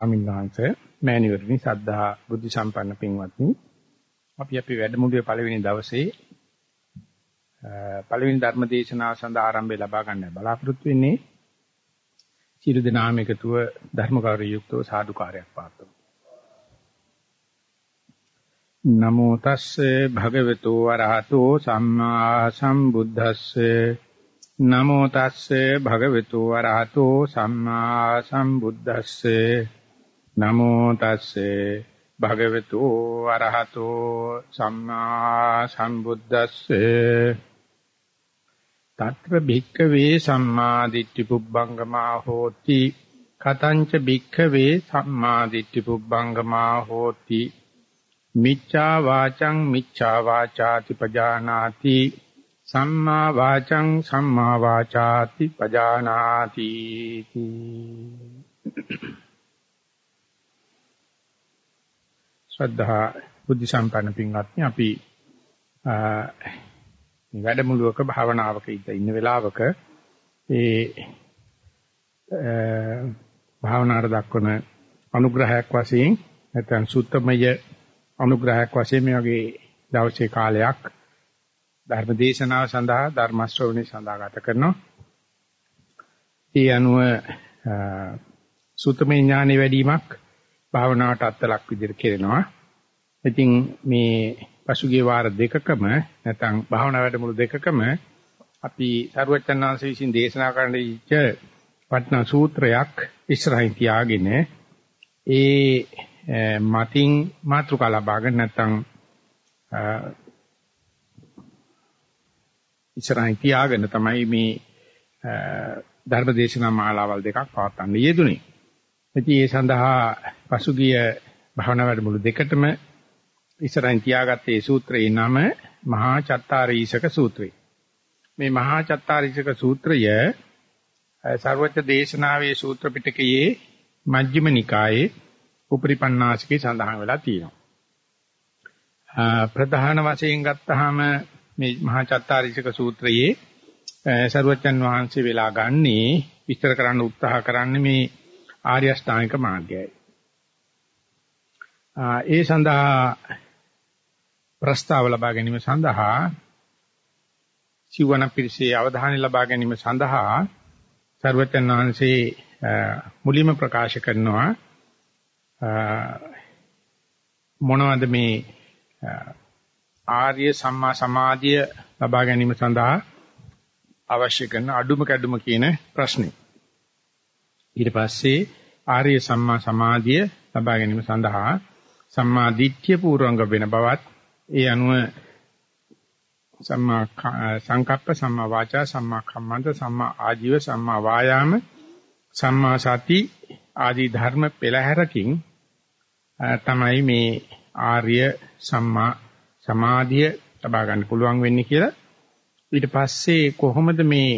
අමින්නාංශ මෑණිවරණි සද්ධා බුද්ධ සම්පන්න පින්වත්නි අපි අපි වැඩමුළුවේ පළවෙනි දවසේ පළවෙනි ධර්ම දේශනාව සඳහා ආරම්භය ලබා ගන්න බලාපොරොත්තු වෙන්නේ. සියලු දෙනාම එකතුව ධර්ම කාර්ය යුක්තව සාදුකාරයක් පාත්තුමු නමෝ තස්සේ භගවතු වරහතෝ සම්මා සම්බුද්දස්සේ. නමෝ තස්සේ භගවතු වරහතෝ සම්මා සම්බුද්දස්සේ. නමෝ තස්සේ භගවතු අරහතෝ සම්මා සම්බුද්දස්සේ తත්‍ර භික්ඛවේ සම්මා දිට්ඨි පුබ්බංගමා හෝති කතංච භික්ඛවේ සම්මා දිට්ඨි පුබ්බංගමා හෝති මිච්ඡා වාචං මිච්ඡා වාචාති පජානාති සම්මා වාචං සම්මා වාචාති පජානාති ශ්‍රද්ධා බුද්ධ සම්පන්න පින්වත්නි අපි මේ වැඩමුළුවක භාවනාවක ඉන්න වෙලාවක ඒ භාවනාවට දක්වන අනුග්‍රහයක් වශයෙන් නැත්නම් සුත්තමය අනුග්‍රහයක් වශයෙන් මේ වගේ දවසේ කාලයක් ධර්ම දේශනාව සඳහා ධර්ම ශ්‍රවණය සඳහා ගත කරනවා. ඒ අනුව සුත්තමේ ඥානෙ වැඩිවීමක් භාවනාවට අත්ලක් විදිහට කෙරෙනවා. ඉතින් මේ පසුගිය වාර දෙකකම නැත්නම් භාවනා වැඩමුළු දෙකකම අපි සරුවචනාංශ විසින් දේශනා කරන්න ඉච්ච වටනා සූත්‍රයක් ඉස්සරහින් තියාගෙන ඒ මතින් මාතෘකා ලබාගෙන නැත්නම් ඉස්සරහින් තියාගෙන තමයි මේ ධර්ම දේශනා මාලාවල් දෙකක් පවත්වන්න යෙදුනේ. ඉතින් ඒ සඳහා පසුගිය භාවනා වැඩමුළු දෙකටම ඉස්සරහින් තියාගත්තේ සූත්‍රයේ නම මහා චත්තාරීසක සූත්‍රය. මේ මහා චත්තාරීසක සූත්‍රය සර්වච්ඡ දේශනාවේ සූත්‍ර පිටකයේ මජ්ක්‍ධිම නිකායේ උපරිපන්නාසිකේ සඳහන් වෙලා තියෙනවා. ප්‍රධාන වශයෙන් ගත්තාම මේ මහා චත්තාරීසක සූත්‍රයේ සර්වච්ඡන් වහන්සේ වෙලා ගන්නේ විස්තර කරන්න උත්සාහ කරන්නේ මේ ආර්ය අෂ්ටාංගික මාර්ගයයි. ඒ සඳහා ප්‍රස්තාව ලබා ගැනීම සඳහා සිවණ පිරිසේ අවධානය ලබා ගැනීම සඳහා සර්වචන් වහන්සේ මුලින්ම ප්‍රකාශ කරනවා මොනවද මේ ආර්ය සම්මා සමාධිය ලබා ගැනීම සඳහා අවශ්‍ය කරන අඩුම කැඩුම කියන ප්‍රශ්නේ. ඊට පස්සේ ආර්ය සම්මා සමාධිය ලබා ගැනීම සඳහා සම්මා දිට්ඨිය පූර්වංග වෙන බවත් ඒ අනුව සම්මා සංකප්ප සම්මා වාචා සම්මා කම්මන්ත සම්මා ආජීව සම්මා වායාම සම්මා සති ආදී ධර්ම පෙළහැරකින් තමයි මේ ආර්ය සම්මා සමාධිය ලබා ගන්න පුළුවන් වෙන්නේ කියලා ඊට පස්සේ කොහොමද මේ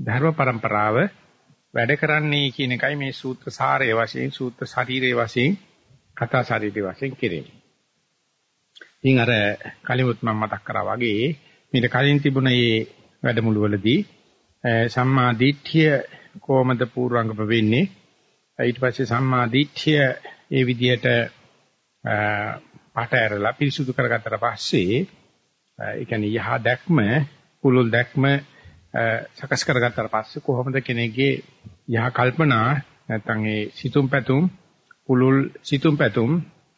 ධර්ම પરම්පරාව වැඩ කරන්නේ කියන එකයි මේ සූත්‍ර සාරයේ වශයෙන් සූත්‍ර ශරීරයේ වශයෙන් කතා ශරීරයේ වශයෙන් කෙරෙන්නේ. ඉතින් අර කලිමුත් මම මතක් කරා වගේ මේක කලින් තිබුණ මේ වැඩමුළුවලදී සම්මා දිට්ඨිය කොහොමද පූර්වංගම වෙන්නේ? ඊට පස්සේ සම්මා දිට්ඨිය ඒ විදිහට පාට ඇරලා පිරිසුදු කරගත්තට පස්සේ ඒ කියන්නේ යහ දැක්ම, කුලුල් දැක්ම සකස් කරගත්තාට පස්සේ කොහොමද කෙනෙක්ගේ යහ කල්පනා නැත්නම් ඒ සිතුම් පැතුම් පුලුල් සිතුම් පැතුම්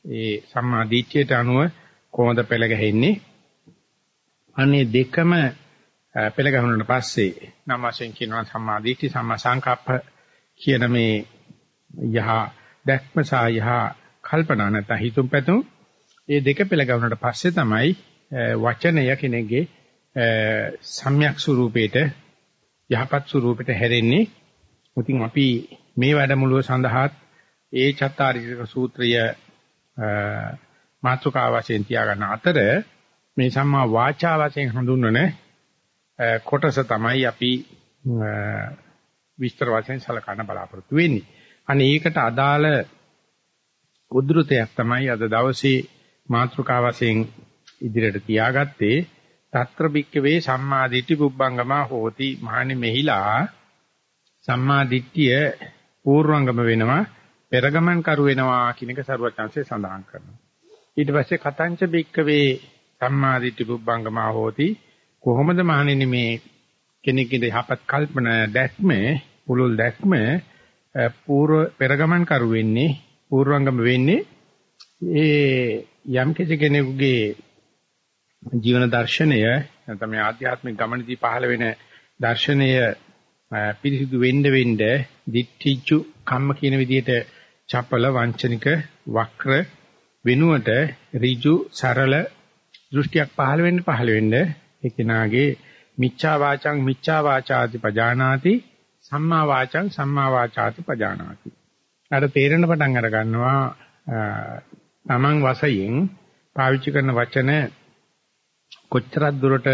ඒ සම්මා දිට්ඨියට අනුව කොහොමද පෙළ ගැහෙන්නේ අනේ දෙකම පෙළ ගැහුණාට පස්සේ නම් වශයෙන් කියනවා සම්මා දිට්ඨි සම්මා සංකප්ප කියන මේ යහ දැක්ම සහ යහ කල්පනා නැත්නම් හිතුම් පැතුම් ඒ දෙක පෙළ ගැහුණාට පස්සේ තමයි වචනය කෙනෙක්ගේ සම්‍යක් ස්වරූපේට යහපත් ස්වරූපෙට හැරෙන්නේ. ඉතින් අපි මේ වැඩමුළුව සඳහාත් ඒ චත්තාරික සූත්‍රය මාතෘකා වශයෙන් තියාගන්න අතර මේ සම්මා වාචා වශයෙන් හඳුන්වන කොටස තමයි අපි විස්තර වශයෙන් සලකන්න බලාපොරොත්තු වෙන්නේ. අනේ ඒකට අදාළ උද්ෘතයක් තමයි අද දවසේ මාතෘකා වශයෙන් ඉදිරියට තියාගත්තේ తත්‍ර බික්කවේ සම්මා දිට්ඨි පුබ්බංගමා හෝති මහණි මෙහිලා සම්මා දිට්ඨිය පූර්වංගම වෙනවා පෙරගමන් කරු වෙනවා කියන එක සරුවචාන්සේ සඳහන් කරනවා. ඊට පස්සේ කතංච බික්කවේ සම්මාදිට්ඨි පුබ්බංගමා හෝති. කොහොමද මහණෙනි මේ කෙනෙක්ගේ යහපත් කල්පන දැක්ම පුලුල් දැක්ම පූර්ව පෙරගමන් කරු වෙන්නේ පූර්වංගම වෙන්නේ ඒ යම් කෙනෙකුගේ ජීවන දර්ශනය නැත්නම් මේ ආධ්‍යාත්මික ගමනදී පහළ වෙන දර්ශනය පිරිසිදු වෙන්න වෙන්න දිට්ඨිචු කම්ම කියන විදිහට චපල වංචනික වක්‍ර වෙනුවට ඍජු සරල දෘෂ්ටියක් පහළ වෙන්න පහළ වෙන්න ඒ කෙනාගේ මිච්ඡා වාචං මිච්ඡා වාචාති පජානාති සම්මා වාචං සම්මා වාචාති පජානාති. අර තේරෙන පටන් අර ගන්නවා තමන් වශයෙන් පාවිච්චි කරන වචන කොච්චරක් දුරට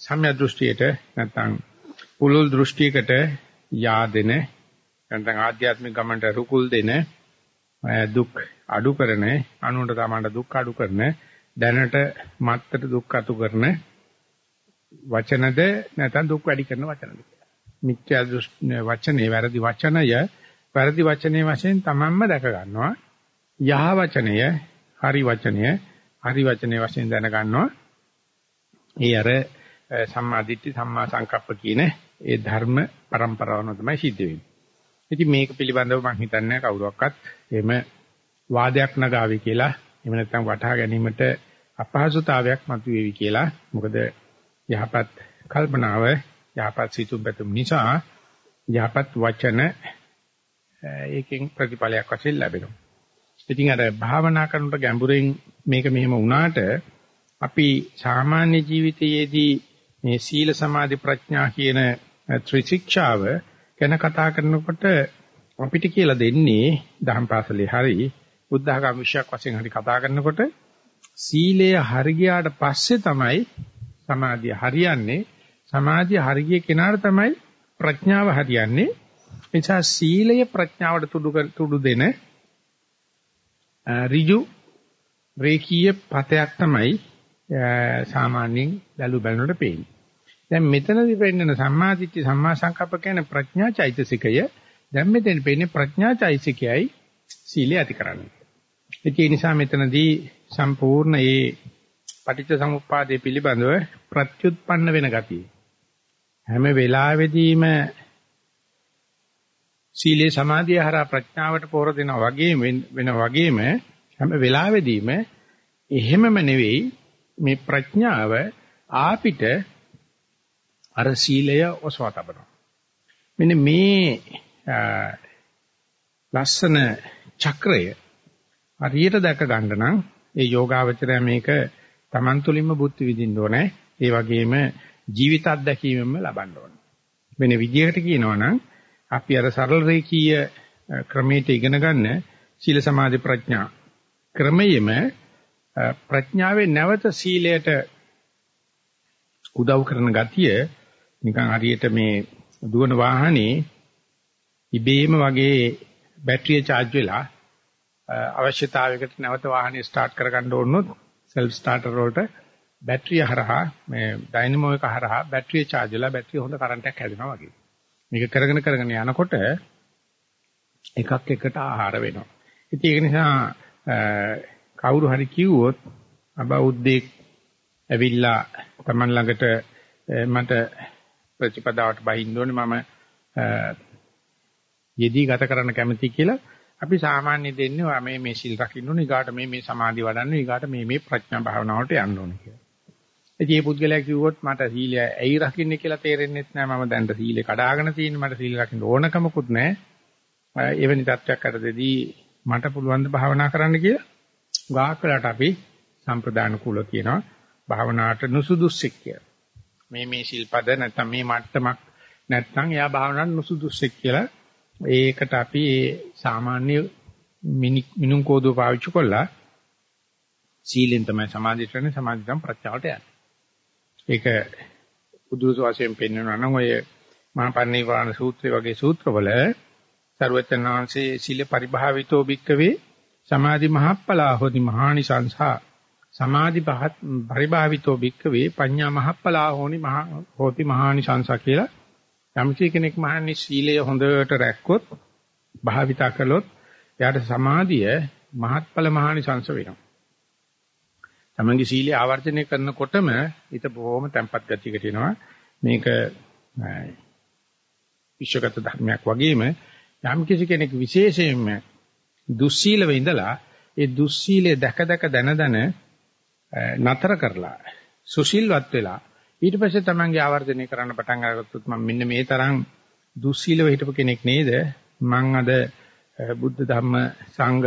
සම්‍යක් දෘෂ්ටියට නැත්නම් පුලුල් දෘෂ්ටියකට yaadෙන නැත්නම් ආධ්‍යාත්මික ගමනට රුකුල් දෙන දුක් අඩු කරන අනුන්ට තමන්ට දුක් අඩු කරන දැනට මත්තට දුක් අතු කරන වචනද නැත්නම් දුක් වැඩි කරන වචනද මිත්‍යා දෘෂ්ටි වචනේ වැරදි වචනය වැරදි වචනේ වශයෙන් තමන්ම දැක ගන්නවා. යහ වචනය හරි වචනය හරි වචනේ වශයෙන් දැන ගන්නවා. ඒ අර සම්මා දිට්ඨි සම්මා සංකප්ප කියන ඒ ධර්ම પરම්පරාවන තමයි සිද්ධ වෙන්නේ. ඉතින් මේක පිළිබඳව මම හිතන්නේ කවුරක්වත් එහෙම වාදයක් නගාවි කියලා එහෙම නැත්නම් වටහා ගැනීමට අපහසුතාවයක් මතුවේවි කියලා. මොකද යහපත් කල්පනාව යහපත් සිතුම්පැතුම් නිසා යහපත් වචන ඒකෙන් ප්‍රතිඵලයක් වශයෙන් ලැබෙනවා. ඉතින් අර භාවනා කරනකොට ගැඹුරින් මේක මෙහෙම වුණාට අපි සාමාන්‍ය ජීවිතයේදී මේ සීල සමාධි ප්‍රඥා කියන ත්‍රිශික්ෂාව ගැන කතා කරනකොට අපිට කියලා දෙන්නේ දහම් පාසලේ හරි බුද්ධඝම විශ්යක් වශයෙන් හරි කතා කරනකොට සීලය හරියට පස්සේ තමයි සමාධිය හරියන්නේ. සමාධිය හරිය කෙනාට තමයි ප්‍රඥාව හරියන්නේ. එනිසා සීලය ප්‍රඥාවට තුඩු තුඩු දෙන ඍජු රේකීය පතයක් තමයි සාමාන්‍යයෙන් බැලු බැලනකොට පේන්නේ. දැන් මෙතනදී පෙන්නන සම්මාදිට්ඨි සම්මා සංකප්ප කියන ප්‍රඥා චෛතසිකය. දැන් මෙතන පෙන්නේ ප්‍රඥා චෛතසිකයයි. සීලය ඇති කරන්නේ. ඒ නිසා මෙතනදී සම්පූර්ණ මේ පටිච්ච සමුප්පාදයේ පිළිබඳව ප්‍රත්‍යুৎපන්න වෙන ගතිය. හැම වෙලාවෙදීම සීලේ සමාධිය හරහා ප්‍රඥාවට පෝර දෙනා වගේම වෙන වගේම හැම වෙලාවෙදීම එහෙමම නෙවෙයි මේ ප්‍රඥාව ආපිට අර සීලය ඔසවා තබනවා. මෙන්න මේ ලස්සන චක්‍රය හරියට දැක ගන්න නම් ඒ යෝගාවචරය මේක Taman තුලින්ම බුද්ධ විදින්න ඕනේ. ඒ වගේම ජීවිත අත්දැකීමෙන්ම ලබන්න ඕනේ. වෙන විදිහකට කියනවා නම් අපි අර සරල රේඛීය ක්‍රමයට ඉගෙන ගන්න සීල සමාධි ප්‍රඥා ක්‍රමයෙම ප්‍රඥාවේ නැවත සීලයට උදව් කරන ගතිය නිකන් හරියට මේ දුවන වාහනේ ඉබේම වගේ බැටරිය charge වෙලා අවශ්‍යතාවයකට නැවත වාහනේ ස්ටාර්ට් කරගන්න ඕනොත් සෙල්ෆ් ස්ටාර්ටර් වලට බැටරිය හරහා මේ ඩයිනමෝ එක හරහා බැටරිය charge වෙලා බැටරිය හොඳ කරන්ට් එකක් හැදෙනවා වගේ. මේක කරගෙන කරගෙන යනකොට එකක් එකට ආහාර වෙනවා. ඉතින් ඒක නිසා කවුරු හරි කිව්වොත් අබෞද්ධෙක් ඇවිල්ලා Taman ළඟට මට ප්‍රතිපදාවට බහින්න ඕනේ මම යෙදී ගත කරන්න කැමති කියලා අපි සාමාන්‍ය දෙන්නේ ඔය මේ මේ සිල් රකින්න ඕනේ ඊගාට මේ මේ සමාධි වඩන්න ඊගාට මේ මේ ප්‍රඥා භාවනාවට යන්න ඕනේ කියලා. ඉතින් මේ පුද්ගලයා කිව්වොත් මට සීලය ඇයි රකින්නේ කියලා තේරෙන්නේ නැහැ මම දැන් සීලේ කඩාගෙන තියෙන්නේ මට සීල රකින්න ඕනකමකුත් නැහැ. එවැනි තත්ත්වයක් අතරදී මට පුළුවන් ද භාවනා කරන්න කියලා ගාක් වෙලාට අපි සම්ප්‍රදාන කුල කියනවා භාවනාවට නුසුදුස්සෙක් කියලා. මේ මේ ශිල්පද නැත්නම් මේ මට්ටමක් නැත්නම් එයා භාවනාවට නුසුදුස්සෙක් කියලා ඒකට අපි සාමාන්‍ය මිනුම් කෝදුව පාවිච්චි කළා සීලෙන් තමයි සමාධියට යන්නේ සමාධියෙන් ප්‍රත්‍යාවට යන්නේ. ඒක උදුස වශයෙන් පෙන්වනවා නම් ඔය මහා පරිනිර්වාණ සූත්‍රය වගේ සූත්‍රවල ਸਰවචනාංශයේ සීල පරිභාවිතෝ භික්කවේ සමාධි මහප්පලා හොති මහානිසංසා සමාධි පරිභාවිතෝ භික්කවේ පඤ්ඤා මහප්පලා හෝනි මහා හෝති මහානිසංසා කියලා යම්කී කෙනෙක් මහන්නේ සීලය හොඳට රැක්කොත් භාවිතා කළොත් එයාට සමාධිය මහත්ඵල මහානිසංස වෙනවා. තමන්ගේ සීලය ආවර්ජනය කරනකොටම ඊට බොහොම තැම්පත් ගතියකට එනවා. මේක විශ්වගත ධර්මයක් වගේම යම් කිසි කෙනෙක් විශේෂයෙන්ම දුස්සීලව ඉඳලා ඒ දුස්සීලයේ දැක දැක දන දන නතර කරලා සුශීල්වත් වෙලා ඊට පස්සේ තමන්ගේ ආවර්ජනය කරන්න පටන් අරගත්තොත් මම මෙන්න මේ තරම් දුස්සීලව හිටපු කෙනෙක් නේද මං අද බුද්ධ ධම්ම සංඝ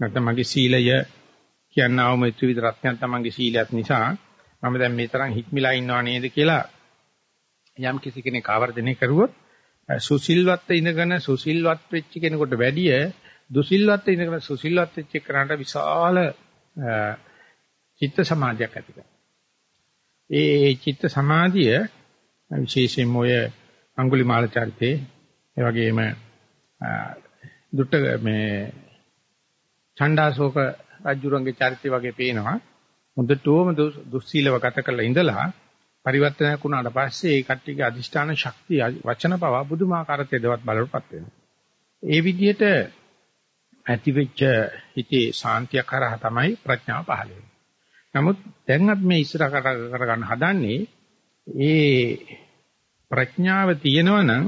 නැත්නම් මගේ සීලය කියනවාම ත්‍රිවිධ රත්නයන් තමන්ගේ සීලයත් නිසා මම දැන් මේ තරම් හික්මිලා ඉන්නවා නේද කියලා යම් කිසි කෙනෙක් ආවර්ජනය කරුවොත් සුසිල්වත් ඉඳගෙන සුසිල්වත් වෙච්ච කෙනෙකුට වැඩිය දුසිල්වත් ඉඳගෙන සුසිල්වත් වෙච්ච කෙනාට විශාල චිත්ත සමාධියක් ඇති කරනවා. ඒ චිත්ත සමාධිය විශේෂයෙන්ම ඔය අඟුලිමාල චරිතේ ඒ වගේම දුට්ට මේ ඡණ්ඩාශෝක රජුරන්ගේ චරිතය වගේ පේනවා. හොඳටම දුස්සීලව ගත කරලා ඉඳලා පරිවර්තනයක් වුණාට පස්සේ ඒ කට්ටියගේ අදිෂ්ඨාන ශක්තිය වචන පවා බුදුමාකාර තෙදවත් බලවටපත් වෙනවා. ඒ විදිහට ඇතිවෙච්ච හිතේ සාන්තිය කරා තමයි ප්‍රඥාව පහළ වෙන්නේ. නමුත් දැන් අපි මේ ඉස්සර කරගන්න හදන්නේ ඒ ප්‍රඥාව තියෙනවා නම්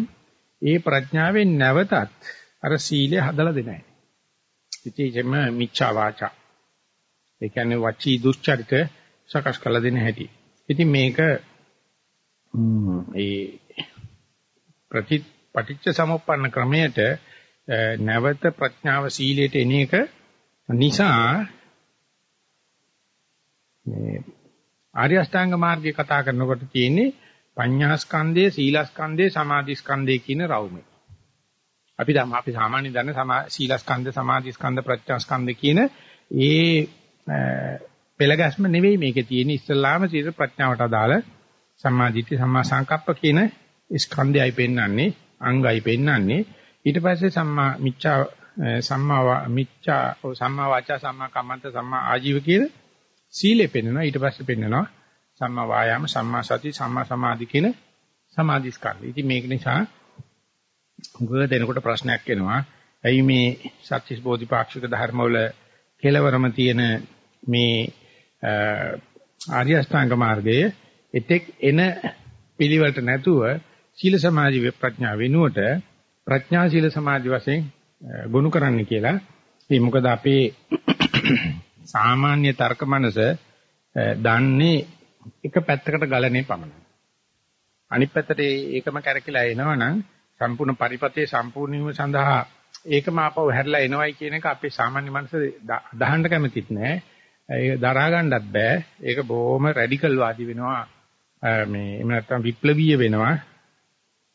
ඒ ප්‍රඥාවෙන් නැවතත් අර සීලය හදලා දෙන්නේ නැහැ. විශේෂයෙන්ම මිච්ඡා වාචා. ඒ කියන්නේ වචී දුස්චරිත සකස් කළ දෙන හැටි. ඉතින් මේක ඒ ප්‍රති පටිච්ච සමුප්පන්න ක්‍රමයට නැවත ප්‍රඥාව සීලයට එන එක නිසා මේ ආර්ය අෂ්ටාංග මාර්ගය කතා කරනකොට තියෙන්නේ පඤ්ඤාස්කන්ධය, සීලස්කන්ධය, සමාධිස්කන්ධය කියන රවුමේ. අපි දැන් අපි සාමාන්‍ය දන්න සීලස්කන්ධ, සමාධිස්කන්ධ, ප්‍රඥාස්කන්ධ කියන ඒ පෙළගැස්ම නෙවෙයි මේකේ තියෙන්නේ ඉස්සල්ලාම සීල ප්‍රඥාවට අදාළ සම්මාදිට්ඨි සම්මා සංකප්ප කියන ස්කන්ධයයි පෙන්වන්නේ අංගයි පෙන්වන්නේ ඊට පස්සේ සම්මා මිච්ඡා සම්මා මිච්ඡා සම්මා වාචා සම්මා කම්මන්ත සම්මා ආජීව කියන සීලෙ පෙන්වනවා ඊට පස්සේ පෙන්වනවා සම්මා වායාම සම්මා සති සම්මා සමාධි කියන සමාධි ස්කන්ධ. ඉතින් මේක නිසා උගව දෙනකොට ප්‍රශ්නයක් එනවා. ඇයි මේ සත්‍විස් බෝධිපාක්ෂික ධර්මවල කෙලවරම තියෙන මේ ආර්ය අෂ්ටාංග මාර්ගයේ එතෙක් එන පිළිවෙලට නැතුව සීල සමාධි ප්‍රඥා වෙනුවට ප්‍රඥා සීල සමාධි වශයෙන් ගොනු කරන්න කියලා. ඒ මොකද අපේ සාමාන්‍ය තර්ක මනස eh, දන්නේ එක පැත්තකට ගලන්නේ පමණයි. අනිත් පැත්තට ඒකම කැරකිලා එනවනම් සම්පූර්ණ පරිපතේ සම්පූර්ණ වීම සඳහා ඒකම ආපහු හැරිලා එනවයි කියන එක අපේ සාමාන්‍ය මනස දහන්න කැමතිත් නෑ. ඒක දරා ගන්නත් බෑ. ඒක බොහොම රැඩිකල් වාදී වෙනවා. Eh, මේ එහෙම නැත්නම් විප්ලවීය වෙනවා.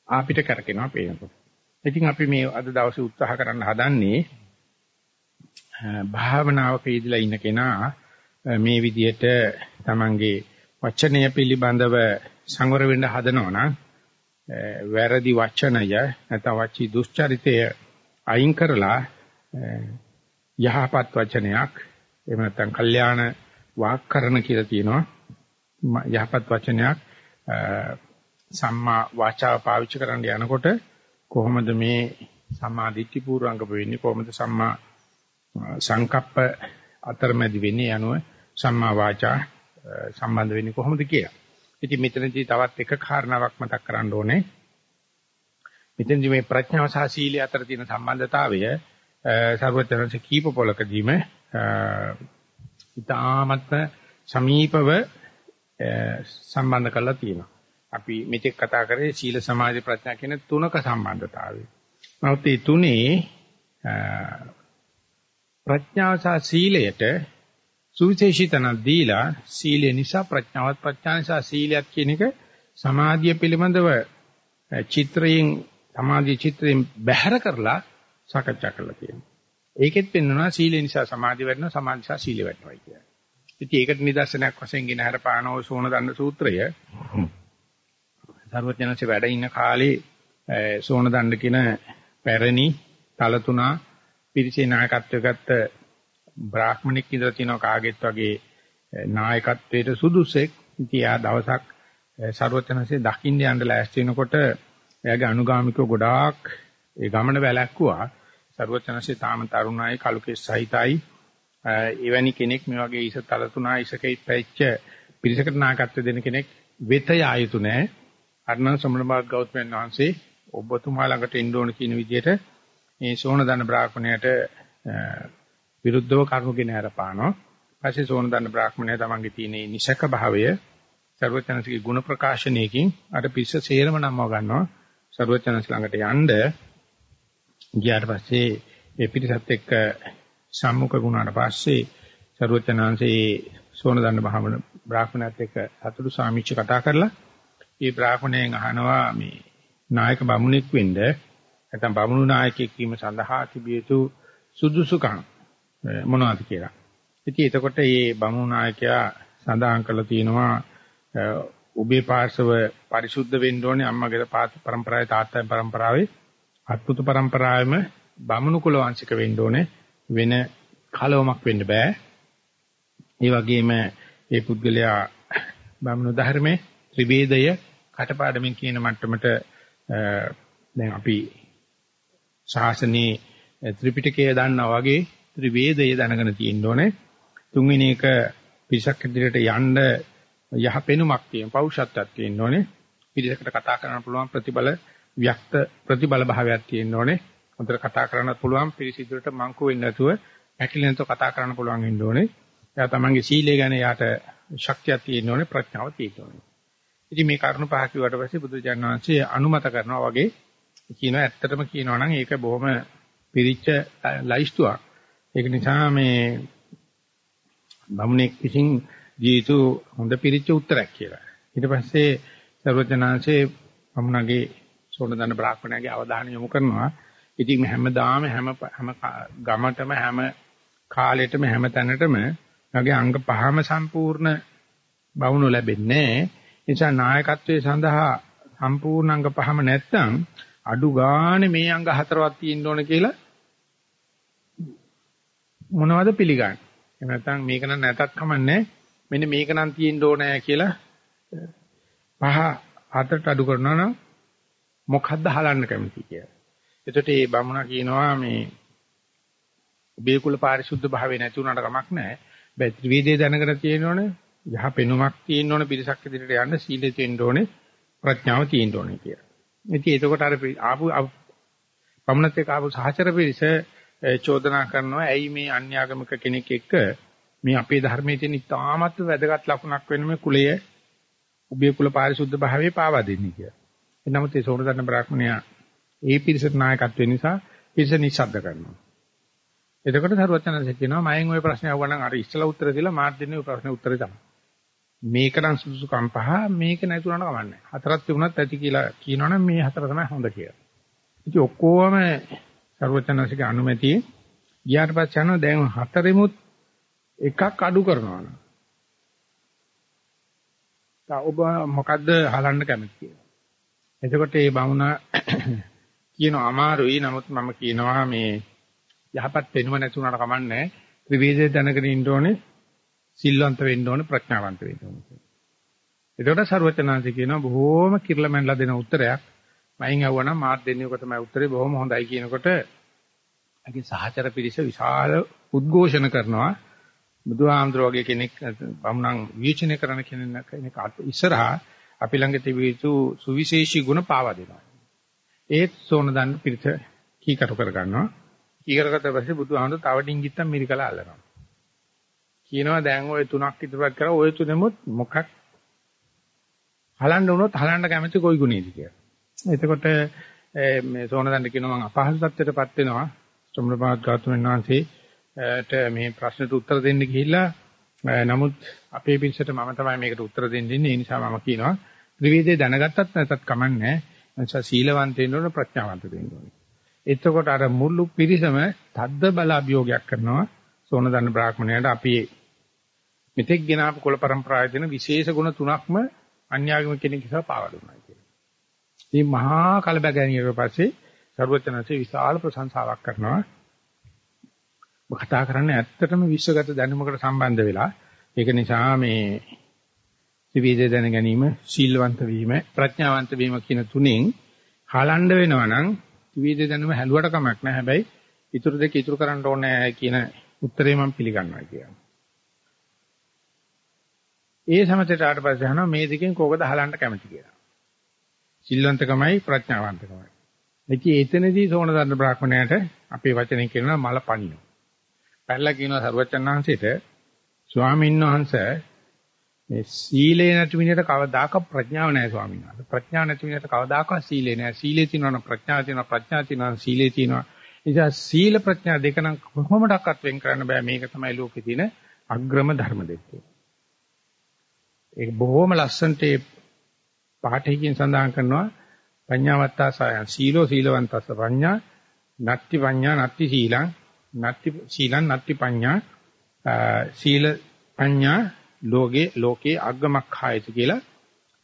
අපිට කරකිනවා පේනකොට. ඉතින් අපි මේ අද දවසේ උත්සාහ කරන්න හදන්නේ භාවනාවක යෙදලා ඉන්න කෙනා මේ විදිහට තමන්ගේ වචනය පිළිබඳව සංවර වෙන්න හදනවා නම් වැරදි වචනය නැත්නම් වචී දුස්චරිතය අයින් කරලා යහපත් වචනයක් එහෙම නැත්නම් කල්යාණ වාක්කරණ කියලා තියෙනවා. යහපත් වචනයක් සම්මා වාචාව පාවිච්චි කරන්න යනකොට කොහොමද මේ සම්මා දිට්ඨි පූර්වංගම වෙන්නේ? කොහොමද සම්මා සංකප්ප අතරමැදි වෙන්නේ යනුව සම්මා වාචා සම්බන්ධ වෙන්නේ කොහොමද කියලා. ඉතින් මෙතනදී තවත් එක කාරණාවක් මතක් කරන්න ඕනේ. මෙතනදී මේ ප්‍රඥාව සහ සීලය අතර තියෙන සම්බන්ධතාවය සර්වඥාන්සේ කීප පොලකදීම ඉතාමත්ම සමීපව සම්බන්ධ කරලා තියෙනවා. අපි මෙතෙක් කතා කරේ සීල සමාධි ප්‍රඥා කියන තුනක සම්බන්ධතාවය. නමුත් මේ තුනේ ප්‍රඥාව සහ සීලයට සුවිශේෂී තනක් දීලා සීලය නිසා ප්‍රඥාවත් ප්‍රඥා නිසා සීලයක් කියන එක සමාධිය පිළිබඳව චිත්‍රයෙන් සමාධි චිත්‍රයෙන් බැහැර කරලා සාකච්ඡා කරලා තියෙනවා. ඒකෙත් පෙන්වනවා සීලය නිසා සමාධිය වෙනවා සමාධි නිසා සීලය වෙනවා කියලා. ඉතින් ඒකට නිදර්ශනයක් වශයෙන් ගෙන හරපානෝ සෝන දන්න සූත්‍රය සර්වඥාන්සේ වැඩ ඉන්න කාලේ සෝන දණ්ඩ කියන පැරණි තලතුණා පිරිසේ නායකත්වය ගත්ත බ්‍රාහ්මණෙක් ඉඳලා තිනවා කාගෙත් වගේ නායකත්වයට සුදුසෙක්. ඉතින් ආ දවසක් සර්වඥාන්සේ දකින්න යන්න ලෑස්ති වෙනකොට එයාගේ අනුගාමිකව ගොඩාක් ඒ ගමන වැළැක්කුවා. ਸਰවචනසේ තාම තරුණයි කලුකෙස් සහිතයි. එවැනි කෙනෙක් මේ වගේ ඉස තල තුනා ඉසකේ පැච්ච පිරිසකට නායකත්ව දෙන කෙනෙක් වෙත යායුතු නැහැ අර්ණව සම්මලබාග් ගෞතමයන් වහන්සේ ඔබතුමා ළඟට එන්න ඕන කියන විදිහට මේ සෝනදන බ්‍රාහ්මණයට විරුද්ධව කරුණු ගෙන හරපානවා. පස්සේ සෝනදන බ්‍රාහ්මණය තමන්ගේ තියෙන නිසක භාවය ਸਰවචනසිකේ ගුණ ප්‍රකාශනයකින් අර පිස්ස සේරම නම්ව ගන්නවා. ਸਰවචනස ළඟට යන්න ගියාට පස්සේ ඒ පිටසත් එක්ක සම්මුඛ වුණාට පස්සේ ਸਰවචනංශේ සෝනදන බ්‍රාහ්මණ බ්‍රාහ්මණයත් එක්ක සතුටු සාමිච්ච කතා කරලා ඒ බ්‍රාහ්මණයෙන් අහනවා මේ නායක බමුණෙක් වෙන්නේ නැත්නම් බමුණු නායකයෙක් වීම සඳහා තිබිය යුතු සුදුසුකම් මොනවද කියලා. ඉතින් එතකොට මේ බමුණු නායකයා සඳහන් කරලා තියෙනවා උභේ පාර්ශව පරිසුද්ධ වෙන්න ඕනේ අම්මගේ පරම්පරාවේ තාත්තගේ පරම්පරාවේ අත්පුත පරම්පරාවෙම බමුණු කුල වංශික වෙන්න ඕනේ වෙන කලවමක් වෙන්න බෑ. ඒ වගේම මේ පුද්ගලයා බමුණු ධර්මයේ ත්‍රිවේදය කටපාඩමින් කියන මට්ටමට දැන් අපි ශාසනයේ ත්‍රිපිටකය දන්නා වගේ ත්‍රිවේදය දැනගෙන තියෙන්න ඕනේ. තුන්වෙනි එක පිරිසක් ඉදිරියට යන්න යහපෙනුමක් තියෙන පෞෂත්වයක් තියෙන්න ඕනේ. පිරිසකට කතා කරන්න පුළුවන් ප්‍රතිබල ව්‍යක්ත ප්‍රතිබල භාවයක් තියෙන්න ඕනේ. හොඳට කතා කරන්න පුළුවන් පිරිස ඉදිරියට මංකු වෙන්නේ නැතුව පැකිලෙනතෝ කතා කරන්න පුළුවන් වෙන්න ඕනේ. එයා තමන්ගේ සීලය ගැන යාට ශක්තියක් තියෙන්න ඕනේ ප්‍රඥාව තියෙන්න ඕනේ. ඉතින් මේ කරුණු පහ කිව්වට පස්සේ බුදුජානක වහන්සේ අනුමත කරනවා වගේ කියනවා ඇත්තටම කියනවා නම් ඒක බොහොම පිරිච්ච ලයිස්තුවක්. ඒක නිසා මේ බමුණෙක් විසින් දීතු හොඳ පිරිච්ච උත්තරයක් කියලා. ඊට පස්සේ සර්වඥාන්සේ බමුණගේ සෝනදන බ්‍රාහ්මණයාගේ අවධානය යොමු කරනවා. ඉතින් හැමදාම හැම හැම ගමටම හැම කාලෙටම හැම තැනටම මගේ අංග පහම සම්පූර්ණ බවුණු ලැබෙන්නේ නැහැ. නිසා නායකත්වයේ සඳහා සම්පූර්ණ අංග පහම නැත්තම් අඩු ගානේ මේ අංග හතරක් තියෙන්න ඕන කියලා මොනවද පිළිගන්නේ. එහෙම නැත්නම් මේක නම් නැතත් කමන්නේ මෙන්න මේක නම් තියෙන්න ඕනෑ කියලා පහ හතරට අඩු කරනවා නම් මොකද්ද හලන්න කැමති කියලා. එතකොට මේ බමුණා කියනවා මේ ඔබේ කුල පාරිශුද්ධ භාවය නැති වුණාට කමක් නැහැ. බැත්‍රි වේදේ දැනගෙන තියෙනෝනේ යහ පෙනුමක් තියෙන්න ඕනේ පිරිසක් ඉදිරියට යන්න සීලෙ තියෙන්න ඕනේ ප්‍රඥාව තියෙන්න ඕනේ කියලා. ඉතින් එතකොට අර ආපු පමණත් එක්ක ආපු සහචර පිරිස චෝදනා කරනවා ඇයි මේ අන්‍යාගමික කෙනෙක් එක්ක මේ අපේ ධර්මයේ තියෙන ඉතාමත් වැදගත් ලකුණක් වෙන මේ කුලය උභය කුල පාරිශුද්ධ භාවයේ පාවා දෙන්නේ කියලා. එනමුත් ඒ සෝරදන්න බ්‍රාහ්මණයා ඒ පිරිසට නායකත්වය නිසා පිරිස නිශ්ශබ්ද කරනවා. එතකොට සරුවචනන්සේ කියනවා මයෙන් ওই ප්‍රශ්නේ අහුවනම් අර ඉස්සලා උත්තර දීලා මාත් දෙන්නේ ওই ප්‍රශ්නේ උත්තරේ තමයි. මේක නම් සුදුසුකම් පහ මේක නැතුණාට කමන්නේ. හතරක් තිබුණත් ඇති කියලා කියනවනම් මේ හතර තමයි හොඳ කියලා. ඉතින් ඔක්කොම සර්වචනසික අනුමැතිය ගියාට පස්සේ යනවා දැන් හතරෙමුත් එකක් අඩු කරනවා නම්. තා ඔබ මොකද්ද හලන්න කැමති කියලා. එතකොට මේ බමුණා කියන අමාරුයි නමුත් මම කියනවා මේ යහපත් වෙනව නැතුණාට කමන්නේ ත්‍රිවේදය දැනගෙන ඉන්න ඕනේ සිල්වන්ත වෙන්න ඕනේ ප්‍රඥාවන්ත වෙන්න ඕනේ. එතකොට ਸਰවචනාංශ කියනවා බොහෝම කිර්ලමෙන්ලා දෙන උත්තරයක්. මයින් අහුවනම් මාත් දෙන්නේ ඔක තමයි උත්තරේ බොහොම හොඳයි කියනකොට අගේ සහචර පිරිස විශාල උද්ඝෝෂණ කරනවා. බුදුහාමුදුර වගේ කෙනෙක් බමුණන් විචින කරන කෙනෙක් ඉස්සරහා අපි ළඟ තිබිය යුතු සුවිශේෂී ගුණ පාවා දෙනවා. ඒත් සෝන දන්න පිරිස කීකරු කර ගන්නවා. කීකරු කරලා පස්සේ බුදුහාමුදුර තව ඩිංගිත්තම් මිරිකලා අල්ලනවා. කියනවා දැන් ওই තුනක් ඉදිරිපත් කරා ওই තුනෙමුත් මොකක් හලන්න වුණොත් හලන්න කැමති කොයි ගුණේද කියලා. එතකොට මේ සෝනදණ්ඩ කියනවා මම අපහසු තත්ත්වයටපත් වෙනවා. සම්මපාත් ගෞතමයන් වහන්සේට මේ ප්‍රශ්නට උත්තර දෙන්න ගිහිල්ලා නමුත් අපේ පිරිසට මම තමයි මේකට උත්තර දෙන්න ඉන්නේ. ඒ නිසා මම කියනවා ත්‍රිවිධය දැනගත්තත් නැතත් කමන්නේ නැහැ. සීලවන්ත වෙන්න ඕන ප්‍රඥාවන්ත වෙන්න ඕන. එතකොට අර මුළු පිරිසම තද්ද බල අභියෝගයක් කරනවා සෝනදන්න බ්‍රාහ්මණයට අපි මෙතෙක් ගෙනාපු කුල પરම්පරාවේ දෙන විශේෂ ගුණ තුනක්ම අන්‍යාගම කෙනෙක් නිසා පාවා දුන්නා කියලා. මේ මහා කලබගැනියක පස්සේ සර්වචනසේ විශාල ප්‍රශංසාවක් කරනවා. කතා කරන්නේ ඇත්තටම විශ්වගත දැනුමකට සම්බන්ධ වෙලා ඒක නිසා මේ ත්‍රිවිධ දැන ගැනීම, සීලවන්ත වීම, ප්‍රඥාවන්ත වීම කියන තුනෙන් හලඬ වෙනවා නම් ත්‍රිවිධ දැනුම හැලුවට කමක් නැහැ. හැබැයි ඉතුරු දෙක ඉතුරු කරන්න ඕනේ කියන උත්තරේ මම පිළිගන්නවා කියනවා. ඒ සමතේට ආට පස්සේ අහනවා මේ දෙකෙන් කෝකද අහලන්න කැමති කියලා. සිල්වන්තකමයි ප්‍රඥාවන්තකමයි. ඉතින් එතනදී සෝන දන්න බ්‍රාහ්මණයට අපේ වචනෙන් කියනවා මල පණිනු. පැල්ලා කියනවා සරුවචන් වහන්සේට ස්වාමීන් වහන්සේ මේ සීලේ නැති මිනිහට කවදාක ප්‍රඥාව නැහැ ස්වාමීන් වහන්සේ. ප්‍රඥාව නැති මිනිහට කවදාකවත් සීලේ නැහැ. සීලේ තියෙනවා නම් ප්‍රඥාව තියෙනවා, ප්‍රඥාව තියෙනවා නම් සීලේ තියෙනවා. නිසා සීල ප්‍රඥා දෙක නම් කොහොමඩක්වත් වෙන් කරන්න බෑ. මේක තමයි ලෝකේ තියෙන අග්‍රම ධර්ම දෙක. ඒක බොහොම ලස්සනට ඒ පාඨයෙන් සඳහන් කරනවා. පඤ්ඤාවත්තාසයන් සීලෝ සීලවන්තස්ස පඤ්ඤා. නත්ති පඤ්ඤා නත්ති සීලං. නත්ති සීලං නත්ති පඤ්ඤා. සීල පඤ්ඤා ලෝකේ ලෝකේ අග්ගමක්ඛායති කියලා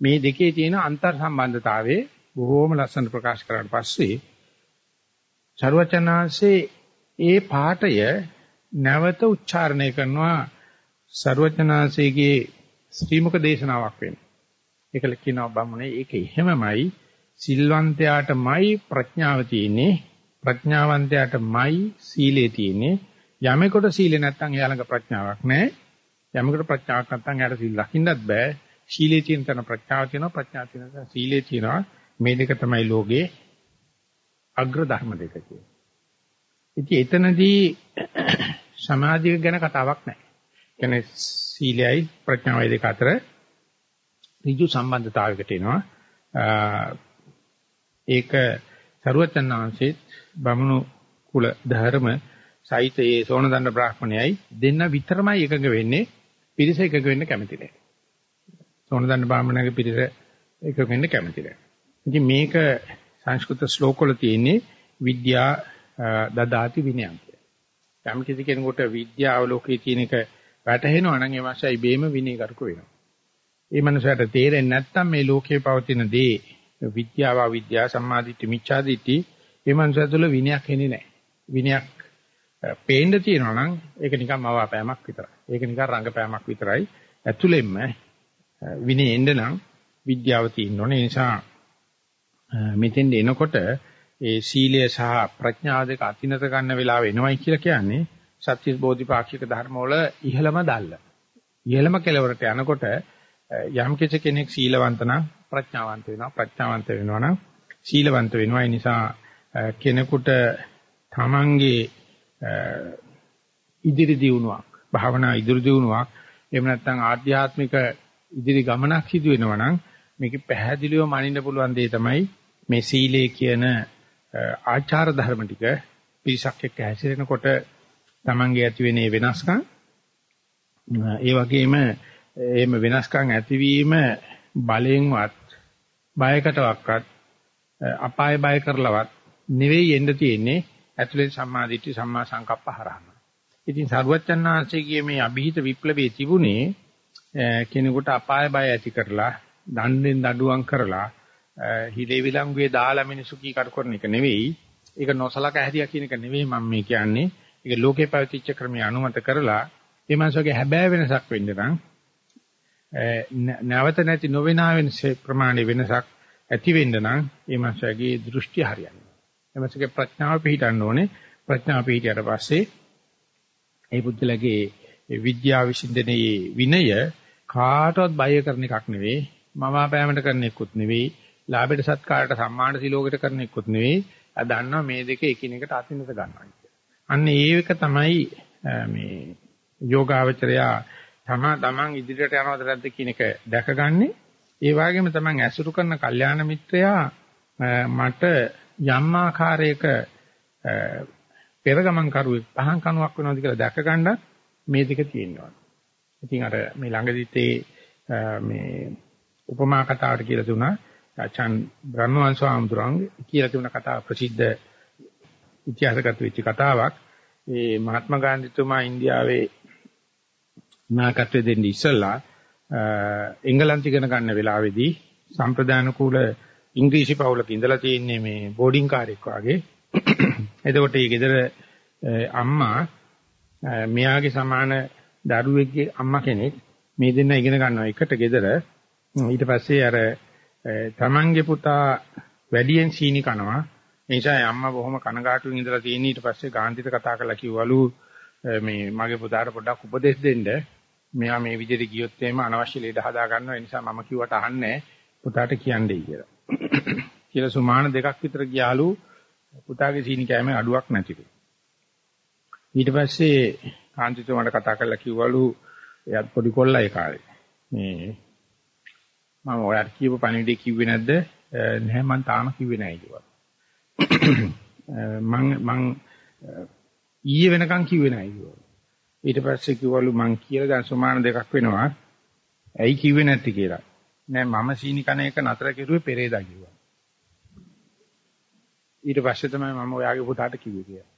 මේ දෙකේ තියෙන අන්තර් සම්බන්ධතාවයේ බොහෝම ලස්සන ප්‍රකාශ කරලා පස්සේ ਸਰවචනාංශේ ඒ පාඨය නැවත උච්චාරණය කරනවා ਸਰවචනාංශයේ ශ්‍රීමුක දේශනාවක් වෙන්නේ. ඒකල කියනවා බම්මුනේ ඒක එහෙමමයි. සිල්වන්තයාටමයි ප්‍රඥාව තියෙන්නේ. ප්‍රඥාවන්තයාටමයි සීලය තියෙන්නේ. යමෙකුට සීලේ නැත්නම් එයා ළඟ ප්‍රඥාවක් නැහැ. යමෙකුට ප්‍රඥාවක් නැත්නම් එයාට සීල රකින්නත් බෑ. සීලේ තියෙන තැන ප්‍රඥාව තියෙනවා. ප්‍රඥාව තියෙන තැන සීලේ තියෙනවා. මේ දෙක තමයි ලෝකේ අග්‍ර ධර්ම දෙක කියන්නේ. ඉතින් එතනදී සමාධිය ගැන කතාවක් නැහැ. කියන්නේ සීලයයි ප්‍රඥාවයි දෙක අතර ඍජු සම්බන්ධතාවයකට එනවා ඒක සරුවචනාංශෙත් බමුණු කුල ධර්ම සහිතයේ සෝනදණ්ඩ බ්‍රාහ්මණයයි දෙන්න විතරමයි එකඟ වෙන්නේ පිරිස එකඟ වෙන්න කැමති නැහැ. සෝනදණ්ඩ බ්‍රාහ්මණයගේ පිරිස එකඟ වෙන්න කැමති නැහැ. ඉතින් මේක සංස්කෘත ශ්ලෝකවල තියෙන්නේ විද්‍යා දදාති විනයන්ත. යම් කිසි කෙනෙකුට විද්‍යාව ලෝකයේ තියෙන එක වැටහෙනවා නම් ඒ මාසයි බේම විනයකරක වෙනවා. ඒ මනුස්සයාට තේරෙන්නේ නැත්නම් මේ ලෝකේ පවතින දේ විද්‍යාව අවිද්‍යාව සම්මාදිට්ඨි මිච්ඡාදිට්ඨි මේ මනුස්සය තුළ විනයක් එන්නේ නැහැ. විනයක් පේන්න තියෙනවා නම් ඒක නිකන් මවාපෑමක් විතරයි. ඒක නිකන් රංගපෑමක් විතරයි. ඇතුළෙන්ම විනය එන්න නම් විද්‍යාව තියෙන්න ඕනේ. ඒ නිසා මෙතෙන් එනකොට ඒ සීලය සහ ප්‍රඥාව දෙක අතිනත ගන්න වෙලාව එනවයි කියලා කියන්නේ සත්‍ය බෝධිපාක්ෂික ධර්ම වල ඉහළම දැල්ල. ඉහළම කෙලවරට යනකොට යම් කෙනෙක් සීලවන්ත නම් ප්‍රඥාවන්ත වෙනවා ප්‍රඥාවන්ත වෙනවා නම් සීලවන්ත වෙනවා ඒ නිසා කෙනෙකුට තමන්ගේ ඉදිරි දියුණුවක් භාවනා ඉදිරි දියුණුවක් එහෙම නැත්නම් ආධ්‍යාත්මික ඉදිරි ගමනක් සිදු වෙනවා නම් මේක පැහැදිලිව මනින්න පුළුවන් දේ තමයි මේ සීලය කියන ආචාර ධර්ම ටික පිරිසක් එක්ක හැසිරෙනකොට තමන්ගේ ඇති වෙන වෙනස්කම් ඒ වගේම එහෙම වෙනස්කම් ඇතිවීම බලයෙන්වත් බයකටවත් අපාය බය කරලවත් නෙවෙයි එන්න තියෙන්නේ ඇතුලේ සම්මා දිට්ඨි සම්මා සංකප්ප හරහම. ඉතින් සරුවච්චන්හන්සේගේ මේ අභිහිත විප්ලවයේ තිබුණේ කෙනෙකුට අපාය බය ඇති කරලා දණ්ඩෙන් දඩුවම් කරලා හිලේ විලංගුවේ දාලා මිනිසු කී කර කරන එක නෙවෙයි. ඒක නොසලකා හැදියා කියන එක නෙවෙයි මම මේ කියන්නේ. ඒක ලෝකේ පැවතිච්ච ක්‍රමය අනුමත කරලා ඒ මාසෝගේ හැබෑ වෙනසක් වෙන්න නම් නැවත නැති නොවෙනා වෙන ප්‍රමාණය වෙනසක් ඇති වෙන්න නම් ඒ මාසයේ දෘෂ්ටි හරියන්නේ. ඒ මාසයේ ප්‍රඥාව පිහිටන්න ඕනේ. ප්‍රඥාව පිහිටියට පස්සේ ඒ බුද්ධලගේ විද්‍යාව විශ්ින්දනයේ විනය කාටවත් බය කරන එකක් නෙවෙයි. මම අපෑමට කරන එකකුත් නෙවෙයි. ලාභයට සත්කාරයට සම්මාන සිලෝකයට කරන එකකුත් නෙවෙයි. ආ දන්නවා මේ දෙක එකිනෙකට අතිනත ගන්නවා අන්න ඒක තමයි මේ යෝගාවචරයා තමා තමන් ඉදිරියට යනවද නැද්ද කියන එක දැකගන්නේ ඒ වගේම තමන් ඇසුරු කරන කල්යාණ මිත්‍රයා මට යම් ආකාරයක පෙරගමන් කරුවෙක් පහන් කනුවක් වෙනවද කියලා දැකගන්න මේ දෙක තියෙනවා. ඉතින් අර මේ ළඟදිත් මේ උපමා කතාවට කියලා දුනා ආචාන් බ්‍රහ්මවංශ ආමතුරුන් කියලා තිබුණ කතාව ප්‍රසිද්ධ ඉතිහාසගත වෙච්ච කතාවක්. ඒ මහත්මා ගාන්ධිතුමා ඉන්දියාවේ නායකත්වය දෙන්න ඉස්සෙල්ලා එංගලන්ත ඉගෙන ගන්න වෙලාවේදී සම්ප්‍රදාන කූල ඉංග්‍රීසි පවුලක ඉඳලා තියෙන්නේ මේ බෝඩින් කාර්යයක් වගේ. එතකොට මේ ගෙදර අම්මා මෙයාගේ සමාන දරුවෙක්ගේ අම්මා කෙනෙක් මේ දෙන්න ඉගෙන ගන්නවා එකට ගෙදර. ඊට පස්සේ අර තමන්ගේ පුතා වැඩියෙන් සීනි කනවා. නිසා අම්මා බොහොම කනගාටුවෙන් ඉඳලා තියෙන ඊට පස්සේ ගාන්ධිට කතා කරලා කිව්වලු මේ මගේ පුතාට පොඩ්ඩක් උපදෙස් දෙන්න. මෙයා මේ විදිහට ගියොත් එහෙම අනවශ්‍ය ලෙඩ හදා ගන්නවා. ඒ නිසා මම කිව්වට අහන්නේ පුතාට කියන්නේ කියලා. කියලා සුමාන දෙකක් විතර ගියාලු පුතාගේ සීනි කෑමේ අඩුවක් නැතිලු. ඊට පස්සේ කාන්තිතුමාට කතා කරලා කිව්වලු එයාත් පොඩි කොල්ලා ඒ කාලේ. මේ මම ඔයාලට කියපු පණිවිඩය කිව්වේ නැද්ද? නැහැ මම තාම කිව්වේ නැහැ කිව්වා. මං මං ඊයේ වෙනකන් කිව්වේ නැහැ කිව්වා. ඊට පස්සේ කිව්වලු මං කියලා දැන් සමාන දෙකක් වෙනවා. ඇයි කිව්වේ නැති කියලා. නෑ මම සීනි කන එක නතර කෙරුවේ පෙරේදා කිව්වා. ඊට පස්සේ තමයි මම ඔයාගේ පුතාට කිව්වේ කියලා.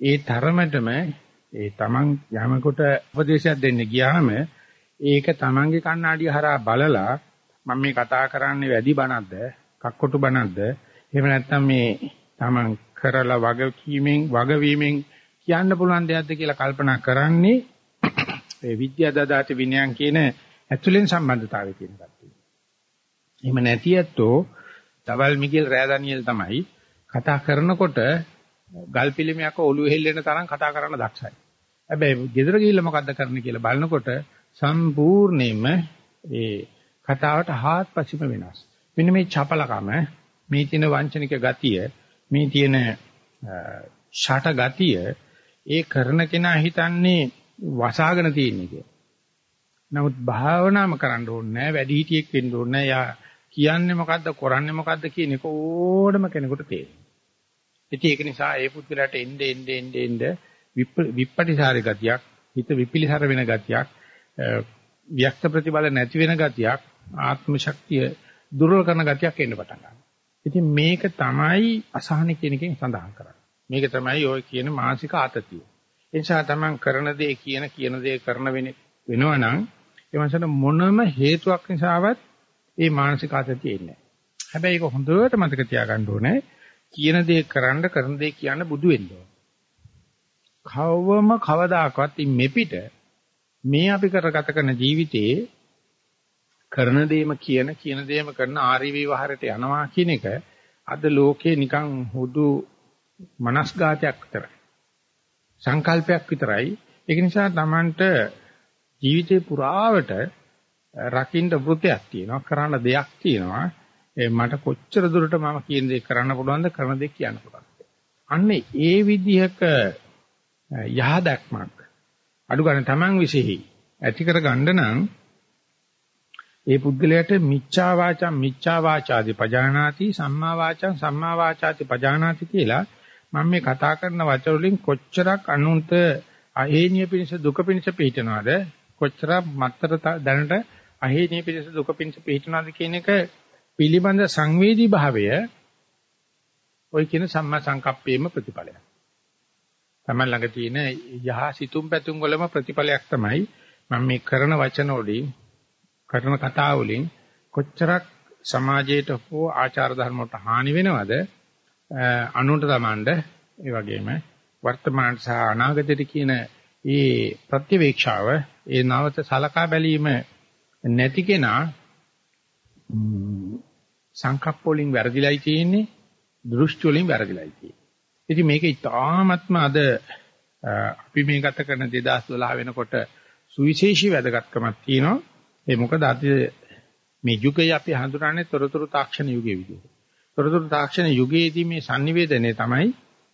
ඒ තරමටම ඒ තමන් යමකට උපදේශයක් දෙන්න ගියාම ඒක තමන්ගේ කණ්ණාඩිය හරහා බලලා මම මේ කතා කරන්නේ වැඩි බණක්ද කක්කොටු බණක්ද එහෙම නැත්නම් මේ තමන් කරලා වගකීමෙන් වගවීමෙන් කියන්න පුළුවන් දෙයක්ද කියලා කල්පනා කරන්නේ ඒ විද්‍යා දදාති විනයන් කියන ඇතුළෙන් සම්බන්ධතාවය කියන කට්ටිය. එහෙම නැති ඇත්තෝ තවල් මිගිල් රෑදනියල් තමයි කතා කරනකොට ගල් පිළිමයක් ඔළුව හෙල්ලෙන තරම් කතා කරන්න දක්ෂයි. හැබැයි ගෙදර ගිහිල්ලා මොකද්ද කරන්න කියලා බලනකොට සම්පූර්ණයෙන්ම ඒ කතාවට හාත්පසින්ම වෙනස්. මෙන්න මේ චපලකම, මේ තියෙන වංචනික ගතිය, මේ තියෙන ෂට ගතිය ඒ කරන කෙනා හිතන්නේ වසාගෙන තියෙන එක. නමුත් භාවනාම කරන්න ඕනේ නැහැ, වැඩි හිටියෙක් වෙන්න ඕනේ නැහැ. යා කියන්නේ මොකද්ද, කරන්නේ මොකද්ද කියන එක ඕනම කෙනෙකුට තේරෙනවා. ඉතින් ඒක නිසා ඒ පුද්ගලයාට එnde එnde එnde එnde විප්පටිසාර ගතියක්, හිත විපිලිසර වෙන ගතියක්, වික්ත ප්‍රතිබල නැති වෙන ගතියක්, ආත්ම ශක්තිය දුර්වල කරන ගතියක් එන්න පටන් ගන්නවා. ඉතින් මේක තමයි අසහන කියන එකෙන් සඳහන් කරන්නේ. මේක තමයි ඔය කියන මානසික ආතතිය. ඒ නිසා තමන් කරන දේ කියන කියන දේ කරන වෙනවනම් ඒ මනසට මොනම හේතුවක් නිසාවත් ඒ මානසික ආතතිය එන්නේ නැහැ. හැබැයි ඒක හොඳට මතක තියාගන්න ඕනේ. කියන දේ කරන්න කරන දේ කියන්න බුදු වෙන්න ඕන. කවවම කවදාකවත් මෙපිට මේ අපි කරගත කරන ජීවිතයේ කරන දේම කියන කියන දේම කරන ආරි විවහරයට යනවා කියන එක අද ලෝකේ නිකන් හුදු මනස්ගතයක් විතරයි. සංකල්පයක් විතරයි. ඒක නිසා Tamanට ජීවිතේ පුරාවට රකින්න වෘතයක් තියෙනවා, කරන්න දෙයක් තියෙනවා. මට කොච්චර දුරට මම කියන දේ කරන්න පුළුවන්ද කරන දේ කියන්න පුළුවන්ද. අන්න ඒ විදිහක යහ දැක්මක් අඩු ගන්න තමන් විශ්ෙහි ඇති කර ගන්න නම් ඒ පුද්ගලයාට මිච්ඡා වාචා මිච්ඡා වාචාදි පජානාති සම්මා වාචා සම්මා වාචාති පජානාති කියලා මම මේ කතා කරන වචන වලින් කොච්චරක් අනුන්ට අහේනිය පිණිස දුක පිණිස පිටනවාද කොච්චරක් මත්තර දැනට අහේනිය පිණිස දුක පිණිස පිටනවාද කියන එක පිළිබඳ සංවේදී භාවය ওই කියන සම්මා සංකප්පේම ප්‍රතිඵලයක්. තමයි ළඟ තියෙන යහ සිතුම් පැතුම් වලම ප්‍රතිඵලයක් තමයි මම මේ කරන වචන වලින් කරන කතා වලින් කොච්චරක් සමාජයට හෝ ආචාර ධර්ම වලට හානි වෙනවද අනුන්ට තමන්ඩ ඒ වගේම වර්තමාන සහ අනාගතයට කියන ඒ ප්‍රතිවේක්ෂාව ඒ නවත සලකා බැලීම නැති කෙනා සංකප්ප වලින් වැරදිලයි තියෙන්නේ දෘෂ්ටි වලින් වැරදිලයි තියෙන්නේ ඉතින් මේක ඉතාමත්ම අද අපි මේ ගත කරන 2012 වෙනකොට සුවිශේෂී වැදගත්කමක් තියෙනවා. ඒ මොකද අද මේ යුගය අපි හඳුනන්නේ තොරතුරු තාක්ෂණ යුගයේ විදිහට. තොරතුරු තාක්ෂණ යුගයේදී මේ sannivedanaye තමයි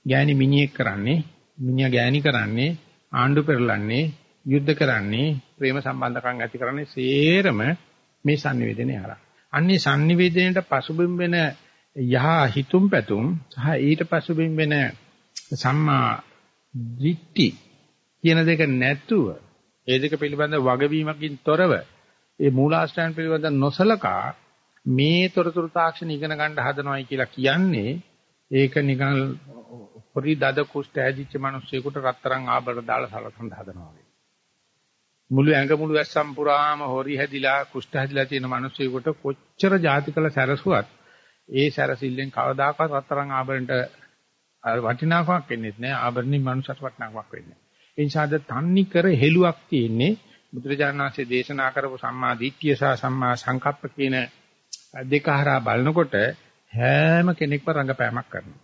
ගෑණි මිනිහෙක් කරන්නේ, මිනිහා ගෑණි කරන්නේ, ආණ්ඩු පෙරලන්නේ, යුද්ධ කරන්නේ, ප්‍රේම සම්බන්ධකම් ඇති කරන්නේ සේරම මේ sannivedanaye හරහා. අන්නේ sannivedanaයට පසුබිම් වෙන යහ හිතුම් පැතුම් සහ ඊට පසුබිම් වෙන සම්මා දිට්ඨි කියන දෙක නැතුව ඒ දෙක පිළිබඳ වගවීමකින් තොරව ඒ මූලාශ්‍රයන් පිළිබඳ නොසලකා මේ තොරතුරු තාක්ෂණ ඉගෙන ගන්න හදනවයි කියලා කියන්නේ ඒක නිකන් පොරි දද කුෂ්ඨ ඇදිච්ච මිනිස්සෙකුට රත්තරන් ආභරණ දාලා සලසන්න හදනවා වගේ. මුළු ඇඟ මුළු ඇස්සම් පුරාම හොරි හැදිලා කුෂ්ඨ හැදිලා තියෙන මිනිස්සෙකුට කොච්චර ಜಾතිකල සැරසුවත් ඒ සැරසිල්ලෙන් කවදාකවත් රත්තරන් ආභරණට වටිනාකමක් වෙන්නේ නැහැ. ආභරණින් මනුෂ්‍යට වටිනාකමක් වෙන්නේ නැහැ. ඒ නිසා ද තන්නි කර හෙළුවක් තියෙන්නේ බුදුරජාණන් වහන්සේ දේශනා කරපු සම්මා දිට්ඨිය සහ සම්මා සංකප්ප කියන දෙක හරහා බලනකොට හැම කෙනෙක්ම රංගපෑමක් කරනවා.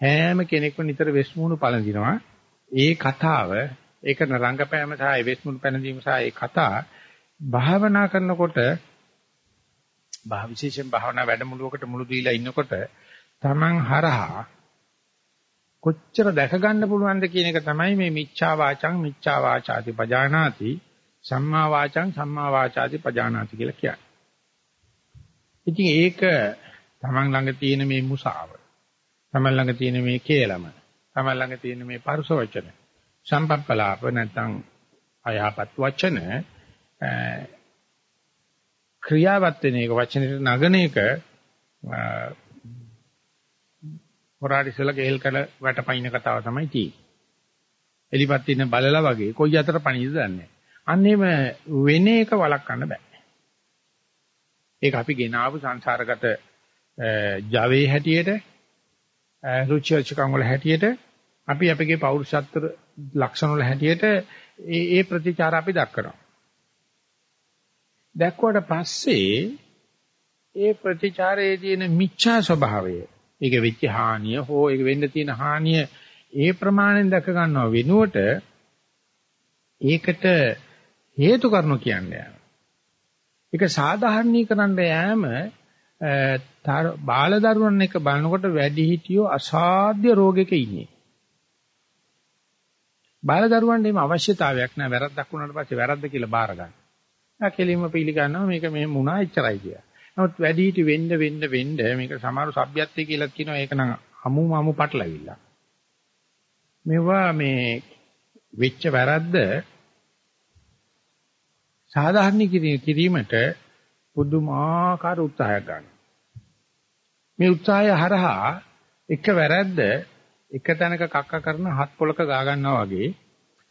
හැම කෙනෙක්ම නිතර වෙස්මුණු පළඳිනවා. ඒ කතාව ඒක රංගපෑම සහ ඒ වෙස්මුණු පැනදීම සහ ඒ කතා භාවනා කරනකොට භා විශේෂයෙන් භාවනා වැඩමුළුවකට මුළු දීලා ඉන්නකොට Taman හරහා කොච්චර දැක ගන්න පුළුවන්ද කියන එක තමයි මේ මිච්ඡා වාචං මිච්ඡා වාචාති පජානාති සම්මා වාචං සම්මා වාචාති පජානාති කියලා කියන්නේ. ඉතින් ඒක Taman ළඟ තියෙන මේ මුසාව. Taman ළඟ තියෙන මේ කේලම. Taman ළඟ තියෙන මේ පරුස වචන. සම්පප්පලාප නැත්නම් අයහපත් වචන ක්‍රියාවත් වෙන එක වචනෙට නගන එක හොරාරිසල ගෙල් කළ වැටපයින් කතාව තමයි තියෙන්නේ. එලිපත් ඉන්න බලලා වගේ කොයි අතර පණිද දන්නේ. අන්නේම වෙන එක වළක්වන්න බෑ. ඒක අපි ගෙන ආපු සංසාරගත ජවයේ හැටියට රුචි අරුචිකම් වල හැටියට අපි අපගේ පෞරුෂත්ව ලක්ෂණ වල හැටියට ඒ ඒ ප්‍රතිචාර අපි දක්වනවා. දැක්වට පස්සේ ඒ ප්‍රතිචාරයේ තියෙන මිච්ඡා ස්වභාවය ඒක වෙච්ච හානිය හෝ ඒක වෙන්න තියෙන හානිය ඒ ප්‍රමාණයෙන් දැක ගන්නව වෙනුවට ඒකට හේතු කරනු කියන්නේ. ඒක සාධාරණීකරන්න යෑම බාල දරුවන් එක බලනකොට වැඩි හිටියෝ අසාධ්‍ය රෝගයක ඉන්නේ. බාල දරුවන්ට එimhe අවශ්‍යතාවයක් නැහැ වැරද්දක් වුණාට පස්සේ වැරද්ද කියලා බාර ගන්න. ආ කෙලින්ම පිළිගන්නවා මේක මෙහෙම වුණා එච්චරයි කියලා. නමුත් වැඩි හිටි වෙන්න වෙන්න වෙන්න මේක සමහර සભ્યත්වයේ කියලා කියනවා ඒක නම් අමු අමු පටලවිල්ල. මේවා මේ වෙච්ච වැරද්ද සාධාරණ කිරීමට පුදුමාකාර උත්සාහයක් ගන්නවා. මේ උත්සාහය හරහා එක වැරද්ද එක තැනක කක්ක කරන හත් පොලක ගා ගන්නවා වගේ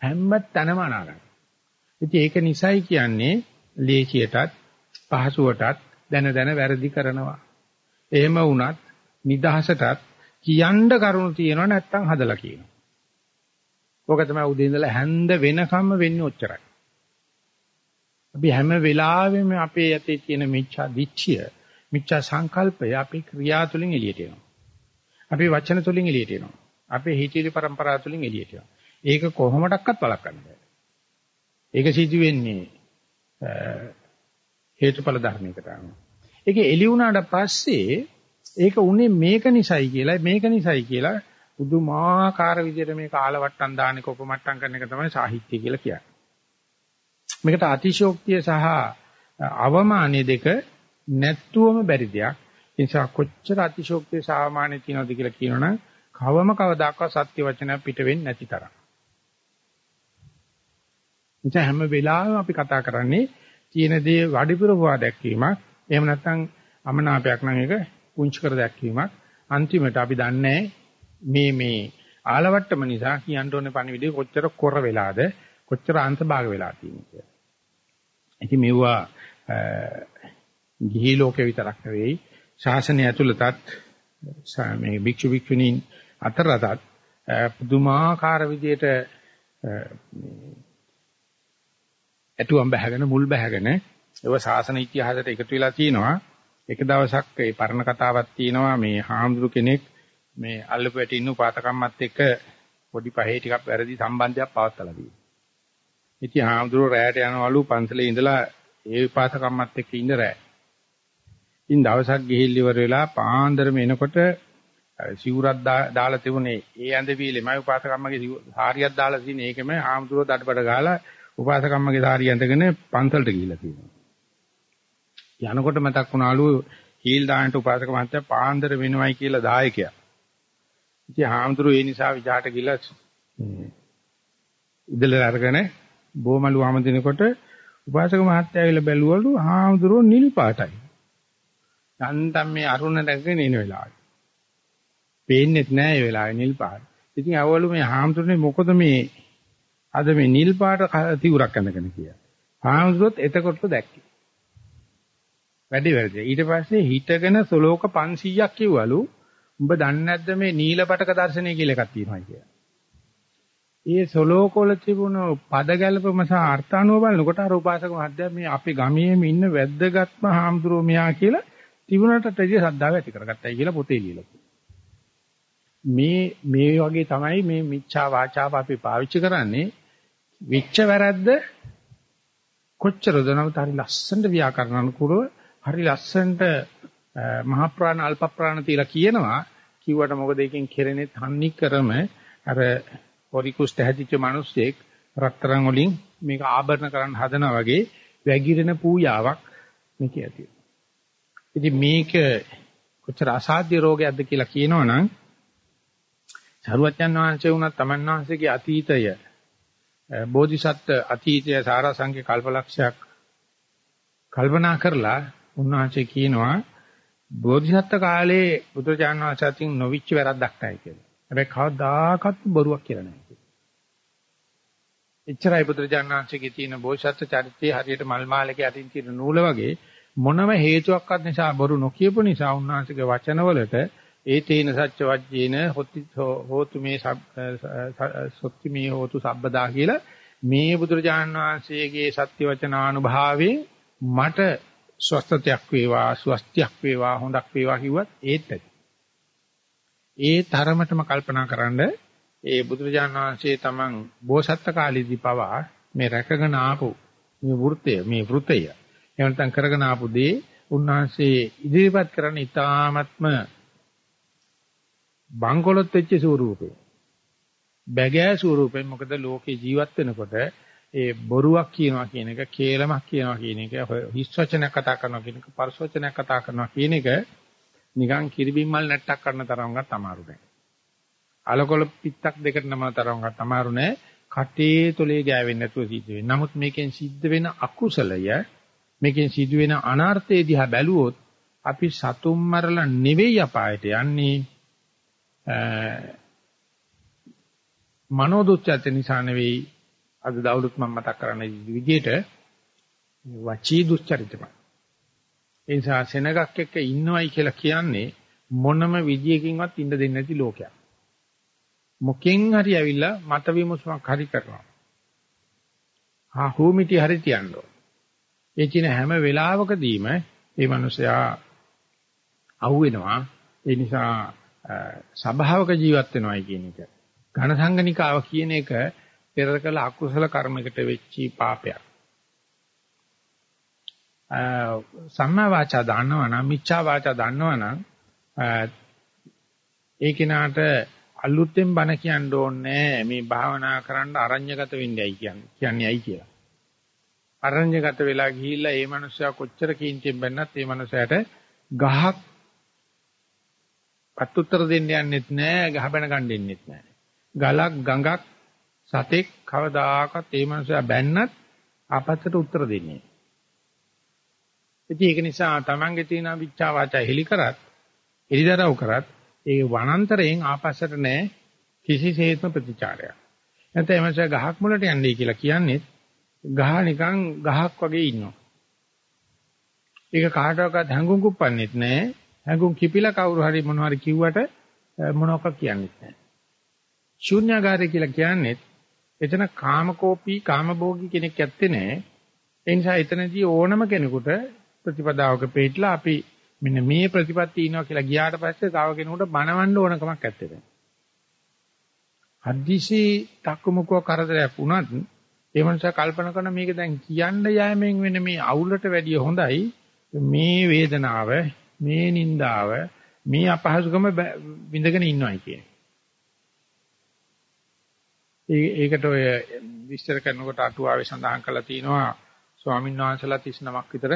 හැම තැනම අනා ගන්න. ඉතින් ඒක නිසයි කියන්නේ ලේසියටත් පහසුවටත් දැන දැන වැරදි කරනවා. එහෙම වුණත් නිදහසටත් කියන්න කරුණු තියෙනවා නැත්තම් හදලා කියනවා. ඕක තමයි උදේ ඉඳලා හැන්ද වෙනකම්ම වෙන්නේ ඔච්චරයි. අපි හැම වෙලාවෙම අපේ යතේ තියෙන මිච්ඡා දිච්ඡිය, මිච්ඡා සංකල්පය අපේ ක්‍රියා තුළින් එළියට එනවා. අපේ වචන තුළින් එළියට එනවා. අපේ හිතේලි પરම්පරාව තුළින් එළියට එනවා. ඒක කොහොමඩක්වත් වළක්වන්න බෑ. ඒක සිදු වෙන්නේ හේතුඵල ධර්මයකට අනුව. ඒක එළි වුණාට පස්සේ ඒක උනේ මේක නිසයි කියලා මේක නිසයි කියලා පුදුමාකාර විදිහට මේක ආලවට්ටම් දාන්නේ කොපමට්ටම් කරන එක තමයි සාහිත්‍ය කියලා කියන්නේ. මේකට අතිශෝක්තිය සහ අවමානය දෙක නැත්තුවම බැරි දෙයක්. ඒ නිසා කොච්චර අතිශෝක්තිය සාමාන්‍ය තියනවද කියලා කියනවනම් කවම කවදාකවත් සත්‍ය වචන පිට වෙන්නේ නැති තරම්. නිසා හැම වෙලාවෙම අපි කතා කරන්නේ තියෙන දේ වඩිපුරවා දැක්වීමක්. එහෙම නැත්නම් අමනාපයක් නම් ඒක පුංචි කර දැක්වීමක්. අන්තිමට අපි දන්නේ මේ මේ ආලවට්ටම නිසා කියන්න ඕනේ පණිවිඩේ කොච්චර කොර වෙලාද කොච්චර අංශභාග වෙලා තියෙන්නේ කියලා. ඉතින් මෙවුවා ගිහි ලෝකේ විතරක් නෙවෙයි ශාසනය ඇතුළතත් මේ භික්ෂු භික්ෂුණීන් අතරටත් පුදුමාකාර විදියට ඇතුම් බහගෙන මුල් බහගෙන ඒව ශාසන ඉතිහාසයට එකතු වෙලා තියෙනවා. එක දවසක් ඒ පරණ කතාවක් තියෙනවා මේ හාමුදුරු කෙනෙක් මේ අල්ලපු ඇටි ඉන්න උපාතකම්මත් එක්ක පොඩි පහේ ටිකක් වැරදි සම්බන්ධයක් පවත්ලා තියෙනවා. ඉතින් හාමුදුරුවෝ රැයට යනවලු පන්සලේ ඉඳලා ඒ උපාසකම්මත් එක්ක ඉඳ රැ. ඉතින් දවසක් ගිහිල්ල ඉවර වෙලා පාන්දරම එනකොට සිවුරක් දාලා තිබුණේ ඒ ඇඳ වීලේ මම උපාසකම්මගේ සාරියක් දාලා තියෙන ඒකෙම හාමුදුරුවෝ දඩබඩ ගාලා උපාසකම්මගේ සාරිය ඇඳගෙන පන්සලට ගිහිල්ලා තියෙනවා. යනකොට මතක් වුණාලු හීල් දාන්නට උපාසක මහත්තයා පාන්දර වෙනවයි කියලා දායකයා. ඉතින් හාමුදුරුවෝ ඒ නිසා විජාට ගිහිල්ලා ඉදලා අරගෙන බොමලු ආමදිනකොට උපාසක මහත්තයා ඇවිල්ලා බැලුවලු හාමුදුරුවෝ නිල් පාටයි. යන්තම් මේ අරුණ දැකගෙන ඉන වෙලාවේ. පේන්නේත් නෑ ඒ වෙලාවේ නිල් පාට. ඉතින් අවවලු මේ හාමුදුරනේ මොකද මේ අද මේ නිල් පාට තිවුරක් අඳගෙන කියලා. හාමුදුරුවොත් එතකොට දැක්කේ. වැඩි වැඩි. ඊට පස්සේ හිටගෙන සලෝක 500ක් කිව්වලු. උඹ දන්නේ නැද්ද මේ නීලපටක දර්ශනය කියලා එකක් තියෙනවා කියලා. ඒ සලෝකවල තිබුණු පද ගැළපම සහ අර්ථානුව බලනකොට අර උපාසක මහත්තයා මේ අපේ ගමේම ඉන්න වැද්දගත්ම හාමුදුරුවෝ මෙයා කියලා තිබුණටත් වැඩිය ශ්‍රද්ධාව ඇති කරගත්තයි කියලා පොතේ ලියලා මේ මේ වගේ තමයි මේ මිච්ඡා වාචාව අපි පාවිච්චි කරන්නේ. විච්ච වැරද්ද කොච්චරද නමුත් හරි ලස්සනට ව්‍යාකරණ අනුකූලව හරි ලස්සනට මහ ප්‍රාණ අල්ප ප්‍රාණ තියලා කියනවා. කිව්වට මොකද එකෙන් කෙරෙන්නේ තන්නි කරම අර පොරිකුස්ට හැදිච්ච මිනිස්සෙක් රත්තරන් වලින් මේක ආභරණ කරන්න හදනා වගේ වැగిරෙන පූජාවක් මේක ඇති. ඉතින් මේක කොච්චර අසාධ්‍ය රෝගයක්ද කියලා කියනවනම් සරුවච්චන් වහන්සේ වුණත් තමන් වහන්සේගේ අතීතය බෝධිසත්ව අතීතය සාරාංශික කල්පලක්ෂයක් කල්පනා කරලා උන්වහන්සේ කියනවා බෝධිසත්ව කාලේ බුදුරජාණන් වහන්සේ අතින් නොවිච්ච වැරද්දක් නැහැ කියලා. හැබැයි කවදාකවත් බොරුවක් කියලා නැහැ කියලා. එච්චරයි බුදුරජාණන් වහන්සේගේ තියෙන බෝධිසත්ව චරිතය හරියට මල් මාලකේ අතින් තියෙන නූල වගේ මොනම හේතුවක්වත් නිසා බොරු නොකියපු නිසා උන්වහන්සේගේ වචනවලට ඒ තේන සත්‍ය වජ්ජේන හොති හෝතු මේ සොත්ති මේ හෝතු සබ්බදා කියලා මේ බුදුරජාණන් වහන්සේගේ සත්‍ය වචනානුභාවයෙන් මට ස්වස්ථතයක් වේවා ස්වස්තියක් වේවා හොඳක් වේවා කිව්වත් ඒත් ඇති. ඒ තරමටම කල්පනා කරන්ඩ ඒ බුදුරජාණන් වහන්සේ තමන් බෝසත්ත්ව කාලීදී පවා මේ රැකගෙන ආපු මේ වෘතය මේ වෘතය එහෙම නැත්නම් කරගෙන ආපු දේ උන්වහන්සේ ඉදිරිපත් කරන්න ඉතාමත්ම බංකොලොත් වෙච්ච ස්වරූපේ. බැගෑ ස්වරූපෙන් මොකද ලෝකේ ජීවත් වෙනකොට ඒ බොරුවක් කියනවා කියන එක, කේලමක් කියනවා කියන එක, හිස් වචනයක් කතා කරනවා කියන එක, පරස වචනයක් කතා කරනවා කියන එක නිකන් කිරිබිම්මල් නැට්ටක් කරන තරම්වත් අමාරු නෑ. අලකොල පිටක් දෙකට නම තරම්වත් අමාරු නෑ. කටේ තොලේ ගෑවෙන්නේ නැතුව සිද්ධ වෙන්නේ. නමුත් මේකෙන් සිද්ධ වෙන අකුසලය, මේකෙන් සිදු වෙන අනර්ථය දිහා බැලුවොත් අපි සතුම් මරලා නෙවෙයි අපායට යන්නේ මනෝ දුච්චත නිසා නෙවෙයි අද දවලුත් මම මතක් කරන්න විදිහට වචී දුස්චරිතමයි. ඒ නිසා සෙනගක් එක්ක ඉන්නවයි කියලා කියන්නේ මොනම විදියකින්වත් ඉන්න දෙන්නේ නැති ලෝකයක්. මොකෙන් හරි ඇවිල්ලා මත විමුසුමක් හරි කරනවා. හා හූමිටි හරි තියනවා. ඒ කියන හැම වෙලාවකදීම මේ මිනිසයා අහුවෙනවා. ඒ නිසා සබාවක ජීවත් වෙනවයි කියන එක. ඝන සංගනිකාව කියන එක පෙර කළ අකුසල කර්මයකට වෙච්චි පාපයක්. සම්මා වාචා දන්නවා නම් මිච්ඡා වාචා දන්නවා නම් ඒ කෙනාට අලුතෙන් බණ කියන්න ඕනේ මේ භාවනා කරන්න අරඤ්‍යගත වෙන්නේයි කියන්නේ. කියන්නේ ඇයි කියලා. අරඤ්‍යගත වෙලා ගිහිල්ලා ඒ මනුස්සයා කොච්චර කීන්තියෙන් බැන්නත් ඒ මනුස්සයාට ගහක් අත්උත්තර දෙන්න යන්නෙත් නෑ, ගහ බැන ගන්න දෙන්නෙත් නෑ. ගලක් ගඟක් සතෙක් කවදාකවත් ඒ මනුස්සයා බැන්නත් ආපස්සට උත්තර දෙන්නේ නෑ. ඉතින් ඒක නිසා Tamange තියෙන විචා වාචා හෙලි කරත්, එලිදරව් කරත් ඒ වනාන්තරයෙන් ආපස්සට නෑ කිසිසේත්ම ප්‍රතිචාරයක්. නැත්නම් ඒ මනුස්සයා ගහක් මුලට යන්නේ කියලා කියන්නේ ගහ නිකන් ගහක් වගේ ඉන්නවා. ඒක කාටවත් හැඟුම් කුප්පන්නේත් නෑ හැඟුම් කිපිලා කවුරු හරි මොනවා හරි කිව්වට මොනවක් කියන්නෙත් නැහැ. ශූන්‍යාකාරය කියලා කියන්නේ එතන කාමකෝපී කාමභෝගී කෙනෙක් ඇත්තේ නැහැ. ඒ නිසා එතනදී ඕනම කෙනෙකුට ප්‍රතිපදාවක පිටලා අපි මෙන්න මේ ප්‍රතිපත්ති ඉනවා කියලා ගියාට පස්සේ තව කෙනෙකුට බනවන්න ඕන කමක් නැත්තේ දැන්. හදිසි තක්කමුකව කරදරයක් වුණත් ඒ මනුස්සයා කල්පනා කරන මේක දැන් කියන්න යෑමෙන් වෙන මේ අවුලට වැඩිය හොඳයි මේ වේදනාව මේ නිന്ദාව මේ අපහසුකම විඳගෙන ඉන්නවයි කියන්නේ. ඒකට ඔය විස්තර කරනකොට අටුවාවේ සඳහන් කරලා තියෙනවා ස්වාමීන් වහන්සේලා 39ක් විතර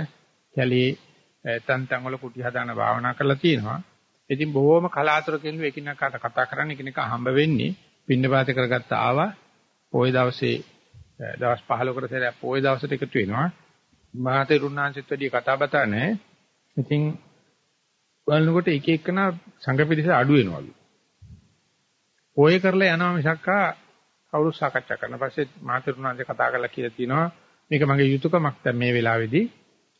කැලේ තන් තන් වල කුටි හදාන භාවනා කරලා තියෙනවා. ඉතින් බොහොම කලාතුරකින් එකිනෙකාට කතා කරන්න එකිනෙක හම්බ වෙන්නේ පින්නපාත කරගත්ත ආවා. පොයි දවසේ දවස් 15කට සැරයක් පොයි දවසට එකතු වෙනවා. මහතෙරුණාංශිත් වැඩි කතා බතා නැහැ. ඉතින් බලනකොට එක එකනා සංඝ පිරිස අඩු වෙනවලු. ඔය කරලා යනවා මිසක්කා කවුරු සාකච්ඡා කරන පස්සේ මාතෘුණාන්සේ කතා කරලා කියලා තියෙනවා මේක මගේ යුතුයකමක් දැන් මේ වෙලාවේදී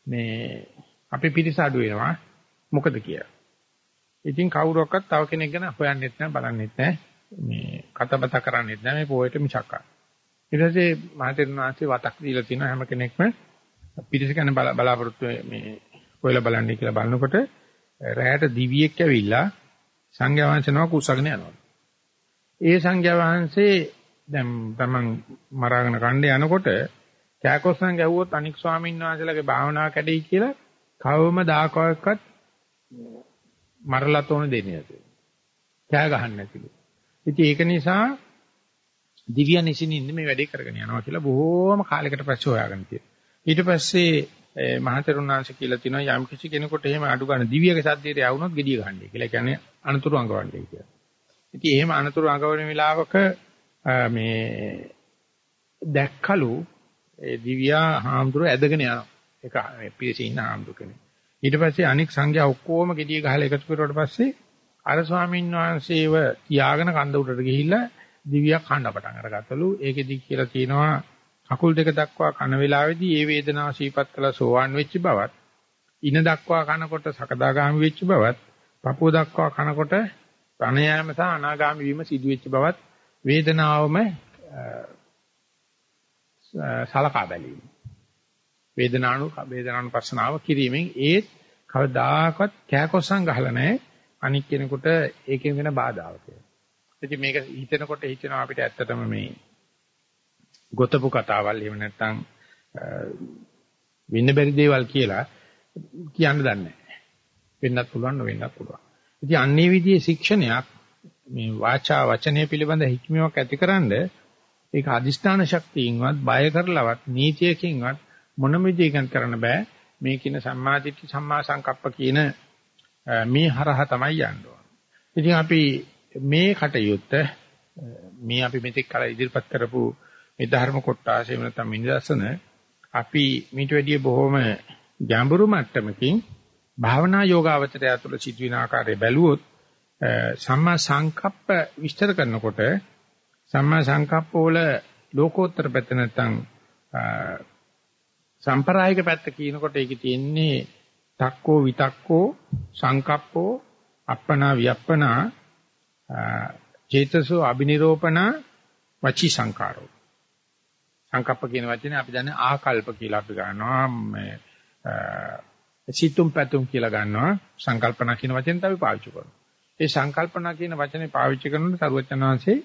මේ අපේ පිරිස අඩු වෙනවා මොකද කියලා. ඉතින් කවුරක්වත් තව කෙනෙක් ගැන හොයන්නෙත් නැහැ බලන්නෙත් නැහැ මේ කතාබත කරන්නෙත් නැහැ මේ පොයට මිසක්කා. ඊට පස්සේ මාතෘුණාන්සේ වතක් දීලා තියෙනවා හැම කෙනෙක්ම පිරිස ගැන බලාපොරොත්තු මේ හොයලා බලන්නේ කියලා බලනකොට රැයට දිවියෙක් ඇවිල්ලා සංඝයා වහන්සේනම කුසගෙන යනවා. ඒ සංඝයා වහන්සේ දැන් තමන් මරාගෙන කණ්ඩ යනකොට කෑකොස්සන් ගැව්වොත් අනික් ස්වාමීන් වහන්සේලාගේ භාවනාව කැඩෙයි කියලා කවම දාකවක්වත් මරලා තෝන දෙන්නේ නැතුව. කෑ ගහන්න නැතිලු. ඉතින් ඒක නිසා දිව්‍යන් ඉසින් ඉන්නේ මේ වැඩේ කරගෙන යනවා කියලා බොහෝම කාලයකට පස්සේ හොයාගෙන තියෙනවා. ඊට පස්සේ මහතෙරුණාංශ කියලා තිනවා යම් කිසි කෙනෙකුට එහෙම අඩු ගන්න දිව්‍යක සද්දයට යවුනොත් gediya ගන්නයි කියලා. ඒ කියන්නේ අනතුරු අඟවන්නේ කියලා. ඉතින් එහෙම අනතුරු අඟවන වෙලාවක මේ දැක්කලු ඒ දිව්‍යා හාමුදුරුව ඇදගෙන යනවා. ඒක මේ පිරිසේ ඉන්න හාමුදුර කෙනෙක්. ඊට පස්සේ අනික් සංඝයා ඔක්කොම gediya ගහලා එකතු කරුවාට පස්සේ අර ස්වාමීන් වහන්සේව තියාගෙන කන්ද උඩට ගිහිල්ලා දිව්‍යා කන්න පටන් අරගත්තලු. ඒකෙදි කියලා තියෙනවා කකුල් දෙක දක්වා කන වේලාවේදී ඒ වේදනාව සීපත් කළ සෝවාන් වෙච්ච බවත් ඉන දක්වා කනකොට සකදාගාමි වෙච්ච බවත් පපුව දක්වා කනකොට ප්‍රණයාම සහ අනාගාමි වීම සිදු වෙච්ච බවත් වේදනාවම සලකා බැලීම. වේදනානු වේදනානුපස්සනාව කිරීමෙන් ඒත් කවදාකවත් කෑකොස්සන් ගහලා නැහැ අනික් කෙනෙකුට ඒකෙන් වෙන බාධාවක් කියලා. ඉතින් මේක හිතනකොට හිතෙනවා අපිට ඇත්තටම මේ ගොතපු කතාවල් එහෙම නැත්නම් වෙන්න බැරි දේවල් කියලා කියන්න දන්නේ නැහැ. වෙන්නත් පුළුවන් නොවෙන්නත් පුළුවන්. ඉතින් අන්නේ විදිහේ ශික්ෂණයක් මේ වාචා වචනය පිළිබඳ හික්මියක් ඇතිකරනද ඒක අදිෂ්ඨාන ශක්තියින්වත් බය කරලවත් නීතියකින්වත් මොනම විදිහකින් කරන්න බෑ මේ කියන සම්මාදිට්ඨි සම්මා සංකප්ප කියන මේ හරහා තමයි යන්න ඕන. ඉතින් අපි මේ කටයුත්ත මේ අපි මෙතෙක් කල ඉදිරිපත් කරපු මේ ධර්ම කොටාසේ වෙනතම නිදර්ශන අපි මීට වැඩිය බොහොම ගැඹුරු මට්ටමකින් භාවනා යෝගාවචරය තුළ සිදුවෙන ආකාරය බැලුවොත් සම්මා සංකප්ප විස්තර කරනකොට සම්මා සංකප්ප වල ලෝකෝත්තර පැත්ත නැත්නම් සම්ප්‍රායික පැත්ත කියනකොට ඒකේ තියෙන්නේ තක්කෝ විතක්කෝ සංකප්පෝ අප්පනා වියප්පනා චේතසෝ අබිනිරෝපණ වචී සංකාරෝ සංකප්ප කියන වචනේ අපි දන්නේ ආකල්ප කියලා අපි ගන්නවා මේ සිතුම් පැතුම් කියලා ගන්නවා සංකල්පනා කියන වචෙන් තමයි පාවිච්චි කරන්නේ. ඒ සංකල්පනා කියන වචනේ පාවිච්චි කරනකොට සරුවචන වහන්සේ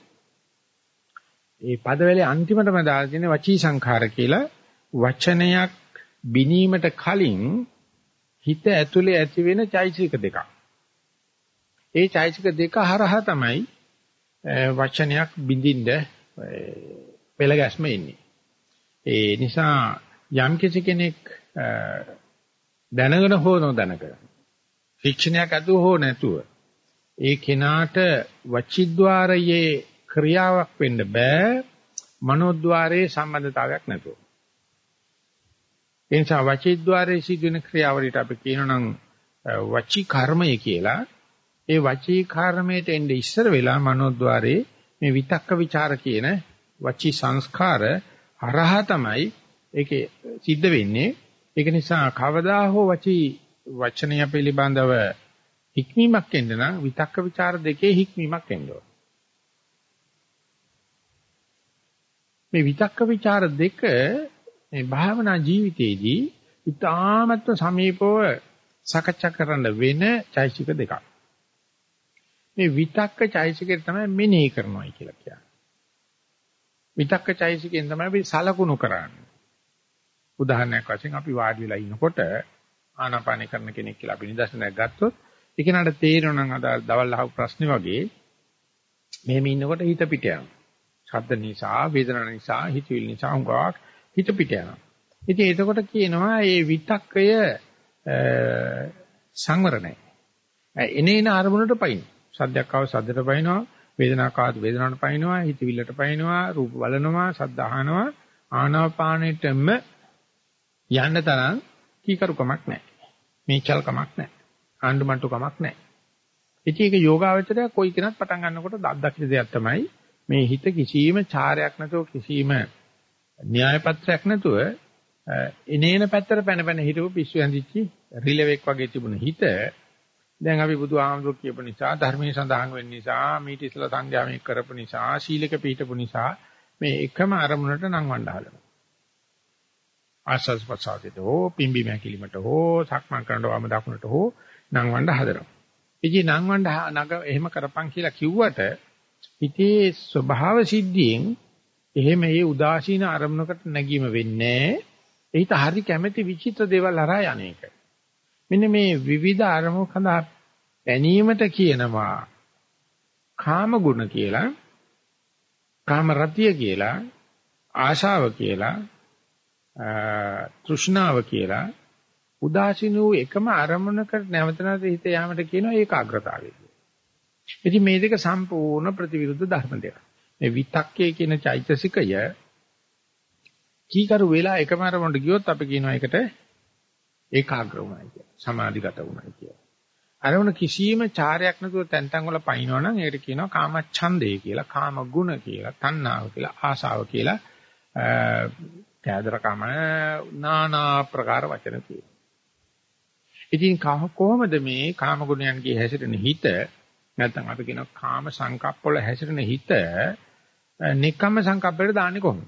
ඒ පදවැලේ අන්තිමටම දාලා තියෙන වචී සංඛාර කියලා වචනයක් බිනීමට කලින් හිත ඇතුලේ ඇති වෙන චෛතසික දෙකක්. ඒ චෛතසික දෙක හරහා තමයි වචනයක් බින්දින්න පෙළ ගැස්ම එන්නේ. ඒ නිසා යම් කිසි කෙනෙක් දැනගෙන හෝ නොදැනගෙන ශික්ෂණයක් අදුව හෝ නැතුව ඒ කෙනාට වචිද්්වාරයේ ක්‍රියාවක් වෙන්න බෑ මනෝද්්වාරයේ සම්බන්ධතාවයක් නැතුව. ඒ නිසා වචීද්්වාරයේ සිදුවෙන ක්‍රියාවලියට අපි කියනනම් වචී කර්මය කියලා. ඒ වචී කර්මයට එන්නේ ඉස්සර වෙලා මනෝද්්වාරයේ මේ විතක්ක ਵਿਚාර කියන වචී සංස්කාර අරහා තමයි ඒකේ සිද්ධ වෙන්නේ. ඒක නිසා කවදා හෝ වචී වචනය පිළිබඳව හික්මීමක් එන්න නම් විතක්ක ਵਿਚාර දෙකේ හික්මීමක් එන්න ඕන. මේ විතක්ක ਵਿਚාර දෙක මේ භාවනා ජීවිතයේදී ඉතාමත්ව සමීපව සකච්ඡා කරන්න වෙන චෛසික දෙකක්. මේ විතක්ක චෛසිකේ තමයි මෙනෙහි කරනවායි කියලා කියන්නේ. විතක්ක චෛසිකෙන් තමයි අපි සලකුණු කරන්නේ. උදාහරණයක් වශයෙන් අපි වාඩි වෙලා ඉනකොට ආනාපාන කරන කෙනෙක් කියලා අපි නිදර්ශනයක් ගත්තොත් ඒක නට තේරෙනවා නම් අද දවල් අහපු ප්‍රශ්නේ වගේ මෙහෙම ඉන්නකොට හිත පිට යනවා. ශබ්ද නිසා, වේදනා නිසා, හිතවිලි නිසා උගාවක් හිත පිට යනවා. ඉතින් එතකොට කියනවා මේ විතක්කය සංවර නැහැ. එනේන අරමුණට පයින්. සද්දයක් ආව සද්දට පයින්නවා, වේදනාවක් ආව වේදනාවට පයින්නවා, හිතවිල්ලට පයින්නවා, රූප බලනවා, ශබ්ද අහනවා, ආනාපානෙටම යන්න තරම් කීකරුකමක් නැහැ. මේචල්කමක් නැහැ. ආණ්ඩුමට්ටුකමක් නැහැ. ඉතින් ඒක යෝගාවචරය කොයි කෙනත් පටන් ගන්නකොට දක්දක්ෂ දෙයක් තමයි මේ හිත කිසියම් චාරයක් නැතුව කිසියම් න්‍යාය පත්‍රයක් නැතුව එනේන පැත්තට පැන පැන හිටපු පිස්සු ඇඳිච්චි රිලෙවෙක් වගේ තිබුණ හිත දැන් අපි බුදු ආමතුක් කියපු නිසා ධර්මයේ සඳහන් වෙන්න නිසා මීට ඉස්සලා සංඥා මේ කරපු නිසා සීලක පිළිපු නිසා මේ එකම අරමුණට නම් වණ්ඩ හදනවා ආස්වාද ප්‍රසාදිත හෝ පිම්බි මැකිලිමට හෝ සක්මන් කරනවාම දකුණට හෝ නංවන්න හදනවා. ඉතින් නංවන්න නග එහෙම කරපන් කියලා කිව්වට හිතේ ස්වභාව සිද්ධියෙන් එහෙම ඒ උදාසීන අරමුණකට නැගීම වෙන්නේ ඒිට හරි කැමැති විචිත්‍ර දේවල් හරහා යන්නේක. මෙන්න මේ විවිධ අරමුණු කඳා පැනීමට කියනවා කාම ගුණ කියලා කාම රතිය කියලා ආශාව කියලා තෘෂ්ණාව කියලා උදාසීන වූ එකම අරමුණකට නැවත නැවත හිත යාමට කියනවා ඒකාග්‍රතාවය කියලා. ඉතින් මේ දෙක සම්පූර්ණ ප්‍රතිවිරුද්ධ ධර්ම දෙක. මේ විතක්කේ කියන චෛතසිකය කීකරු වෙලා එකම අරමුණට ගියොත් අපි කියනවා ඒකට ඒකාග්‍ර වුණයි කියලා. සමාධිගත වුණයි කියලා. අරමුණ කිසියම් චාරයක් නැතුව තැන් තැන් වල පයින්නවනම් ඒකට කියනවා කාමච්ඡන්දේ කියලා, කාම ගුණ කියලා, තණ්හාව කියලා, ආසාව කියලා කෑදරකම নানা ප්‍රකාර වචන තියෙනවා. ඉතින් කොහොමද මේ කාම ගුණයන්ගේ හැසිරෙන හිත නැත්නම් අපි කියනවා කාම සංකප්ප වල හැසිරෙන හිත නික්කම්ම සංකප්පයට දාන්නේ කොහොමද?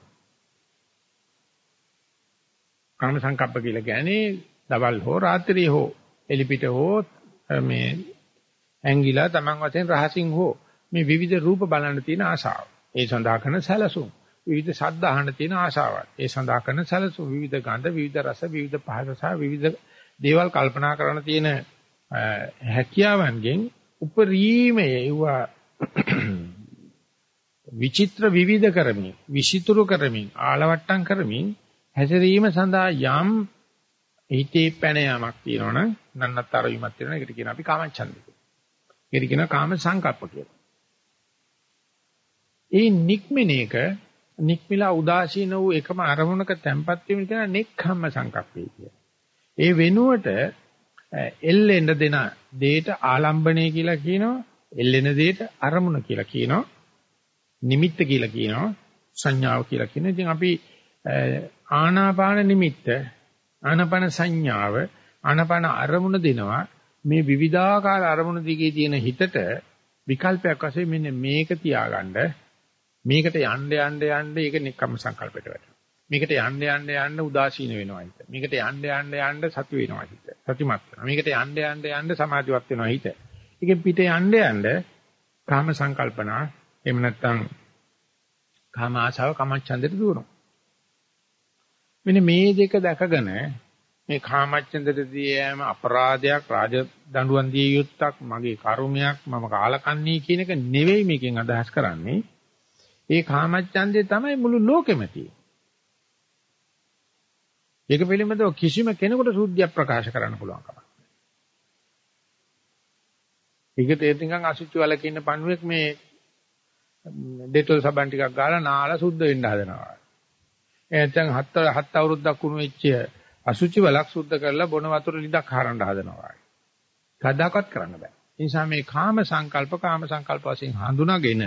කාම සංකප්ප කියලා කියන්නේ දවල් හෝ රාත්‍රියේ හෝ එලිපිට හෝ මේ ඇංගිලා Taman වශයෙන් රහසින් හෝ මේ විවිධ රූප බලන්න තියෙන ආශාව. ඒ සඳහා කරන සැලසුම්. විවිධ ශබ්ද අහන්න තියෙන ආශාවක්. ඒ සඳහා කරන සැලසුම් විවිධ ගන්ධ, විවිධ රස, විවිධ පහස සහ විවිධ දේවල් කල්පනා කරන තියෙන හැකියාවන්ගෙන් උපරිමයේ ඒවා විචිත්‍ර විවිධ කරමින්, විසිතුරු කරමින්, ආලවට්ටම් කරමින් හැසිරීම සඳහා යම් හිතේ පැන යාමක් තියෙනවනම් නන්නතර වීමක් තියෙනවා. ඒකට කියනවා අපි කාමච්ඡන්දය කියලා. ඒකට කියනවා කාම සංකප්ප කියලා. ඒ නික්මන එක නික්මිලා උදාසීන වූ එකම අරමුණක තැම්පත් වීම කියන නෙක්ඛම්ම සංකප්පය කියලා. ඒ වෙනුවට එල්ලෙන්න දෙන දෙයට ආලම්බණය කියලා කියනවා. එල්ලෙන දෙයට අරමුණ කියලා කියනවා. නිමිත්ත කියලා කියනවා. සංඥාව කියලා කියනවා. ඉතින් අපි ආනාපාන නිමිත්ත ආනාපාන සංඥාව ආනාපාන අරමුණ දෙනවා මේ විවිධාකාර අරමුණ දිගේ තියෙන හිතට විකල්පයක් වශයෙන් මෙන්න මේක තියාගන්න මේකට යන්න යන්න යන්න ඒක නිකම්ම සංකල්පයට වැටෙනවා මේකට යන්න යන්න යන්න උදාසීන වෙනවා හිත. මේකට යන්න යන්න යන්න සතු වෙනවා හිත. සතිමත් වෙනවා. මේකට යන්න යන්න යන්න සමාධිවත් වෙනවා හිත. ඒකෙන් පිට යන්න යන්න කාම සංකල්පනා එහෙම නැත්නම් කාම ආශාව කමච්ඡන්දෙට දුවනවා. මෙන්න මේ දෙක දැකගෙන මේ කාමච්ඡන්දටදී යෑම අපරාධයක් රාජ දඬුවම් දිය යුත්තක් මගේ කර්මයක් මම කාලකන්ණී කියන එක නෙවෙයි මේකෙන් අදහස් කරන්නේ. ඒ කාමච්ඡන්දේ තමයි මුළු ලෝකෙම තියෙන්නේ. ඒක පිළිබඳව කිසිම කෙනෙකුට සුද්ධියක් ප්‍රකාශ කරන්න පුළුවන් කමක් නැහැ ඒක තේරුම් අසුචි වලක ඉන්න පණුවෙක් මේ ඩෙටෝල් සබන් ටිකක් ගාලා නාලා සුද්ධ වෙන්න හදනවා නැත්නම් හත් හත් අවුරුද්දක් වුණු වෙච්ච අසුචි වලක් සුද්ධ කරලා බොන වතුර ලිඳක් හරන්න හදනවා. කවදාකවත් කරන්න බෑ. ඒ නිසා මේ කාම සංකල්ප කාම සංකල්ප වශයෙන් හඳුනාගෙන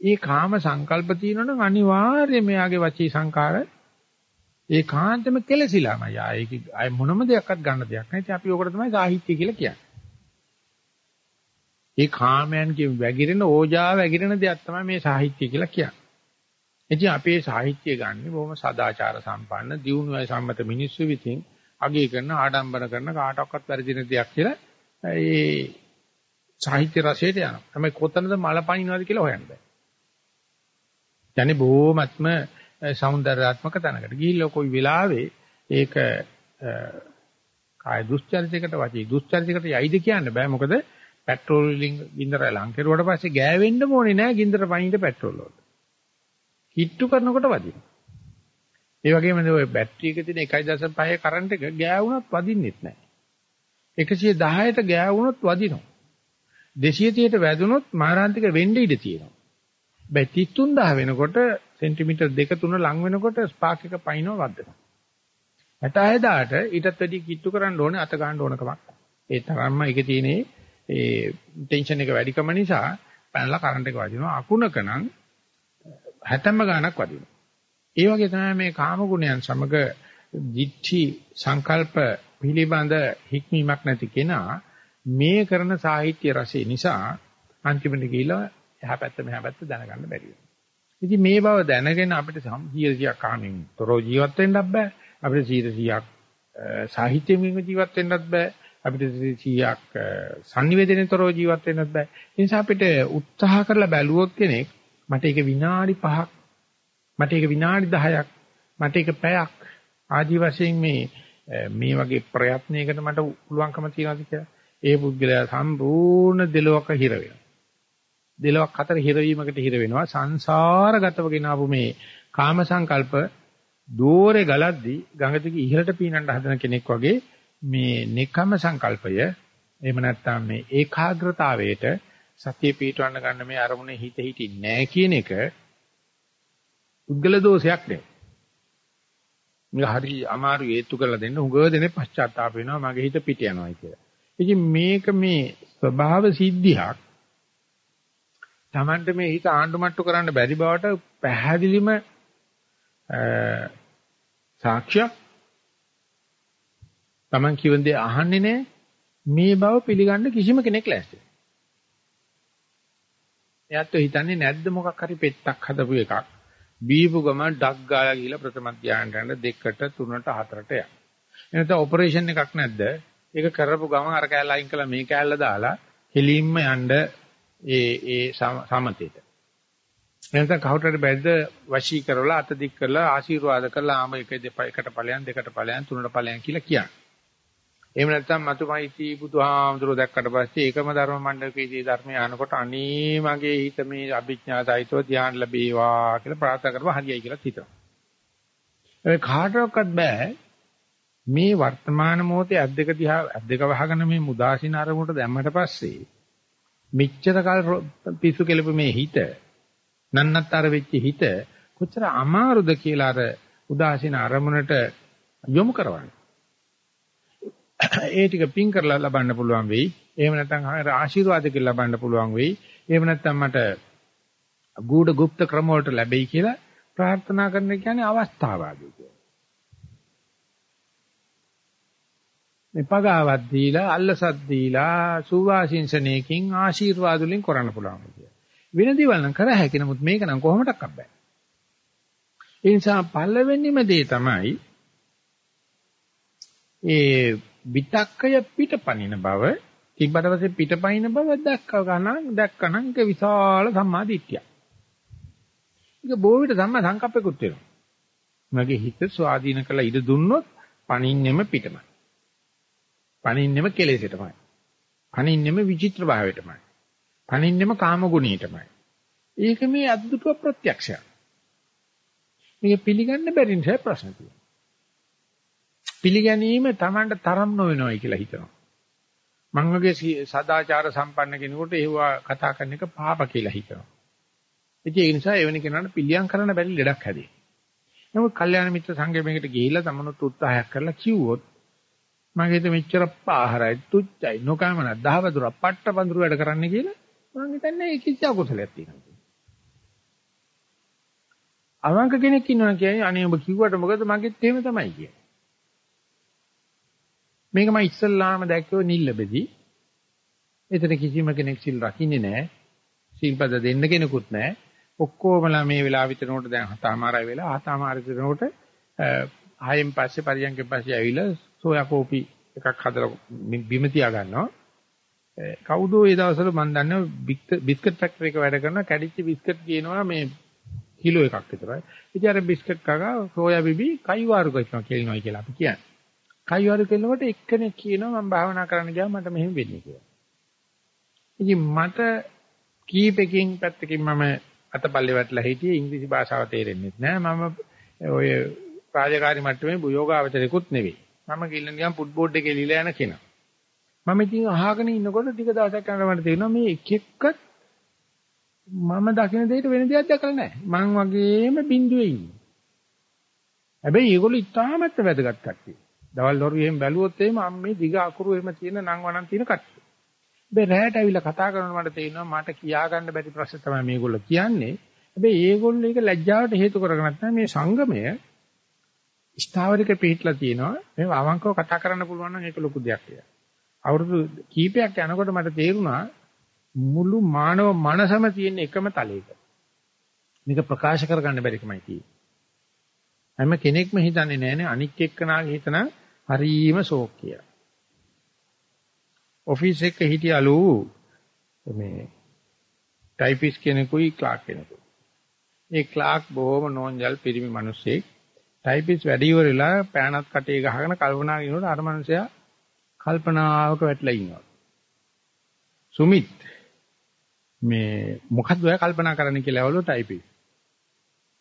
ඒ කාම සංකල්ප තියෙනවනම් අනිවාර්යයෙන් මෙයාගේ වචී සංකාර ඒකාන්තම කෙලසිලාමයි. ආයේ ආයේ මොනම දෙයක්වත් ගන්න දෙයක් නැහැ. ඉතින් අපි ඕකට තමයි සාහිත්‍ය කියලා කියන්නේ. ඒ කාමයන්ගේ වැగిරෙන ඕජා වැగిරෙන දෙයක් තමයි මේ සාහිත්‍ය කියලා කියන්නේ. ඉතින් අපේ සාහිත්‍ය ගන්න බොහොම සදාචාර සම්පන්න දියුණුවයි සම්මත මිනිස්සු විසින් අගය කරන ආඩම්බර කරන කාටවත් වැරදින දෙයක් කියලා ඒ සාහිත්‍ය රසයට යනවා. තමයි කොතනද මල පනිනවද කියලා හොයන්න බෑ. යන්නේ බොහොමත්ම సౌందర్යාත්මක තැනකට ගිහිල්ලා කොයි වෙලාවේ ඒක කාය දුස්චරිතයකට වාචික දුස්චරිතයකට යයිද කියන්න බෑ මොකද පෙට්‍රෝල් වලින් ගින්දර ලං කෙරුවට පස්සේ ගෑවෙන්න ඕනේ නෑ ගින්දර පනින්න පෙට්‍රෝල් වලට. හිට්ටු කරනකොට වදින. ඒ වගේම ඔය බැටරි එකේ තියෙන 1.5 කරන්ට් එක ගෑවුනත් වදින්නෙත් නෑ. 110ට ගෑවුනොත් වදිනවා. 230ට වැදුනොත් මාරාන්තික වෙන්න ඉඩ තියෙනවා. හැබැයි 33000 වෙනකොට සෙන්ටිමීටර් 2 3 ලඟ වෙනකොට ස්පාක් එක පයින්ව වදිනවා. 66000ට ඊටත් වැඩි කිට්ටු කරන්න ඕනේ අත ගන්න ඕන කමක්. ඒ තරම්ම ඒකේ තියෙන ඒ ටෙන්ෂන් එක වැඩිකම නිසා පැනලා කරන්ට් එක වදිනවා. අකුණක නම් හැතැම්ම ගාණක් වදිනවා. ඒ වගේ තමයි මේ කාම ගුණයන් සමග දිච්චි සංකල්ප පිළිබඳ හික්මීමක් නැති කෙනා මේ කරන සාහිත්‍ය රසය නිසා අන්තිමට ගිහිලා එහා පැත්ත මෙහා පැත්ත දැනගන්න බැරි වෙනවා. ඉතින් මේ බව දැනගෙන අපිට 100ක් කාමෙන් තොරව ජීවත් වෙන්නත් බෑ. අපිට 100ක් සාහිත්‍යයෙන් ජීවත් වෙන්නත් බෑ. අපිට 100ක් sannivedanatorව ජීවත් වෙන්නත් බෑ. ඒ නිසා අපිට උත්සාහ කරලා බැලුවොත් කෙනෙක් මට ඒක විනාඩි 5ක් මට ඒක විනාඩි 10ක් මට ඒක පැයක් ආදි වශයෙන් මේ මේ වගේ ප්‍රයත්නයකට මට පුළුවන්කම තියනවාද කියලා ඒ පුද්ගලයා සම්පූර්ණ දෙලොවක හිර වෙනවා. දෙලොවක් අතර හිරවීමකට හිර වෙනවා සංසාරගතව ගෙනාවු මේ කාම සංකල්ප දෝරේ ගලද්දි ගඟ දිගේ ඉහළට පීනන්න හදන කෙනෙක් වගේ මේ නිකම සංකල්පය එහෙම නැත්නම් මේ ඒකාග්‍රතාවයට සතිය පිටවන්න ගන්න මේ අරමුණේ හිත හිටින්නේ නැහැ කියන එක උද්ගල දෝෂයක් නෙවෙයි. මේක හරි අමාරු හේතු කරලා දෙන්න උගව දෙනේ පශ්චාත්තාප වෙනවා මගේ හිත පිට යනවා කියලා. ඉතින් මේක මේ ස්වභාව සිද්ධියක් Tamante මේ හිත ආණ්ඩුමට්ටු කරන්න බැරි බවට පැහැදිලිම සාක්ෂියක් Taman කියවන දේ අහන්නේ නැහැ මේ බව පිළිගන්න කිසිම කෙනෙක් ලෑස්ති එයාත් හිතන්නේ නැද්ද මොකක් හරි පෙත්තක් හදපු එකක් බීපු ගම ඩක් ගාලා ගිහලා ප්‍රථම ධානයට යන දෙකට තුනට හතරට යන. එනත ඔපරේෂන් එකක් නැද්ද? ඒක කරපු ගම අර කෑල්ල අයින් කළා මේ කෑල්ල දාලා හෙලින්ම යන්න ඒ ඒ සමතේට. එනත කවුරුහරි බැද්ද වශී කරලා අත දික් කරලා ආශිර්වාද කරලා ආම එක දෙපා එකට ඵලයන් දෙකට ඵලයන් තුනට ඵලයන් කියලා කියන්නේ. එහෙම නැත්නම් මතුමයිති බුදුහාමුදුරුවෝ දැක්කට පස්සේ ඒකම ධර්ම මණ්ඩලකේදී ධර්මය අහනකොට අනේ මගේ හිත මේ අභිඥාසයිතව ධ්‍යාන ලැබේවා කියලා ප්‍රාර්ථනා කරපුවා හරියයි කියලා හිතනවා. ඒ කාටවත් බෑ මේ වර්තමාන මොහොතේ අද්දක දිහා අද්දක වහගෙන මේ මුදාසින අරමුණට දැම්මට පස්සේ මෙච්චර කල් පිස්සු කෙලපු මේ හිත නන්නත්තර වෙච්ච හිත කොච්චර අමාරුද කියලා අර උදාසීන අරමුණට යොමු කරවන්නේ. ඒ ටික පින් කරලා ලබන්න පුළුවන් වෙයි. එහෙම නැත්නම් ආශිර්වාද කියලා ලබන්න පුළුවන් වෙයි. එහෙම නැත්නම් මට ගුඩ গুপ্ত ක්‍රම වලට ලැබෙයි කියලා ප්‍රාර්ථනා කරන කියන්නේ අවස්ථාවාදී කියලා. මේ පගාවක් දීලා අල්ලසක් දීලා සුවාසින්සනේකින් ආශිර්වාද වලින් කරන්න පුළුවන් කියලා. වෙන දේවල් නම් කර හැකි නමුත් මේක නම් කොහොමඩක්වත් බෑ. ඒ නිසා පළවෙනිම දේ තමයි ඒ විතක්කය පිටපනින බව තිබ්බට පස්සේ පිටපනින බව දැක්ක ගණන් දැක්කනම් ඒක විශාල සම්මාදිට්ඨියක්. ඒක බොහෝ විට සම්මා සංකප්පෙකුත් වෙනවා. මගේ හිත ස්වාධීන කරලා ඉඳ දුන්නොත් පනින්නෙම පිටමයි. පනින්නෙම කෙලෙසටමයි. පනින්නෙම විචිත්‍ර භාවයටමයි. පනින්නෙම කාම ගුණයටමයි. ඒක මේ අද්දුටුව ප්‍රත්‍යක්ෂයක්. මේක පිළිගන්න බැරි නිසා ප්‍රශ්න තියෙනවා. පිළිගැනීම Tamanට තරම් නොවෙනවයි කියලා හිතනවා. මං වගේ සදාචාර සම්පන්න කෙනෙකුට ඒවා කතා කරන එක පාප කියලා හිතනවා. ඒ නිසා එවැනි කෙනාට පිළියම් කරන්න බැරි ලඩක් හැදේ. නමුත් කල්යාණ මිත්‍ර සංගමයකට ගිහිල්ලා තමනුත් උත්සාහයක් කරලා කිව්වොත් මගේ හිත මෙච්චර පාහරයි තුච්චයි නොකමන දහවදුර පට්ට පඳුරු වැඩ කරන්න කියලා මං හිතන්නේ ඒක කිසි අකුසලයක් තියෙනවා. අවංක කෙනෙක් ඉන්නවා කියන්නේ අනේ ඔබ කිව්වට මොකද මගෙත් එහෙම තමයි කියන්නේ. මේක මම ඉස්සල්ලාම දැක්කෝ නිල්ලබෙදී. එතන කිසිම කෙනෙක් සිල් රකින්නේ නැහැ. සිල්පද දෙන්න කෙනෙකුත් නැහැ. ඔක්කොමලා මේ වෙලාව විතරනකොට දැන් හතමාරයි වෙලා හතමාරි විතරනකොට ආයෙන් පස්සේ පරියන්කෙන් පස්සේ ඇවිල්ලා සෝයා කෝපි එකක් හදලා බිම තියා ගන්නවා. කවුදෝ ඒ දවස්වල මම දන්නේ බිස්කට් ෆැක්ටරි එක වැඩ කරන කැඩිච්ච බිස්කට් කියනවා මේ කිලෝ එකක් විතරයි. ඉතින් අර බිස්කට් කගා සෝයා බිබි කයිවාරු කරනවා කියනවා කියලා අපි කියන්නේ. කයිවාරු කරනකොට එක්කෙනෙක් කියනවා මම භාවනා කරන්න ගියාම මට මෙහෙම වෙන්නේ කියලා. ඉතින් මට කීපකින් පැත්තකින් මම අතපල්ලේ වැටලා හිටියේ ඉංග්‍රීසි භාෂාව තේරෙන්නේ නැහැ. මම ඔය රාජකාරී මට්ටමේ යෝගාවචරිකුත් නෙවෙයි. මම ගිල්ලන් ගියාම ෆුට්බෝඩ් එකේ ලියලා යන කෙනා. මම ඉතින් අහගෙන ඉන්නකොට ටික දවසක් යනකොට මට තේරෙනවා මේ එක එක්කත් මම දකින දෙයට වෙන දෙයක් දැකලා නැහැ. මං වගේම බිඳුවේ ඉන්නේ. හැබැයි ඒගොල්ලෝ ඉතාමත් වැදගත් කට්ටිය. දවල් හොරුවෙන් බැලුවොත් එහෙම අම්මේ දිග අකුරු එහෙම තියෙන නම් වණන් තියෙන කට්ටිය. හැබැයි රැයට ඇවිල්ලා කතා කරනකොට මට තේරෙනවා මට කියා ගන්න බැරි ප්‍රශ්න තමයි මේගොල්ලෝ කියන්නේ. හැබැයි ඒගොල්ලෝ ඒක ලැජ්ජාවට හේතු කරගෙන නැත්නම් මේ සංගමය ස්ථාවරික පිටලා තියෙනවා. මේ අවංකව කතා කරන්න පුළුවන් නම් ඒක ලොකු දෙයක් කියලා. අවුරුදු කීපයක් යනකොට මට තේරුණා මුළු මානව මනසම තියෙන එකම තලයක. මේක ප්‍රකාශ කරගන්න බැරි කමයි තියෙන්නේ. හැම කෙනෙක්ම හිතන්නේ නැහැනේ අනික් එක්කනාගේ හිතන හරීම ශෝක් කියලා. ඔෆිස් එකක හිටියලු මේ ටයිපිස් කෙනෙකුයි ක්ලාක් කෙනෙකුයි. ඒ ක්ලාක් බොහොම නෝන්ජල් පිරිමි මිනිස්සෙක්. ටයිපිස් වැඩි ඉවරලා පෑනත් කටේ ගහගෙන කල්පනා කරනකොට අර මිනිසයා කල්පනාවක වැටලා ඉන්නවා. සුමිත් මේ මොකද්ද ඔයා කල්පනා කරන්න කියලා ඇවලු ටයිපිස්.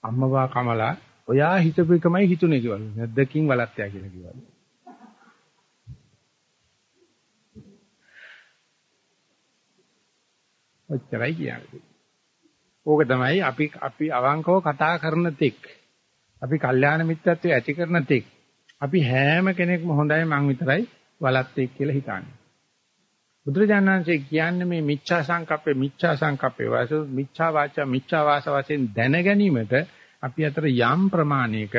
අම්මවා කමලා ඔයා හිතපු එකමයි හිතුනේ කිව්වලු. නැද්දකින් වලත්තයා කියලා කිව්වලු. ඔච්චරයි කියන්නේ. ඕක තමයි අපි අපි අවංකව කතා කරන තෙක් අපි කල්යාණ මිත්‍රත්වයේ ඇති කරන තෙක් අපි හැම කෙනෙක්ම හොඳයි මං විතරයි වලත්තෙක් කියලා හිතන්නේ. බුදුරජාණන්සේ කියන්නේ මේ මිච්ඡා සංකප්පේ මිච්ඡා සංකප්පේ වාස මිච්ඡා වාචා මිච්ඡා වාස වශයෙන් දැන ගැනීමට අපි අතර යම් ප්‍රමාණයක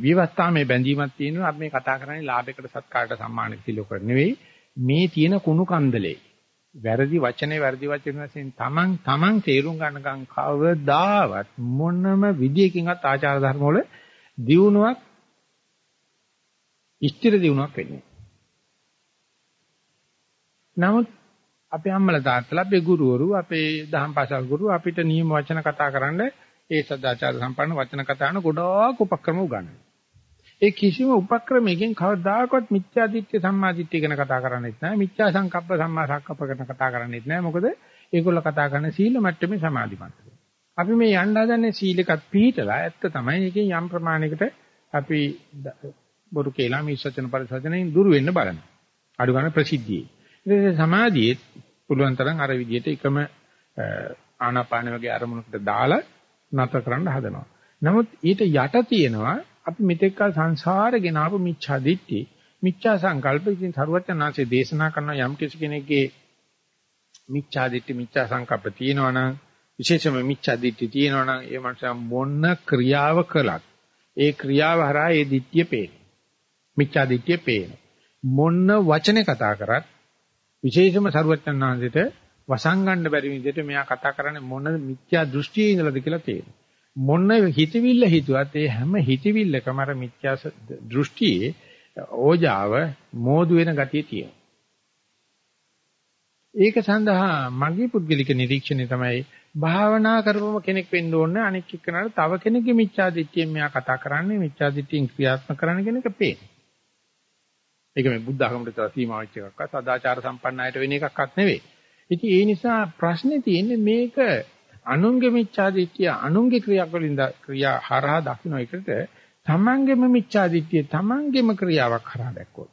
විවස්ථාමේ බැඳීමක් තියෙනවා. අපි මේ කතා කරන්නේ ලාභයකට සත්කාරයට සම්මානකට කිලෝකට නෙවෙයි. මේ තියෙන කුණු කන්දලේ. වැරදි වචනේ වැරදි වචන වශයෙන් තමන් තමන් තේරුම් ගන්නකම් කවදාවත් මොනම විදියකින්වත් ආචාර ධර්ම වල දියුණුවක් ඉෂ්ටිර දියුණුවක් වෙන්නේ. නමුත් අපේ අම්මලා තාත්තලා අපේ ගුරුවරු අපේ දහම් පාසල් ගුරු අපිට නියම වචන කතා කරන්න ඒ සදාචාර සම්පන්න වචන කතා කරන ගොඩාක් උපක්‍රම උගන්වනවා. ඒ කිසිම උපක්‍රමයකින් කවදාකවත් මිත්‍යා දිට්ඨිය සම්මා දිට්ඨිය ගැන කතා කරන්නේත් නැහැ. මිත්‍යා සංකප්ප සම්මා සංකප්ප ගැන කතා කරන්නේත් නැහැ. මොකද ඒගොල්ලෝ කතා කරන්නේ සීල මට්ටමේ සමාධි මට්ටමේ. අපි මේ යන්න හදන්නේ සීලකත් පිළිතලා ඇත්ත තමයි. ඒකෙන් යම් ප්‍රමාණයකට අපි බොරු කියලා මේ සත්‍යන පරිසජනෙන් දුර වෙන්න බලනවා. අඩු ගන්න ප්‍රසිද්ධියේ. ඉතින් සමාධියේ පුළුවන් තරම් අර විදිහට එකම ආනාපාන වගේ අරමුණකට දාලා නතර කරන්න හදනවා. නමුත් ඊට යට තියෙනවා අපි මෙතෙක් කල සංසාරේ ගෙනාවු මිච්ඡා දිට්ඨි මිච්ඡා සංකල්ප ඉතින් සරුවචනාංශයේ දේශනා කරන යම් කිසි කෙනෙක්ගේ මිච්ඡා දිට්ඨි මිච්ඡා සංකල්ප තියෙනවනම් විශේෂයෙන්ම මිච්ඡා දිට්ඨි තියෙනවනම් ඒ මනුස්සයා මොන ක්‍රියාව කළත් ඒ ක්‍රියාව හරහා ඒ දිට්ඨිය පේන මිච්ඡා දිට්ඨිය පේන මොන වචනේ කතා කරත් විශේෂම සරුවචනාංශයට වසංගන්න බැරි විදිහට මෙයා කතා කරන්නේ මොන මිත්‍යා දෘෂ්ටියේ ඉඳලාද කියලා තේරෙනවා. මොන හිතවිල්ල හිතුවත් ඒ හැම හිතවිල්ලකම අර මිත්‍යා දෘෂ්ටියේ ඕජාව මෝදු වෙන ගතිය තියෙනවා. ඒක සඳහා මගේ පුද්ගලික නිරීක්ෂණය තමයි භාවනා කරපම කෙනෙක් වෙන්න ඕනේ අනික් එක්කනට තව කෙනෙක්ගේ මිච්ඡා දිට්ඨියෙන් මෙයා කතා කරන්නේ මිච්ඡා දිට්ඨියෙන් ක්‍රියාත්මක කරන්න කියන එක පේන්නේ. ඒක මේ බුද්ධ ආගමට තව සීමා වෙච්ච එකක්වත් සදාචාර සම්පන්න අයට වෙන එකක්වත් නෙවෙයි. ඉතින් ඒ නිසා ප්‍රශ්නේ තියෙන්නේ මේක අනුන්ගේ මිච්ඡාදිට්ඨිය අනුන්ගේ ක්‍රියාවලින් ක්‍රියා හරහා දකින්න එකට තමන්ගේම මිච්ඡාදිට්ඨිය තමන්ගේම ක්‍රියාවක් හරහා දැක්කොත්.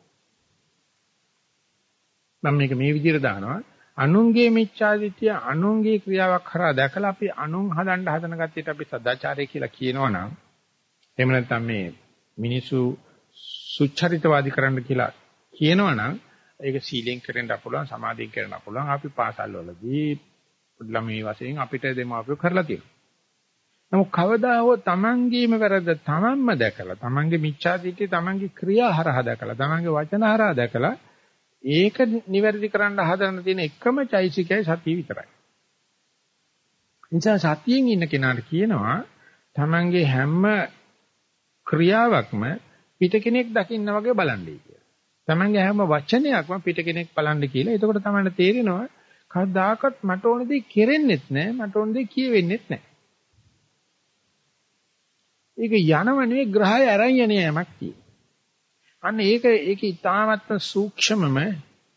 මම මේක මේ විදිහට දානවා. අනුන්ගේ මිච්ඡාදිට්ඨිය අනුන්ගේ ක්‍රියාවක් හරහා දැකලා අපි අනුන් හදන්න හදන ගැතියට අපි සදාචාරය කියලා කියනවනම් එහෙම නැත්නම් මේ මිනිසු සුචරිතවාදී කරන්න කියලා කියනවනම් ඒක සීලෙන් කරන්න පුළුවන් සමාධියෙන් කරන්න පුළුවන් අපි පාසල් වලදී ළමයි වශයෙන් අපිට දෙමාපියෝ කරලා තියෙනවා. නමුත් කවදා හෝ තමන්ගේම වැරද්ද තමන්ම දැකලා තමන්ගේ මිච්ඡාදිට්ඨිය තමන්ගේ ක්‍රියා හරහා දැකලා තමන්ගේ වචන හරහා දැකලා ඒක නිවැරදි කරන්න හදන තියෙන එකම චෛසිකයි සතිය විතරයි. නිසා සතියෙන් ඉන්න කෙනාට කියනවා තමන්ගේ හැම ක්‍රියාවක්ම පිට කෙනෙක් දකින්න වගේ බලන්නයි කියලා. තමන්ගේ හැම වචනයක්ම පිට කෙනෙක් බලන්න කියලා. එතකොට තමයි තේරෙනවා කවදාකවත් මට ඕන දේ කෙරෙන්නෙත් නැහැ මට ඕන දේ කියවෙන්නෙත් නැහැ. ඒක යනව නෙවෙයි ග්‍රහය අරන් යන යමක් තියෙන්නේ. අන්න ඒක ඒක ඊටාමත්ම සූක්ෂමම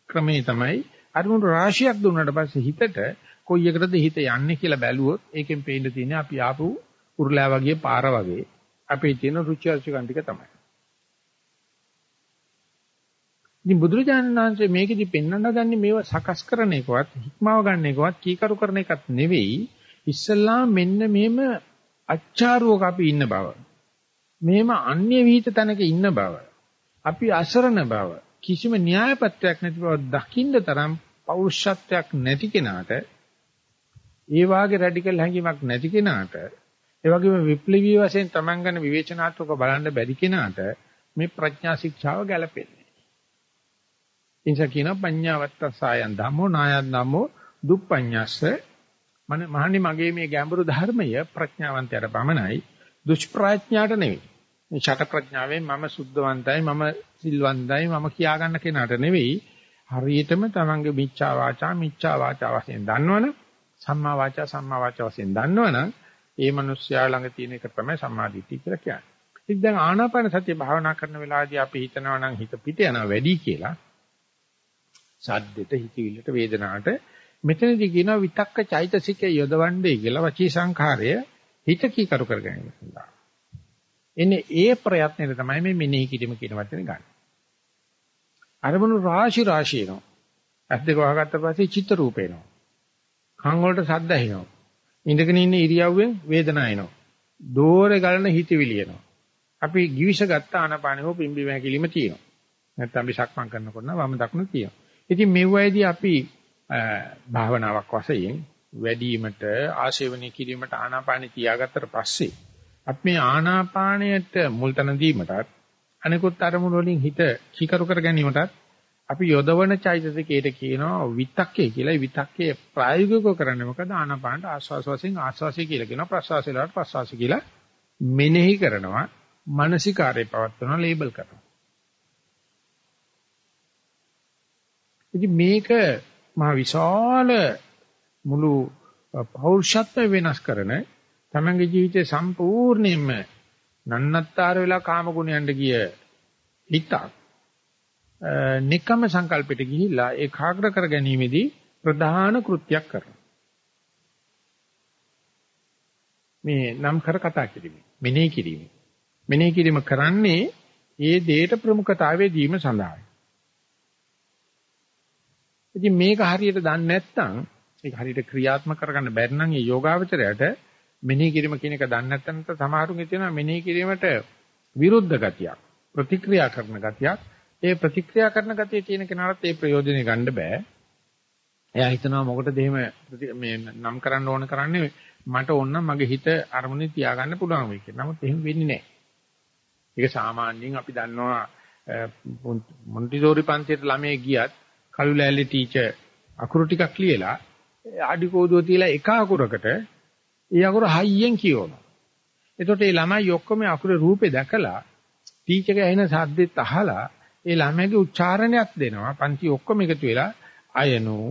ක්‍රමේ තමයි අරුණු රාශියක් දුන්නාට පස්සේ හිතට කොයි එකටද හිත යන්නේ කියලා බැලුවොත් ඒකෙන් පේන්න තියෙන්නේ අපි ආපු උරුලා වගේ පාර වගේ අපේ තියෙන රුචි අරුචිකන් ටික තමයි. ඉතින් බුදුරජාණන් වහන්සේ මේකෙදි පෙන්වන්න හදන්නේ මේව සකස් කරන එකවත් හික්මව ගන්න එකවත් කීකරු කරන එකත් නෙවෙයි. ඉස්සල්ලා මෙන්න මෙහෙම අච්චාරුවක අපි ඉන්න බව. මෙහෙම අන්‍ය විහිිත තැනක ඉන්න බව. අපි අසරණ බව. කිසිම න්‍යායපත්‍යක් නැති බව දකින්න තරම් පෞරුෂත්වයක් නැති කෙනාට ඒ වාගේ රැඩිකල් හැඟීමක් නැති කෙනාට ඒ වගේම විප්ලවීය වශයෙන් Taman ගන්න විවේචනාත්මක බලන්න බැරි කෙනාට මේ ප්‍රඥා ශික්ෂාව ගැලපෙන්නේ. ඉන්ස කියන පඤ්ඤාවත්ත සායන් ධම්මෝ නායන් ධම්මෝ දුප්පඤ්ඤස්ස මන මහනි මගේ මේ ගැඹුරු ධර්මය ප්‍රඥාවන්තයට පමණයි දුෂ්ප්‍රඥාට නෙවෙයි මේ ෂට ප්‍රඥාවෙන් මම සුද්ධවන්තයි මම සිල්වන්තයි මම කියා ගන්න කෙනාට නෙවෙයි හරියටම තමන්ගේ මිච්ඡා වාචා මිච්ඡා වාචා වශයෙන් දන්නවනම් සම්මා වාචා සම්මා වාචා වශයෙන් දන්නවනම් ඒ මිනිස්යා ළඟ තියෙන එක තමයි සම්මා දිට්ඨිය කියලා කියන්නේ. ඉතින් දැන් ආනාපාන සතිය භාවනා කරන වෙලාවදී අපි හිතනවා නම් හිත පිට යනවා වැඩි කියලා. සද්දෙට හිතවිල්ලට වේදනාවට මෙතනදී කියනවා විතක්ක චෛතසිකය යොදවන්නේ කියලා වචී සංඛාරය හිත කීකරු කර ගැනීම සඳහා. එන්නේ ඒ ප්‍රයත්නෙට තමයි මේ මෙනෙහි කිරීම කියන වචනේ ගන්න. අරමුණු රාශි රාශි එනවා. ඇස් දෙක වහගත්ත පස්සේ චිත්ත රූප එනවා. කන් වලට ශබ්ද ඇහෙනවා. ඉඳගෙන ඉන්න ඉරියව්වෙන් වේදනාව එනවා. දෝරේ ගලන හිතවිලි එනවා. අපි givisha ගත්ත ආනපානෙ හෝ පිම්බි වැකිලිම තියෙනවා. නැත්නම් අපි සක්මන් කරනකොට නම් වම දකුණ තියෙනවා. ඉතින් මෙව්වයිදී අපි භාවනාවක් වශයෙන් වැඩිවීමට ආශේවනය කිරීමට ආනාපානෙ තියාගත්තට පස්සේ අපි මේ ආනාපානයට මුල් තැන දීමටත් අනිකුත් අරමුණු වලින් හිත කීකරු කර ගැනීමටත් අපි යොදවන චෛතසිකයට කියනවා විතක්කේ කියලා. විතක්කේ ප්‍රායෝගිකව කරන්නේ මොකද? ආනාපානට ආස්වාස වශයෙන් ආස්වාසය කියලා කියනවා. ප්‍රස්වාසය වලට ප්‍රස්වාසය කියලා මෙනෙහි කරනවා. මානසිකාරය පවත්වනවා ලේබල් කරනවා. ඉතින් මේක මහ විශාල මුළු පෞරුෂත්ව වෙනස් කරන තමන්ගේ ජීවිතේ සම්පූර්ණයෙන්ම නන්නත්තර වෙලා කාම ගුණයන්ට ගිය හිතක් නිකම සංකල්පෙට ගිහිල්ලා ඒකාග්‍ර කර ගැනීමේදී ප්‍රධාන කෘත්‍යයක් කරනවා. මේ නම් කර කතා කිරීම. මෙනෙහි කිරීම. මෙනෙහි කිරීම කරන්නේ ඒ දෙයට ප්‍රමුඛතාවය දීම සඳහායි. ඉතින් මේක හරියට දන්නේ නැත්නම් ඒක හරියට ක්‍රියාත්මක කරගන්න බැරි නම් ඒ යෝගාවචරයට මෙනෙහි කිරීම කියන එක දන්නේ නැත්නම් සමහරුන්ගේ තියෙනවා මෙනෙහි කිරීමට විරුද්ධ ගතියක් ප්‍රතික්‍රියා කරන ගතියක් ඒ ප්‍රතික්‍රියා කරන ගතිය තියෙන කෙනාට ඒ ප්‍රයෝජනෙ ගන්න බෑ එයා හිතනවා මොකටද එහෙම මේ නම් කරන්න ඕන කරන්නේ මට ඕන නම් මගේ හිත අරමුණේ තියාගන්න පුළුවන් වෙයි කියලා. නමුත් එහෙම වෙන්නේ නැහැ. ඒක සාමාන්‍යයෙන් අපි දන්නවා මොන්ටිසෝරි පන්තියට ළමයි ගියත් කළු ලෑල්ලේ ටීචර් අකුරු ටිකක් ලියලා ආඩි කෝදුව තියලා එක අකුරකට ඒ අකුර හයියෙන් කියවනවා. එතකොට මේ ළමයි ඔක්කොම අකුරේ රූපේ දැකලා ටීචර්ගේ ඇහෙන සද්දෙත් අහලා ඒ ළමයිගේ උච්චාරණයක් දෙනවා. පන්ති ඔක්කොම එකතු වෙලා අයනෝ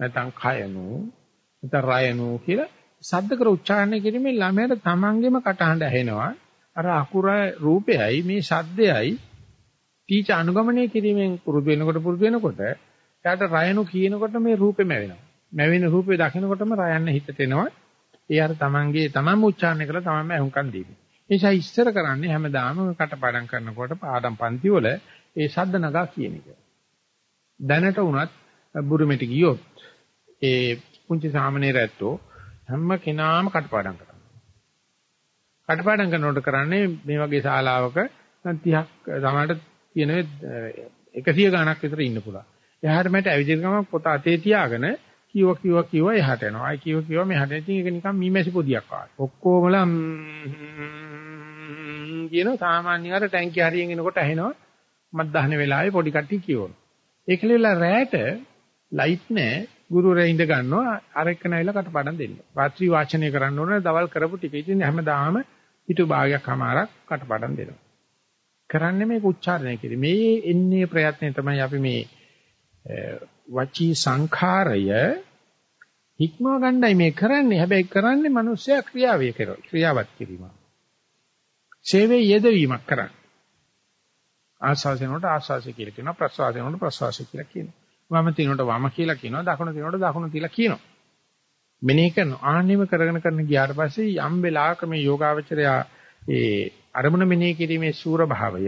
නැත්නම් කයනෝ නැත්නම් රයනෝ කියලා සද්ද කර උච්චාරණය කිරීමේ ළමයාට තමන්ගේම කටහඬ ඇහෙනවා. අර අකුර රූපයයි මේ ශබ්දයයි ටීච අනුගමනය කිරීමෙන් පුරුදු වෙනකොට පුරුදු වෙනකොට එයාට රයනු කියනකොට මේ රූපෙම වෙනවා. මැවෙන රූපේ දකිනකොටම රයන්න හිතට එනවා. ඒ අර තමන්ගේ තමන්ම උච්චාරණය කරලා තමන්ම අහුම්කම් දීපේ. ඒ නිසා ඉස්සර කරන්නේ හැමදාම කටපාඩම් කරනකොට පාඩම් පන්ති වල ඒ ශබ්ද නගා කියන එක. දැනට වුණත් බුරුමෙට ගියොත් ඒ පුංචි සාමනීර ඇත්තෝ හැම කෙනාම කටපාඩම් කරනවා. කටපාඩම් කරනකොට කරන්නේ මේ වගේ ශාලාවක 30ක් සමහරට කියන 100 ගණක් විතර ඉන්න පුළුවන්. එහාට මට ඇවිදින ගමන් පොත අතේ තියාගෙන කිව්ව කිව්ව කිව්ව එහාට යනවා. ආයි කිව්ව කිව්ව මෙහාට. ඉතින් ඒක නිකන් මීමැසි පොදියක් වගේ. ඔක්කොමලා කියන සාමාන්‍ය අර ටැංකිය හරියෙන් එනකොට ඇහෙනවා. මත් දහන වෙලාවේ පොඩි කට්ටිය කියවනවා. ඒකලෙලා රැයට ලයිට් නැහැ. ගුරුවරයා ඉඳ ගන්නවා අර එක්ක නැවිලා කටපාඩම් දෙන්න. රාත්‍රී වාචනය කරන්න ඕනේ දවල් කරපු ටික. ඉතින් හැමදාම පිටු භාගයක් අමාරක් කටපාඩම් දෙනවා. කරන්නේ මේක උච්චාරණය කිරීම. මේ එන්නේ ප්‍රයත්නය තමයි අපි මේ වචී සංඛාරය හික්මව ගන්නයි මේ කරන්නේ. හැබැයි කරන්නේ මිනිස්සයා ක්‍රියාවේ කරන ක්‍රියාවත් කිරීම. සේවයේ යෙදවීමක් කරන්නේ. ආස්වාසයෙන්ට ආස්වාසය කියලා කියනවා ප්‍රස්වාසයෙන්ට ප්‍රස්වාසය කියලා කියනවා. වම තිනොට වම කියලා කියනවා දකුණ තිනොට දකුණ කියලා කියනවා. මෙනෙහි කරන ආන්නෙම කරගෙන කරන ගියාට පස්සේ යම් වෙලාවක මේ යෝගාවචරයා ඒ අරමුණ මෙනෙහි කිරීමේ සූර භාවය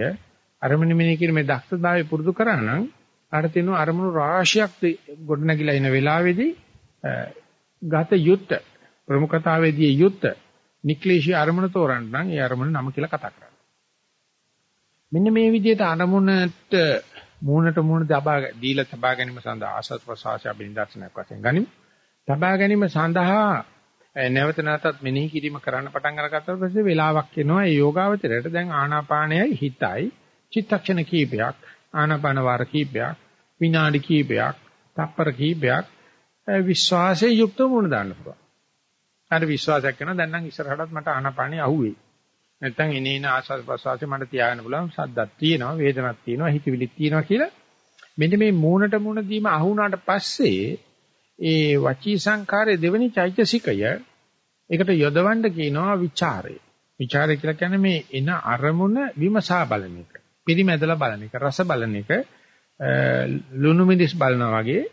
අරමුණ මෙනෙහි කිරීමේ දක්ෂතාවය පුරුදු කරා නම් අර තියෙන අරමුණු රාශියක් ගොඩනැගිලා ඉන වෙලාවේදී ගත යුත්ත ප්‍රමුඛතාවයේදී යුත්ත නික්ලේශී අරමුණ තෝරන්න නම් ඒ අරමුණ නම කියලා කතා කරන්න. මෙන්න මේ විදිහට අරමුණට මූණට මූණ දබා දීලා තබා ගැනීම සඳහා ආසත් ප්‍රසවාසය බින්දර්ශනයක් වශයෙන් ගනිමු. තබා ගැනීම සඳහා නැවත නැවතත් මෙනෙහි කිරීම කරන්න පටන් අරගත්තා පස්සේ වෙලාවක් එනවා ඒ යෝගාවචරයට දැන් ආනාපානයයි හිතයි චිත්තක්ෂණ කීපයක් ආනාපාන වාර කීපයක් විනාඩි කීපයක් තප්පර කීපයක් විශ්වාසයේ යුක්ත වුණ දාන්න පුළුවන්. අර විශ්වාසයක් කරනවා දැන් නම් ඉස්සරහටත් මට ආනාපානිය අහුවෙයි. නැත්නම් එනේන ආස්වාද ප්‍රසවාසය මට තියාගන්න පුළුවන් සද්දක් තියෙනවා වේදනක් තියෙනවා හිතවිලිත් තියෙනවා කියලා මෙන්න මේ මූණට මූණ දීම අහුණාට පස්සේ ඒ වචී සංඛාරයේ දෙවෙනි චෛතසිකය ඒකට යොදවන්න කියනවා ਵਿਚාරය. ਵਿਚාරය කියලා කියන්නේ මේ එන අරමුණ විමසා බලන එක. පිරිමැදලා බලන එක, රස බලන එක, ලුණු මිදිස් බලනවා වගේ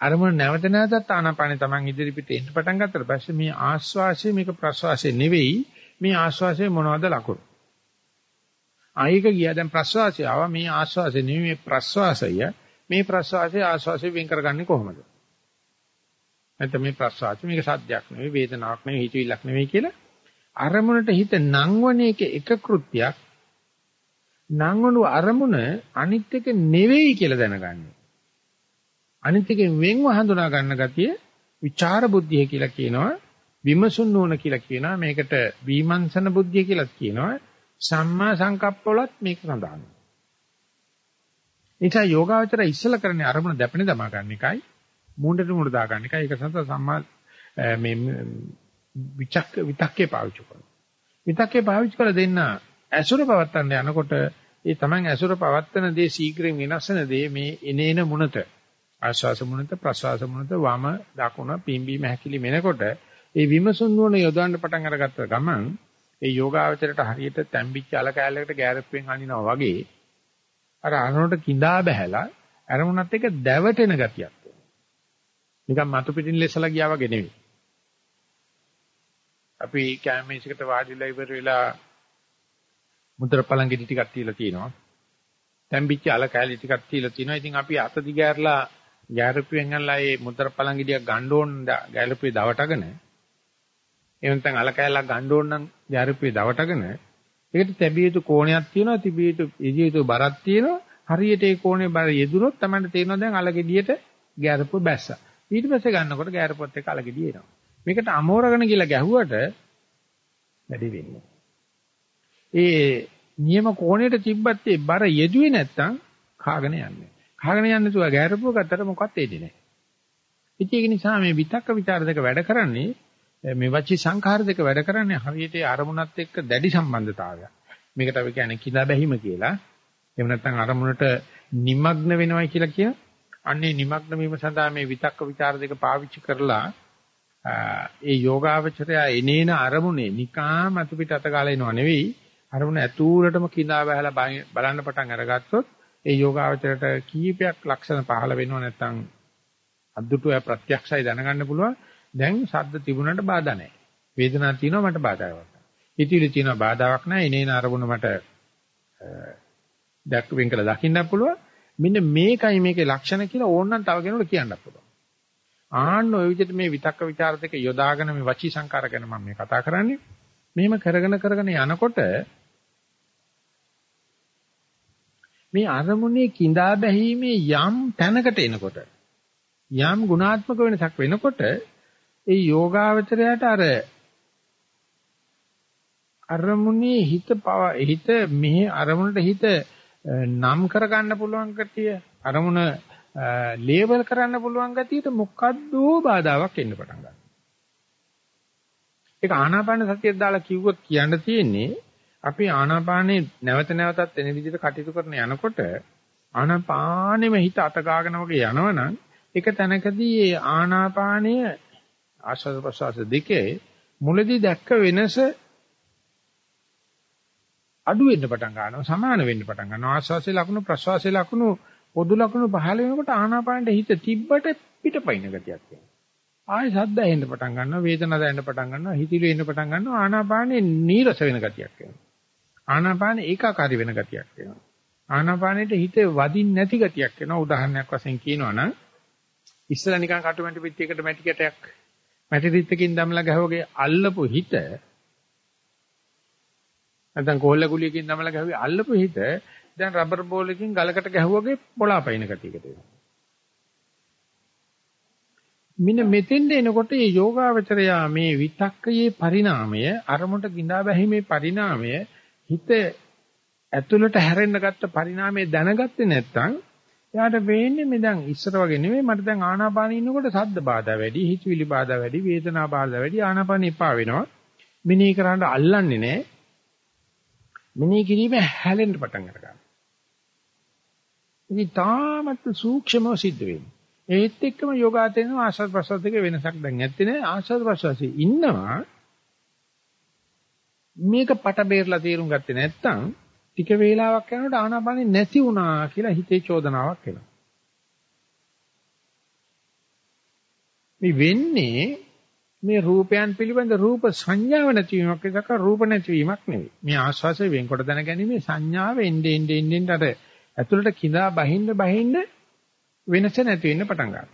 අරමුණ නැවත නැවතත් ආනාපානෙ Taman ඉදිරි පිට එන්න පටන් ගත්තට පස්සේ මේ ආස්වාසිය මේක ප්‍රස්වාසිය නෙවෙයි මේ ආස්වාසිය මොනවද ලකුණු ආයක ගියා දැන් ප්‍රස්වාසිය ආවා මේ ආස්වාසිය නෙවෙයි මේ ප්‍රස්වාසය මේ ප්‍රස්වාසය ආස්වාසිය වෙන් කරගන්නේ කොහොමද නැත්නම් මේ ප්‍රස්වාසය මේක සද්දයක් නෙවෙයි වේදනාවක් නෙවෙයි හිතවිල්ලක් නෙවෙයි කියලා අරමුණට හිත නංවන එක එක කෘත්‍යයක් නංවනු අරමුණ අනිත් එක නෙවෙයි කියලා දැනගන්නේ. අනිත් එකෙන් වෙන්ව හඳුනා ගන්න ගතිය විචාර බුද්ධිය කියලා කියනවා විමසුන් නුවණ කියලා කියනවා මේකට විමර්ශන බුද්ධිය කියලා කියනවා සම්මා සංකප්පවලත් මේක සඳහන්. එනිසා යෝගාවචර ඉස්සල කරන්නේ අරමුණ දැපෙන දමා ගන්න එකයි. මූණට මූණ දා ගන්න එකයි ඒක සඳහා සම්මා මේ විචක්ක විතක්කේ පාවිච්චි කරනවා. විතක්කේ පාවිච්චි කරලා දෙන්න ඇසුර පවත්තන්න යනකොට ඒ Taman ඇසුර පවත්තන දේ ශීඝ්‍රයෙන් වෙනස් වෙන දේ මේ එනේන මුණත. ආශ්වාස මුණත ප්‍රශ්වාස මුණත වම දකුණ පිම්බීම හැකිලි මෙනකොට ඒ විමසුන් නුවණ යොදවන්න පටන් අරගත්ත ගමන් ඒ යෝගාවචරයට හරියට තැම්බිච්ච අල කෑල්ලකට ගෑරප්පෙන් අනිනවා වගේ අර අරනොට කිඳා බහැලා අරමුණත් එක්ක දැවටෙන ගතියක්. නිකන් මතු පිටින් ලෙසලා ගියා වගේ නෙවෙයි. අපි කැමේසයකට වාඩිලා ඉවර වෙලා මුද්‍ර පළංගිටි ටිකක් තියලා තියෙනවා. තැම්බිච්ච අල කෑලි ටිකක් තියලා තියෙනවා. ඉතින් අපි අත දිගෑරලා ගෑරපුවෙන් අල්ලා ඒ මුද්‍ර පළංගිටියක් ගන්න ඕන ගෑරපුවේ දවටගෙන එහෙම නැත්නම් අල කෑල්ලක් ගන්න ඕන නම් ගෑරපුවේ දවටගෙන ඒකට තැබිය යුතු කෝණයක් තියෙනවා තිබිය යුතු ඉදිය යුතු බරක් තියෙනවා හරියට ඒ කෝණේ බර යෙදුනොත් තමයි තේරෙනවා දැන් අල ගෙඩියට ගෑරපුව බැස්සා ඊට පස්සේ ගන්නකොට ගෑරපොත් එක අලගෙඩි එනවා. මේකට අමෝරගන කියලා ගැහුවට වැඩි වෙන්නේ. ඒ නියම කෝණයට තිබ්බත් ඒ බර යෙදුවේ නැත්තම් කාගෙන යන්නේ. කාගෙන යන්නේ තුවා ගෑරපුව ගත්තට මොකක්ද එන්නේ නැහැ. ඒක නිසා මේ විතක්ක ਵਿਚාර දෙක වැඩ කරන්නේ මේ වචි සංඛාර දෙක වැඩ කරන්නේ හරියට අරමුණත් එක්ක දැඩි සම්බන්ධතාවයක්. මේකට අපි කියන්නේ කිඳා බැහිම කියලා. එහෙම නැත්නම් අරමුණට নিমগ্ন වෙනවයි කියලා කියන අන්නේ নিমග්න වීම සඳහා මේ විතක්ක ਵਿਚාර දෙක පාවිච්චි කරලා ඒ යෝගාවචරය එනේන අරමුණේ නිකාම අතු පිට අතගාලා එනව නෙවෙයි. අරමුණ ඇතුළටම කිඳා බහැලා බලන්න පටන් අරගත්තොත් ඒ යෝගාවචරයට කීපයක් ලක්ෂණ පහළ වෙනව නැත්නම් අද්දුටුව ප්‍රත්‍යක්ෂයි දැනගන්න පුළුවන්. දැන් ශබ්ද තිබුණාට බාධා නැහැ. වේදනාවක් තියෙනවා මට බාධාවක් හිතවිලි තියෙනවා බාධාවක් නැහැ. එනේන අරමුණ මට දැක්වෙන් කළ දකින්න පුළුවන්. මෙන්න මේකයි මේකේ ලක්ෂණ කියලා ඕනනම් තව කෙනෙකුට කියන්න පුළුවන්. ආන්න ඔය විදිහට මේ විතක්ක ਵਿਚාර දෙක යොදාගෙන මේ වචී සංකාර ගැන මම මේ කතා කරන්නේ. මෙහෙම කරගෙන කරගෙන යනකොට මේ අරමුණේ කිඳා බැහිමේ යම් තැනකට එනකොට යම් ගුණාත්මක වෙනසක් වෙනකොට ඒ යෝගාවචරයට අර අරමුණේ හිත පව හිත මෙහි අරමුණට හිත නම් කරගන්න පුළුවන් ගතිය අරමුණ ලේබල් කරන්න පුළුවන් ගතියට මොකද්ද බාධාවක් එන්න පටන් ගන්නවා. ඒක ආනාපාන සතියක් දාලා කිව්වොත් කියන්න තියෙන්නේ අපි ආනාපානේ නැවත නැවතත් එන විදිහට කටයුතු කරන යනකොට ආනාපානෙම හිත අත ගාගෙන වගේ යනවනම් එක තැනකදී ඒ ආනාපානය ආශ්වාස ප්‍රශ්වාස දෙකේ මුලදී දැක්ක වෙනස අඩු වෙන්න පටන් ගන්නවා සමාන වෙන්න පටන් ගන්නවා ආශ්වාසයේ ලකුණු ප්‍රශ්වාසයේ ලකුණු පොදු ලකුණු පහළ වෙනකොට ආනාපානෙට හිත තිබ්බට පිටපයින් ගතියක් එනවා ආයෙ සද්ද ඇහෙන්න පටන් ගන්නවා වේදනාව දැනෙන්න පටන් ගන්නවා හිතිලි එන්න පටන් ගන්නවා ආනාපානේ නීරස වෙන ගතියක් එනවා ආනාපාන ඒකාකාරී වෙන ගතියක් වෙනවා. ආනාපානෙට හිත වදින්න නැති ගතියක් වෙනවා. උදාහරණයක් වශයෙන් කියනවා නම් ඉස්සලා නිකන් කටුමැටි පිටියකට මැටි කැටයක් මැටි රිත්තකින් දමලා ගහවගේ අල්ලපු හිත නැත්නම් කොල්ල කුලියකින් දමලා ගහුවේ අල්ලපු හිත දැන් රබර් බෝලකින් ගලකට ගැහුවගේ පොළාපයින් ගතියකට එනවා. මින මෙතෙන්ද එනකොට මේ යෝගාවචරයා මේ විතක්කයේ පරිණාමය අරමුණට ගිඳා බැහිමේ පරිණාමය හිත ඇතුළට හැරෙන්න ගත්ත පරිණාමය දැනගත්තේ නැත්නම් එයාට වෙන්නේ මේ දැන් ඉස්සර වගේ නෙමෙයි මට දැන් ආනාපානෙ ඉන්නකොට සද්ද බාධා වැඩි හිතවිලි බාධා වැඩි වේදනා බාධා වැඩි ආනාපානෙ එපා වෙනවා මිනී කරන්න අල්ලන්නේ නැහැ මෙනෙහි කිරීම හැලෙන්න පටන් ගන්නවා. ඉතින් තාමත් සූක්ෂමව සිද්ධ වෙන්නේ. ඒත් එක්කම යෝගාතේන ආශ්‍රද ප්‍රසවාස දෙක වෙනසක් දැන් නැත්තේ නේ ආශ්‍රද ප්‍රසවාසයේ ඉන්නවා මේක පට බේරලා තේරුම් ගත්තේ නැත්නම් ටික වේලාවක් යනකොට ආනාපානෙ නැති වුණා කියලා හිතේ චෝදනාවක් එනවා. මේ වෙන්නේ මේ රූපයන් පිළිබඳ රූප සංඥාව නැතිවීමක් එකක රූප නැතිවීමක් නෙවෙයි. මේ ආස්වාසය වෙන්කොට දැනගැනීමේ සංඥාව එන්නේ එන්නේ එන්නේ අර ඇතුළට කිඳා බහින්න බහින්න වෙනස නැති වෙන්න පටන් ගන්නවා.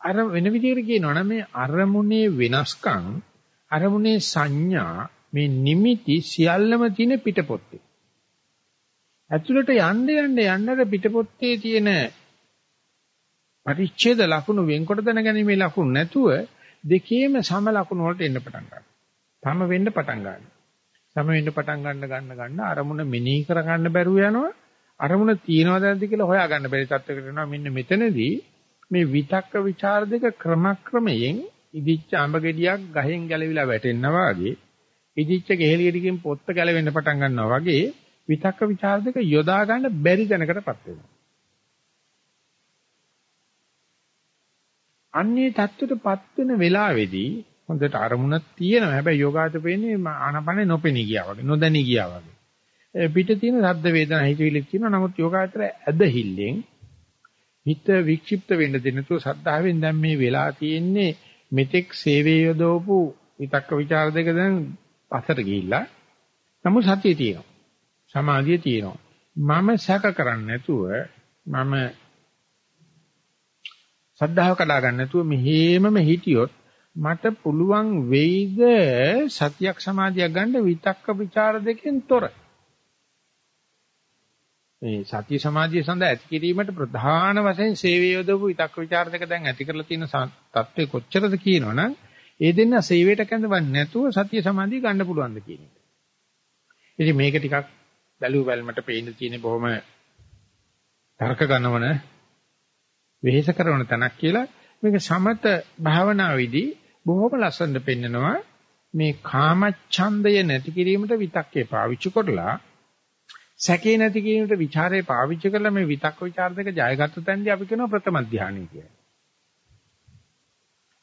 අර වෙන විදිහට කියනවනම් මේ අරමුණේ වෙනස්කම් අරමුණේ සංඥා මේ නිමිති සියල්ලම තියෙන පිටපොත්තේ. ඇතුළට යන්න යන්න යන්නර පිටපොත්තේ තියෙන පරිච්ඡේද ලකුණු වෙන්කොට දැනගැනීමේ ලකුණු නැතුව දෙකේම සම ලකුණු වලට එන්න පටන් ගන්නවා. තම වෙන්න පටන් ගන්නවා. සම වෙන්න පටන් ගන්න ගන්න ගන්න අරමුණ මෙනෙහි කර ගන්න බැරුව යනවා. අරමුණ තියනවද නැද්ද කියලා හොයා ගන්න බැරි තත්යකට එනවා. මෙන්න මෙතනදී මේ විතක්ක ਵਿਚාර දෙක ක්‍රමක්‍රමයෙන් ඉදිච්ච අඹ ගෙඩියක් ගහෙන් ගැලවිලා වැටෙනවා වගේ ඉදිච්ච ගෙහෙලියකින් පොත්ත ගැලවෙන්න පටන් ගන්නවා වගේ විතක්ක ਵਿਚාර දෙක යොදා ගන්න බැරි දැනකටපත් වෙනවා. අන්නේ தත්ත්වයටපත් වෙන වෙලාවේදී හොඳට අරමුණක් තියෙනවා. හැබැයි යෝගාට වෙන්නේ ආනපනේ නොපෙනී ගියා වගේ, නොදැනී ගියා වගේ. පිට තියෙන ශබ්ද වේදනා හිතවිලි තියෙනවා. නමුත් යෝගාචර ඇදහිල්ලෙන් හිත වික්ෂිප්ත වෙන්න දෙන්නේ නැතුව සද්ධාවෙන් දැන් මේ වෙලා තියෙන්නේ මෙතෙක් සේවයේ යොදවපු විතක්ක ਵਿਚාර දෙක දැන් පසට ගිහිල්ලා. නමුත් සතිය තියෙනවා. සමාධිය තියෙනවා. මම සැක කරන්නේ නැතුව මම සද්ධාව කඩා ගන්න නැතුව මෙහෙමම හිටියොත් මට පුළුවන් වෙයිද සතියක් සමාධියක් ගන්න විතක්ක ਵਿਚාර දෙකෙන් තොර. මේ සතිය සමාධිය සඳහා ඇති කිරීමට ප්‍රධාන වශයෙන් සේවය යොදවපු විතක්ක ਵਿਚාර දෙක දැන් ඇති කරලා තියෙන தත්ත්වය කොච්චරද කියනවනම් ඒ දෙන්න සේවයට කැඳවන්නේ නැතුව සතිය සමාධිය ගන්න පුළුවන්ද කියන එක. ඉතින් මේක ටිකක් බැලුව බැලමට පේන්න තියෙන බොහොම තර්ක ගන්නවන වෙහෙස කරන තැනක් කියලා මේක සමත භාවනාවේදී බොහොම ලස්සනට පෙන්නනවා මේ කාමච්ඡන්දය නැති කිරීමට විතක්කේ පාවිච්චි කරලා සැකේ නැති කිරීමට ਵਿਚාරේ පාවිච්චි කරලා මේ විතක්ක ਵਿਚාර දෙක ජයගත්ත තැනදී අපි කියනවා ප්‍රථම ධානය කියලා.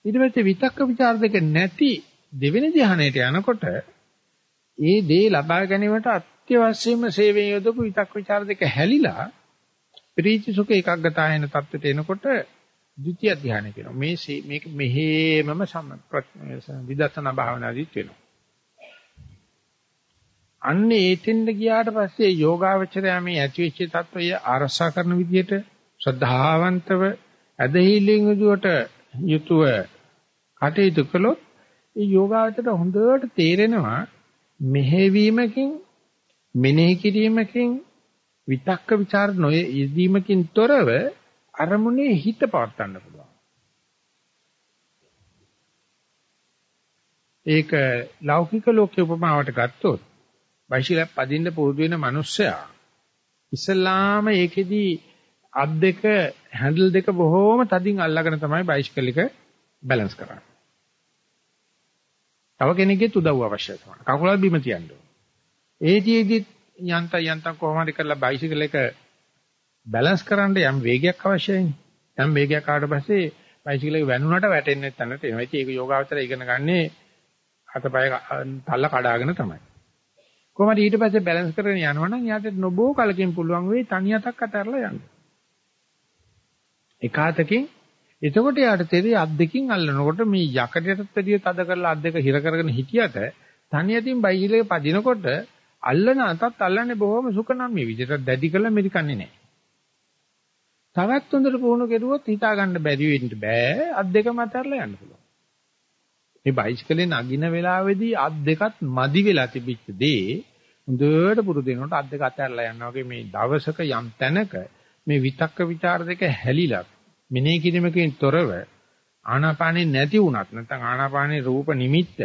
ඊට පස්සේ විතක්ක ਵਿਚාර දෙක නැති දෙවෙනි ධානයට යනකොට ඒ දේ ලබා ගැනීමට සත්‍ය වශයෙන්ම සේවයෙන් යොදපු විතක් ਵਿਚාර දෙක හැලිලා ප්‍රීති සුඛ ඒකග්ගතායන தත්ත්වයට එනකොට ද්විතිය ධානය කියනවා. මේ මේක මෙහෙමම විදර්ශනා භාවනාදිත් වෙනවා. අන්න ඒතෙන්ද ගියාට පස්සේ යෝගාවචරය මේ ඇතිවෙච්ච తত্ত্বය අරසා කරන විදිහට ශ්‍රද්ධාවන්තව ඇදහිලිෙන් යුතුවට යුතුව කටයුතු කළොත් ඒ යෝගාවචරයට හොඳට තේරෙනවා මෙහෙවීමකින් මෙනෙහි කිරීමකින් විතක්ක ਵਿਚාර නොයේ යෙදීමකින් තොරව අරමුණේ හිත පවත්වන්න පුළුවන්. ඒක ලෞකික ලෝකයේ උපමාවට ගත්තොත් බයිසිකලයක් පදින්න පුරුදු වෙන මිනිස්සයා ඉස්ලාම ඒකෙදි අත් දෙක හැන්ඩල් දෙක බොහොම තදින් අල්ලගෙන තමයි බයිසිකල් එක බැලන්ස් කරන්නේ. තව කෙනෙක්ගේ උදව්ව අවශ්‍යයි තමයි. කකුල බිම තියන්න ඕන. ඒදීදී යන්ත යන්තම් කොහොම හරි කරලා බයිසිකල් එක බැලන්ස් කරන්න යම් වේගයක් අවශ්‍යයිනේ. යම් වේගයක් ආවට පස්සේ බයිසිකල් එක වැනුනට වැටෙන්නේ නැත්නම් එනවා. ඒක යෝගාවචර ඉගෙන ගන්නේ අතපය තල්ල කඩාගෙන තමයි. කොහොමද ඊට පස්සේ බැලන්ස් කරගෙන යනවනම් යාට නොබෝ කලකින් පුළුවන් වෙයි තනියටක් අතහැරලා යන්න. එකාතකින් එතකොට යාට තේරෙයි අත් දෙකින් අල්ලනකොට මේ යකඩයටත් වැඩිය තද කරලා අත් දෙක හිර කරගෙන හිටියට තනියටින් බයිසිකලේ පදිනකොට අල්ලන අතත් අල්ලන්නේ බොහොම සුකනම් මේ විදිහට දැඩි කරලා මෙරිකන්නේ නැහැ. තවත් හොඳට පුහුණු කෙරුවොත් හිතා ගන්න බැරි වෙන්න බෑ අත් දෙකම අතරලා යන්න පුළුවන්. මේ බයිසිකලේ නගින වෙලාවේදී අත් දෙකත් මදි වෙලා තිබිච්ච දේ හොඳට පුරුදු වෙනකොට අත් දෙක අතරලා යනවා වගේ මේ දවසක යම් තැනක මේ විතක්ක ਵਿਚාර දෙක හැලිලා මෙනෙහි කිරීමකින් තොරව ආනාපානෙ නැති වුණත් නැත්නම් ආනාපානේ රූප නිමිත්ත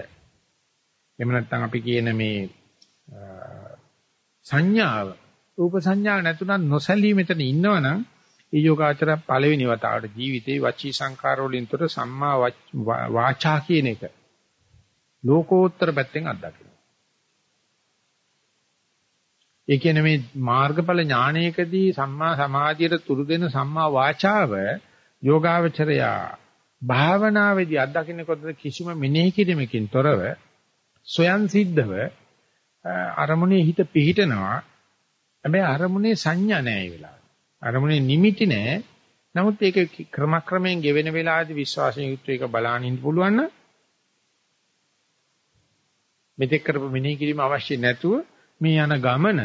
එහෙම නැත්නම් අපි කියන මේ සංඥාව රූප සංඥා නැතුණත් නොසැලී මෙතන ඉන්නවනම් ඒ යෝගාචර පළවෙනි වතාවට ජීවිතේ වචී සංකාර වලින් තොර සම්මා වාචා කියන එක ලෝකෝත්තර පැත්තෙන් අත්දකිනවා. ඒ කියන්නේ මේ මාර්ගඵල ඥානයකදී සම්මා සමාධියට තුරු දෙන සම්මා වාචාව යෝගාවචරයා භාවනාවේදී අත්දකින්නකොට කිසිම මෙනෙහි කිරීමකින් තොරව සොයන් සිද්ධව අරමුණේ හිත පිහිටනවා. හැබැයි අරමුණේ සංඥා නැහැ ඒ වෙලාවේ. අරමුණේ නිමිති නැහැ. නමුත් ඒක ක්‍රමක්‍රමයෙන් ගෙවෙන වෙලාවේදී විශ්වාසයෙන් යුක්ත එක බලාගෙන ඉන්න පුළුවන් නම් මෙතෙක් කරපු මෙනෙහි කිරීම අවශ්‍ය නැතුව මේ යන ගමන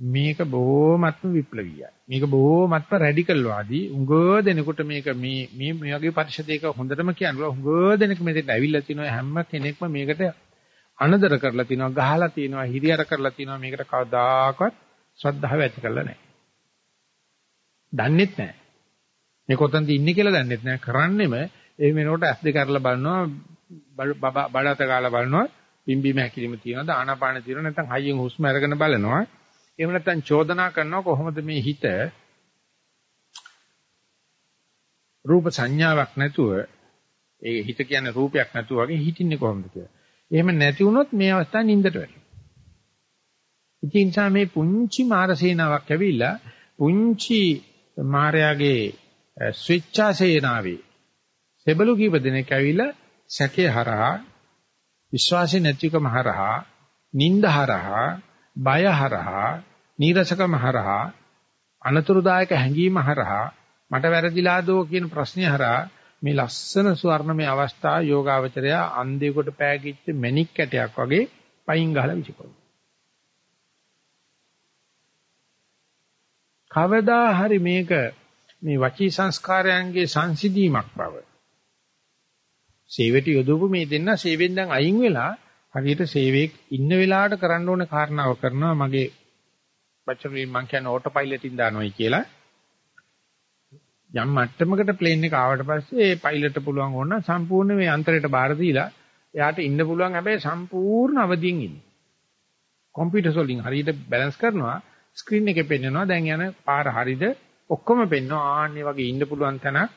මේක බොහොමත්ම විප්ලවීයයි. මේක බොහොමත්ම රැඩිකල් වාදී. උඟ දෙනකොට මේක මේ මේ මේ වගේ පරිශදයක හොඳටම කියනවා. උඟ දෙනෙක් මෙතෙන් ඇවිල්ලා තිනවා හැම කෙනෙක්ම මේකට අනදර කරලා තිනවා, ගහලා තිනවා, හිරියර කරලා තිනවා. මේකට කවදාකවත් ශ්‍රද්ධාව ඇති කරලා නැහැ. දන්නෙත් නැහැ. මේ කොතනද ඉන්නේ කියලා දන්නෙත් නැහැ. කරන්නෙම ඒ වෙනකොට ඇස් දෙක අරලා බලනවා, බඩත ගාලා බලනවා, පිම්බීම හැකිලිම තියනවාද, ආනාපාන තියනවද නැත්නම් හයියෙන් හුස්ම අරගෙන බලනවා. එහෙම නැත්නම් චෝදනා කරනවා කොහොමද මේ හිත රූප සංඥාවක් නැතුව ඒ හිත කියන්නේ රූපයක් නැතුව වගේ හිටින්නේ කොහොමද කියලා. එහෙම නැති වුණොත් මේ අවස්ථාව නින්දට වැටෙනවා. ඉතින් නිසා මේ පුංචි මාරසේනාවක් ඇවිල්ලා පුංචි මාර්යාගේ ස්විච්ඡා සේනාවේ සෙබළු කීප දෙනෙක් ඇවිල්ලා සැකේ හරහා විශ්වාසය නැතිකම හරහා නිନ୍ଦ හරහා බය හරහා නීරසකම හරහා අනතුරුදායක හැඟීම හරහා මට වැරදිලාදෝ කියන ප්‍රශ්නේ හරහා මේ ලස්සන ස්වර්ණමය අවස්ථාව යෝගාවචරය අන්දේකට පෑගිච්ච මැණික් කැටයක් වගේ පයින් ගහලා විසිකරනවා. කවදා හරි මේක මේ වචී සංස්කාරයන්ගේ සංසිධීමක් බව. සේවයට යොදවපු මේ දෙන්න සේවෙන් දැන් අයින් වෙලා හරියට සේවයක් ඉන්න වෙලාවට කරන්න ඕන කාරණාව කරනවා මගේ වචන මං කියන්නේ ඕටෝ පයිලට් ඉන් දානොයි කියලා යම් මට්ටමකට ප්ලේන් එක ආවට පස්සේ ඒ පයිලට්ට පුළුවන් ඕන සම්පූර්ණ මේ අන්තරයට බාර දීලා එයාට ඉන්න පුළුවන් හැබැයි සම්පූර්ණ අවදියෙන් ඉන්න. කම්පියුටර් වලින් හරියට බැලන්ස් කරනවා ස්ක්‍රීන් එකේ පෙන්නනවා දැන් යන පාර හරියද ඔක්කොම පෙන්නවා ආන්නේ වගේ ඉන්න පුළුවන් තැනක්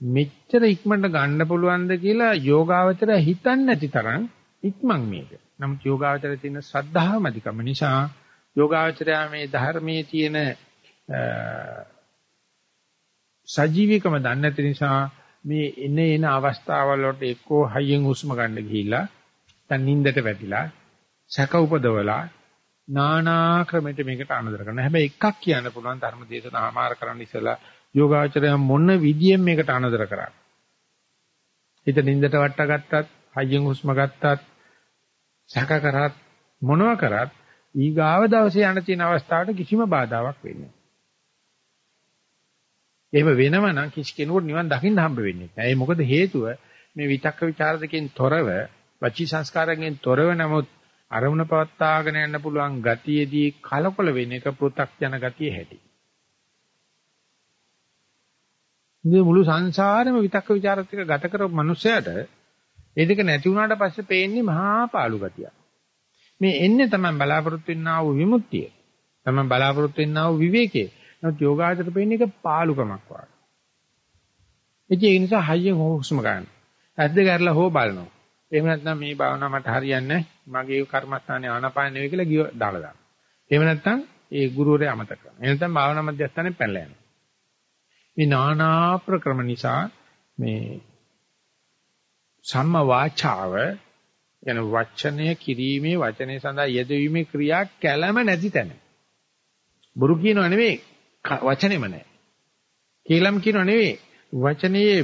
මෙච්චර ඉක්මනට ගන්න පුළුවන්ද කියලා යෝගාවචරය හිතන්නේ නැති තරම් ඉක්මන් මේක. නමුත් යෝගාවචරයේ තියෙන ශ්‍රද්ධාවමදිකම නිසා යෝගාවචරය මේ ධර්මයේ තියෙන සජීවීකම දන්නේ නැති නිසා මේ එන එන අවස්ථාවල වලට එක්කෝ හයියෙන් හුස්ම ගන්න ගිහිල්ලා දැන් නිින්දට වැටිලා සැක උපදවලා නානා ක්‍රමයට මේකට අනුදර කරනවා. හැබැයි එකක් කියන්න පුළුවන් ධර්ම දේශනා ආමාර කරන්න ඉස්සලා යෝගාචරය මොන විදියෙන් මේකට අනුදර කරා. හිත නිින්දට වට ගත්තත්, හයියෙන් හුස්ම ගත්තත්, සැක කරත් මොනවා කරත් ඊගාව දවසේ යන තියෙන අවස්ථාවට කිසිම බාධාවක් වෙන්නේ නැහැ. එහෙම වෙනව නම් කිසි කෙනෙකුට නිවන් දකින්න හම්බ වෙන්නේ නැහැ. ඒ මොකද හේතුව මේ විතක්ක ਵਿਚාර දෙකෙන් තොරව වචී සංස්කාරයෙන් තොරව නමුත් අරමුණ පවත්වාගෙන යන්න පුළුවන් ගතියේදී කලකොල වෙන එක පෘ탁ජන ගතිය හැටි. මේ මුළු සංසාරෙම විතක්ක ਵਿਚාරත් එක්ක ගත කරපු මිනිසයාට ඒ දෙක නැති වුණාට පස්සේ පේන්නේ මහා පාළු ගතියක්. මේ එන්නේ තමයි බලාපොරොත්තු වෙන්නා වූ විමුක්තිය. තමයි බලාපොරොත්තු වෙන්නා වූ විවේකයේ නමුත් යෝගාචර පෙන්නේ එක පාලුකමක් වගේ. ඒ නිසා හයියෙන් හුස්ම ගන්න. ඇද්ද ගැරලා හො බලනවා. එහෙම නැත්නම් මේ භාවනාව මට හරියන්නේ මගේ කර්මස්ථානේ ආනාපාන නෙවෙයි කියලා ගිය දාලා දානවා. එහෙම නැත්නම් ඒ ගුරුවරයා අමතක කරනවා. එහෙම නැත්නම් භාවනා මධ්‍යස්ථානේ පැනලා යනවා. මේ නානා ප්‍රක්‍රම නිසා මේ සම්ම වාචාව යන වචනය කිරීමේ වචනේ සඳහා යෙදවීමේ ක්‍රියා කැළම නැති තැන. බොරු කියනව නෙවෙයි වචනේම නැහැ. කියලාම කියනව නෙවෙයි වචනයේ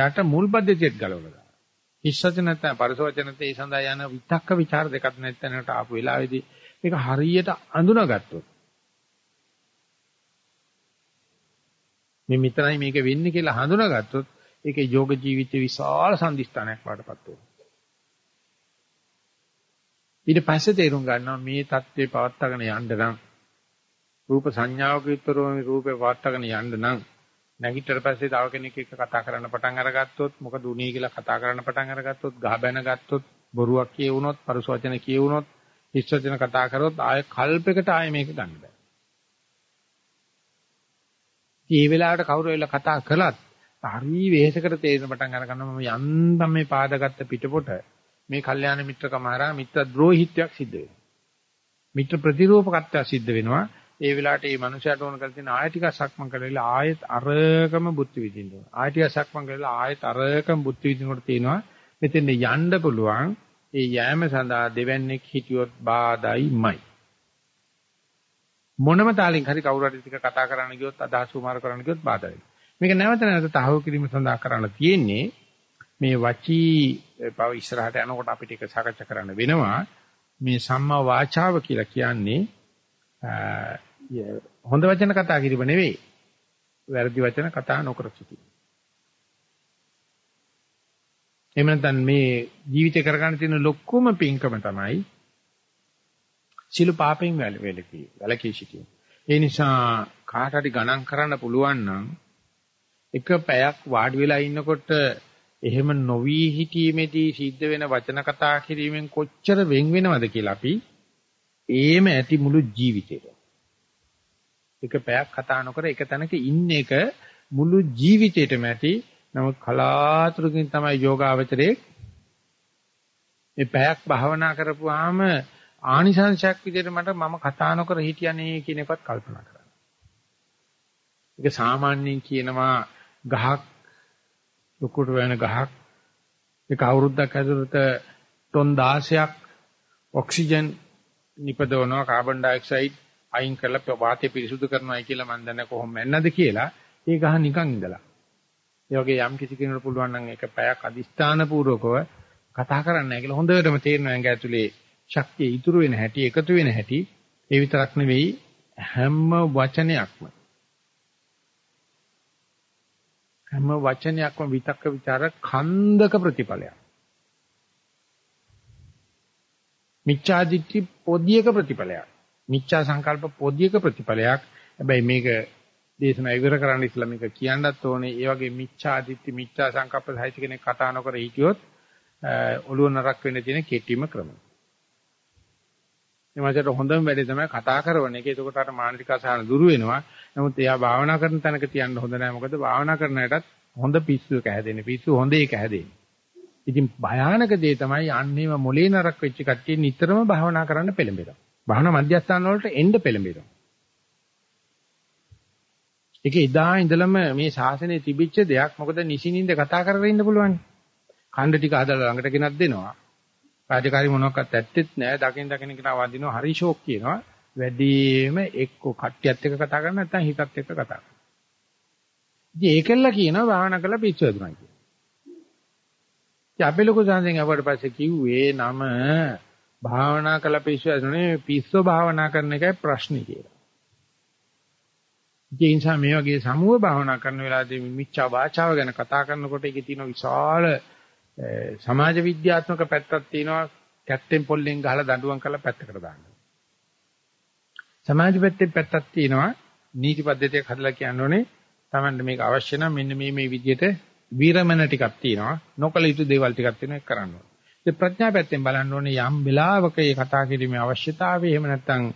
යට මුල් පද්ධතියට ගලවලා දානවා. හිස්සච නැත්නම් පරස වචන නැත්නම් ඒ සඳහා යන විතක්ක ਵਿਚාර දෙකක් නැත්නම්ට ආපු වෙලාවේදී මේක හරියට අඳුනාගත්තොත් මේ මෙතනයි මේක වෙන්නේ කියලා හඳුනාගත්තොත් ඒකේ යෝග ජීවිතේ විශාල සම්දිස්ථානයක් වඩපත් වෙනවා. ඊට පස්සේ තේරුම් ගන්නවා මේ தත්ත්වේ පවත්වාගෙන යන්න නම් රූප සංඥාවක විතරව මේ රූපේ පවත්වාගෙන යන්න නම් නැගිටතර පස්සේ තව කෙනෙක් එක්ක කතා කරන්න පටන් අරගත්තොත් මොකද උනේ කියලා කතා කරන්න පටන් අරගත්තොත් ගහ බැන ගත්තොත් බොරුවක් කියවුනොත් පරුස වචන කියවුනොත් හිස් වචන කතා කරොත් ආය කල්පයකට ආය මේක ගන්න බෑ. ඉතින් මේ වෙලාවට කවුරු වෙලා කතා කළත් හරි වෙහෙසකට තේරෙන පටන් අර ගන්නවා මම යන්තම් මේ පාදගත්ත පිටපොට මේ කල්යාණ මිත්‍රකම හරහා මිත්‍ර ද්‍රෝහිත්වයක් සිද්ධ වෙනවා. මිත්‍ර ප්‍රතිරූපකත්වයක් සිද්ධ වෙනවා. ඒ වෙලාවට මේ මනුස්සයාට ඕන කරලා තියෙන ආය ටික සක්මන් කරලා ආයෙත් අරකම බුද්ධ විදින්න ඕන. ආය ටික සක්මන් කරලා ආයෙත් අරකම බුද්ධ විදිනකොට තියෙනවා මෙතෙන් යන්න පුළුවන් ඒ යෑම සඳහා දෙවන්නේක් හිටියොත් බාදයිමයි. මොනම තාලෙන් හරි කවුරු හරි ටික කතා කරන්න ගියොත් අදහස් උමාර කරන්න ගියොත් බාධා වෙනවා. මේක නැවත නැවත තහවුරු කිරීම සඳහා කරන්න තියෙන්නේ මේ වචී බව ඉස්සරහට යනකොට අපිට ඒක සාකච්ඡා කරන්න වෙනවා. මේ සම්මා වාචාව කියලා කියන්නේ හොඳ වචන කතා කිරීම නෙවෙයි. වැරදි වචන කතා නොකර සිටීම. එහෙම නැත්නම් මේ ජීවිතේ කරගන්න තියෙන ලොකුම පින්කම තමයි සිළු පාපෙන් වැළකී වැළකී සිටීම. ඒ නිසා කාට හරි ගණන් කරන්න පුළුවන් නම් එක පැයක් වාඩි වෙලා ඉන්නකොට එහෙම නොවි හිටීමේදී සිද්ධ වෙන වචන කතා කිරීමෙන් කොච්චර වෙන් වෙනවද කියලා අපි ඒම ඇති මුළු ජීවිතේට. එක පැයක් කතා නොකර එක තැනක ඉන්න එක මුළු ජීවිතේටම ඇති. නමුත් කලාතුරකින් තමයි යෝගාවචරයේ මේ පැයක් භාවනා කරපුවාම ආනිසංශයක් විදිහට මට මම කතා නොකර හිටියනේ කියන එකත් කල්පනා කරන්න. ඒක සාමාන්‍යයෙන් කියනවා ගහක් ලොකුට වෙන ගහක් ඒක අවුරුද්දක් ඇතුළත ටොන් 16ක් ඔක්සිජන් නිපදවනවා කාබන් ඩයොක්සයිඩ් අයින් කරලා වාතය පිරිසුදු කරනවායි කියලා මම දන්නේ කොහොම වෙන්නද කියලා ඒ ගහ නිකන් ඉඳලා. ඒ වගේ යම් කිසි කෙනෙකුට පුළුවන් නම් ඒක පැයක් අදිස්ථාන පූර්වකව කතා කරන්න නැහැ කියලා හොඳටම තේරෙනවා ඇඟ ඇතුලේ ශක්තිය ඉතුරු වෙන හැටි එකතු වෙන හැටි ඒ විතරක් නෙවෙයි හැම වචනයක්ම හැම වචනයක්ම විතක්ක ਵਿਚාර ඛණ්ඩක ප්‍රතිඵලයක්. මිච්ඡාදිට්ඨි පොදියක ප්‍රතිඵලයක්. මිච්ඡා සංකල්ප පොදියක ප්‍රතිඵලයක්. හැබැයි මේක දේශනා ඉවර කරන්න ඉස්සලා මේක කියන්නත් ඕනේ. ඒ වගේ මිච්ඡාදිට්ඨි මිච්ඡා සංකල්ප සහිත කෙනෙක් කතා නොකර හිටියොත් ඔළුව නරක් වෙන්න තියෙන කෙටිම ක්‍රමය. එමණට හොඳම වැඩේ තමයි කතා කරන එක. එතකොට අර මානසික අසහන දුරු වෙනවා. නමුත් එයා භාවනා කරන තැනක තියන්න හොඳ නැහැ. මොකද භාවනා කරන එකටත් හොඳ පිස්සු එක හැදෙන්නේ. පිස්සු හොඳ එක හැදෙන්නේ. ඉතින් භයානක දේ තමයි අන්නේම මොලේ නරක වෙච්ච කට්ටිය නිතරම භාවනා කරන්න පෙළඹෙනවා. භාවනා මධ්‍යස්ථාන වලට එන්න පෙළඹෙනවා. ඒක එදා ඉඳලම මේ ශාසනයේ තිබිච්ච දෙයක්. මොකද නිසිනින්ද කතා කරගෙන ඉන්න පුළුවන්. ඛණ්ඩ ටික හදලා ළඟට ගෙනත් දෙනවා. රාජකාරි මොනවාක්වත් ඇත්තෙත් නෑ. දකින් දකින් කෙනා වඳිනවා හරි ෂෝක් කියනවා. වැඩිම එක්ක කට්ටියත් එක්ක කතා කරන්න නැත්නම් හිතත් එක්ක කතා කරන්න. ඉතින් ඒකෙල්ල කියනවා භාවනා කරලා පිස්සු වැදුනා කියලා. ඉතින් අපි ලොකු සංසෙන් අපවට පස්සේ කිව්වේ නම භාවනා කරලා පිස්සු වැදුනේ පිස්සු භාවනා කරන එකයි ප්‍රශ්නේ කියලා. ඒ නිසා මේ වගේ සමුහ භාවනා කරන වෙලාවදී මිච්ඡා වාචාව ගැන කතා කරනකොට ඒකේ තියෙන විශාල සමාජ විද්‍යාත්මක පැත්තක් තියෙනවා කැප්ටන් පොල්ලෙන් ගහලා දඬුවම් කරලා පැත්තකට දාන්න. සමාජ පැත්තේ පැත්තක් තියෙනවා නීති පද්ධතියක් හදලා කියනෝනේ Tamanne මේක අවශ්‍ය නම් මෙන්න මේ මේ විදිහට වීරමන ටිකක් තියෙනවා නොකල යුතු දේවල් ටිකක් තියෙනවා ඒක කරන්න ඕනේ. ඒ ප්‍රඥා පැත්තෙන් බලන්න ඕනේ යම් වෙලාවක මේ කතා කිරීමේ අවශ්‍යතාවය එහෙම නැත්නම්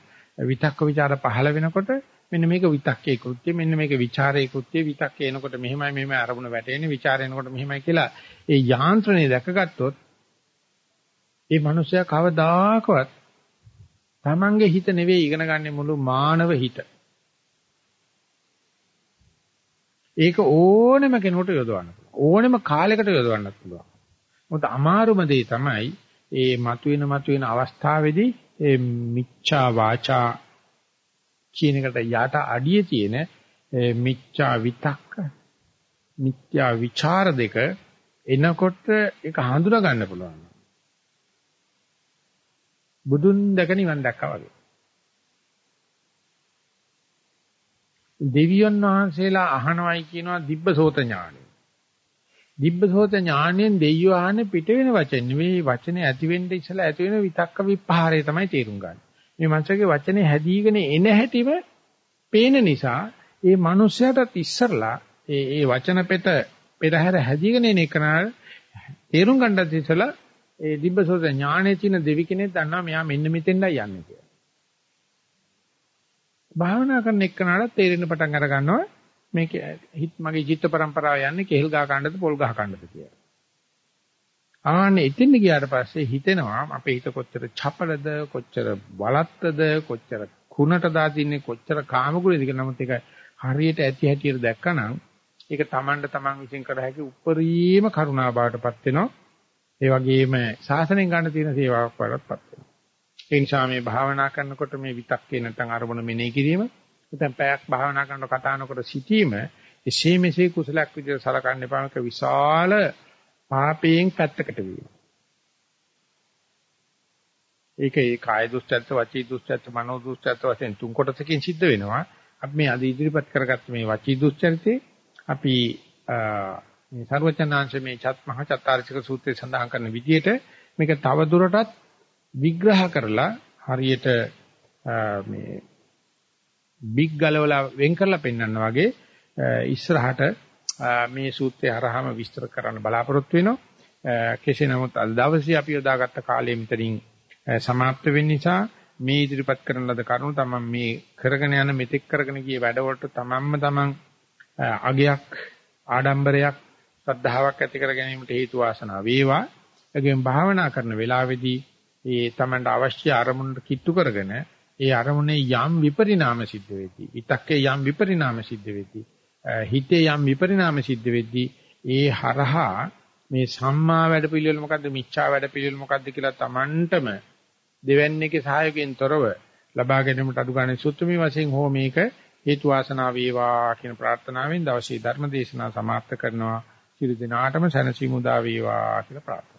විතක්ක ਵਿਚාර පහළ වෙනකොට මෙන්න මේක විතක්කේ කෘත්‍ය මෙන්න මේක ਵਿਚාරේ කෘත්‍ය විතක්කේ එනකොට මෙහෙමයි මෙහෙමයි අරමුණ වැටෙන්නේ ਵਿਚාරේ එනකොට මෙහෙමයි කියලා ඒ යාන්ත්‍රණය දැකගත්තොත් ඒ මනුස්සයා කවදාකවත් තමන්ගේ හිත නෙවෙයි ඉගෙන ගන්න මුළු මානව හිත. ඒක ඕනෙම කෙනෙකුට යොදවන්න පුළුවන්. ඕනෙම කාලයකට යොදවන්නත් පුළුවන්. මොකද අමාරුම දේ තමයි ඒ මතුවෙන මතුවෙන අවස්ථාවේදී ඒ මිච්ඡා වාචා කියන එකට යට අඩියේ තියෙන මිච්ඡා විතක්ක මිත්‍යා විචාර දෙක එනකොට ඒක හඳුනා ගන්න පුළුවන්. බුදුන් දැක නිවන් දැක්කා වගේ. දෙවියන් වහන්සේලා අහනවයි කියනවා දිබ්බසෝත ඥානෙ. දිබ්බසෝත ඥානෙන් දෙයියෝ අහන්නේ පිට වෙන වචන නෙවෙයි වචනේ ඇති වෙන්න ඉස්සලා ඇති වෙන විතක්ක විපහාරය තමයි තේරුම් ගන්න. මේ මනුස්සයාගේ වචනේ හැදීගෙන එන හැටිම පේන නිසා ඒ මනුස්සයාටත් ඉස්සරලා ඒ ඒ වචන පෙත පෙරහැර හැදීගෙන එන එක තේරුම් ගන්නත් ඉස්සලා ඒ දිබ්බසෝත ඥානයේ තියෙන දෙවි කෙනෙක් දන්නවා මෙයා මෙන්න මෙතෙන්ඩයි යන්නේ කියලා. භාවනා කරන එක්කනට තේරෙන්න පටන් අර ගන්නවා මේක හිත මගේ චිත්ත පරම්පරාව යන්නේ කෙහෙල් ගහ කන්නද පොල් ගහ කන්නද කියලා. ආන්නේ එතින් ගියාට පස්සේ හිතෙනවා අපේ හිත කොච්චර චපලද කොච්චර බලත්තද කොච්චර කුණට දාතින්නේ කොච්චර කාමගුණද කියලා නමුත් ඒක හරියට ඇති හැටියට දැක්කනම් ඒක Tamanට Taman විසින් කර හැකි උපරිම කරුණා බවටපත් වෙනවා. ඒ වගේම සාසනෙන් ගන්න තියෙන සේවාවක් වඩපත් වෙනවා. ඒ නිසා මේ භාවනා කරනකොට මේ විතක්කේ නැත්නම් අරමුණ මෙනෙහි කිරීම නැත්නම් පැයක් භාවනා කරනකොට කතා නොකර සිටීම එසේ මෙසේ කුසලයක් විදිහට සලකන්න එපා මේක විශාල පාපයෙන් පැත්තකට වීම. ඒක ඒ කාය දුස්චර්ත වචී දුස්චර්ත මනෝ දුස්චර්ත වශයෙන් තුන් කොටසකින් සිද්ධ වෙනවා. අපි මේ අද ඉදිරිපත් කරගත්ත මේ වචී දුස්චර්තේ අපි මේ ਸਰවචනාංශ මේ චත් මහ චත්තාරිසික සූත්‍රයේ සඳහන් කරන විදිහට මේක තව දුරටත් විග්‍රහ කරලා හරියට මේ බිග් ගලවලා වෙන් කරලා පෙන්වන්න වගේ ඉස්සරහට මේ සූත්‍රය හරහාම විස්තර කරන්න බලාපොරොත්තු වෙනවා කෙසේ නමුත් අද දවසේ අපි යොදාගත්ත කාලය මෙතනින් સમાપ્ત වෙන්න නිසා මේ ඉදිරිපත් කරන ලද කරුණු තමයි මේ කරගෙන යන මෙතෙක් කරගෙන ගිය වැඩවලට තමන්ම තමන් අගයක් ආඩම්බරයක් ශ්‍රද්ධාවක් ඇති කර ගැනීමට හේතු වාසනා වේවා. ඒකෙන් භාවනා කරන වෙලාවේදී ඒ තමන්ට අවශ්‍ය අරමුණට කිට්ටු කරගෙන ඒ අරමුණේ යම් විපරිණාම සිද්ධ වෙද්දී විතක්කේ යම් විපරිණාම සිද්ධ වෙද්දී හිතේ යම් විපරිණාම සිද්ධ වෙද්දී ඒ හරහා මේ සම්මා වැඩ පිළිවෙල මොකද්ද මිච්ඡා වැඩ පිළිවෙල මොකද්ද කියලා තමන්ටම දෙවන්නේගේ සහයෝගයෙන් තොරව ලබා ගැනීමට අඩු ගන්න සුත්තුමි වශයෙන් හෝ මේක හේතු වාසනා වේවා කියන ප්‍රාර්ථනාවෙන් දවසේ ධර්ම දේශනාව සමාප්ත කරනවා. සියලු දෙනාටම සැනසීම උදා වේවා කියලා ප්‍රාර්ථනා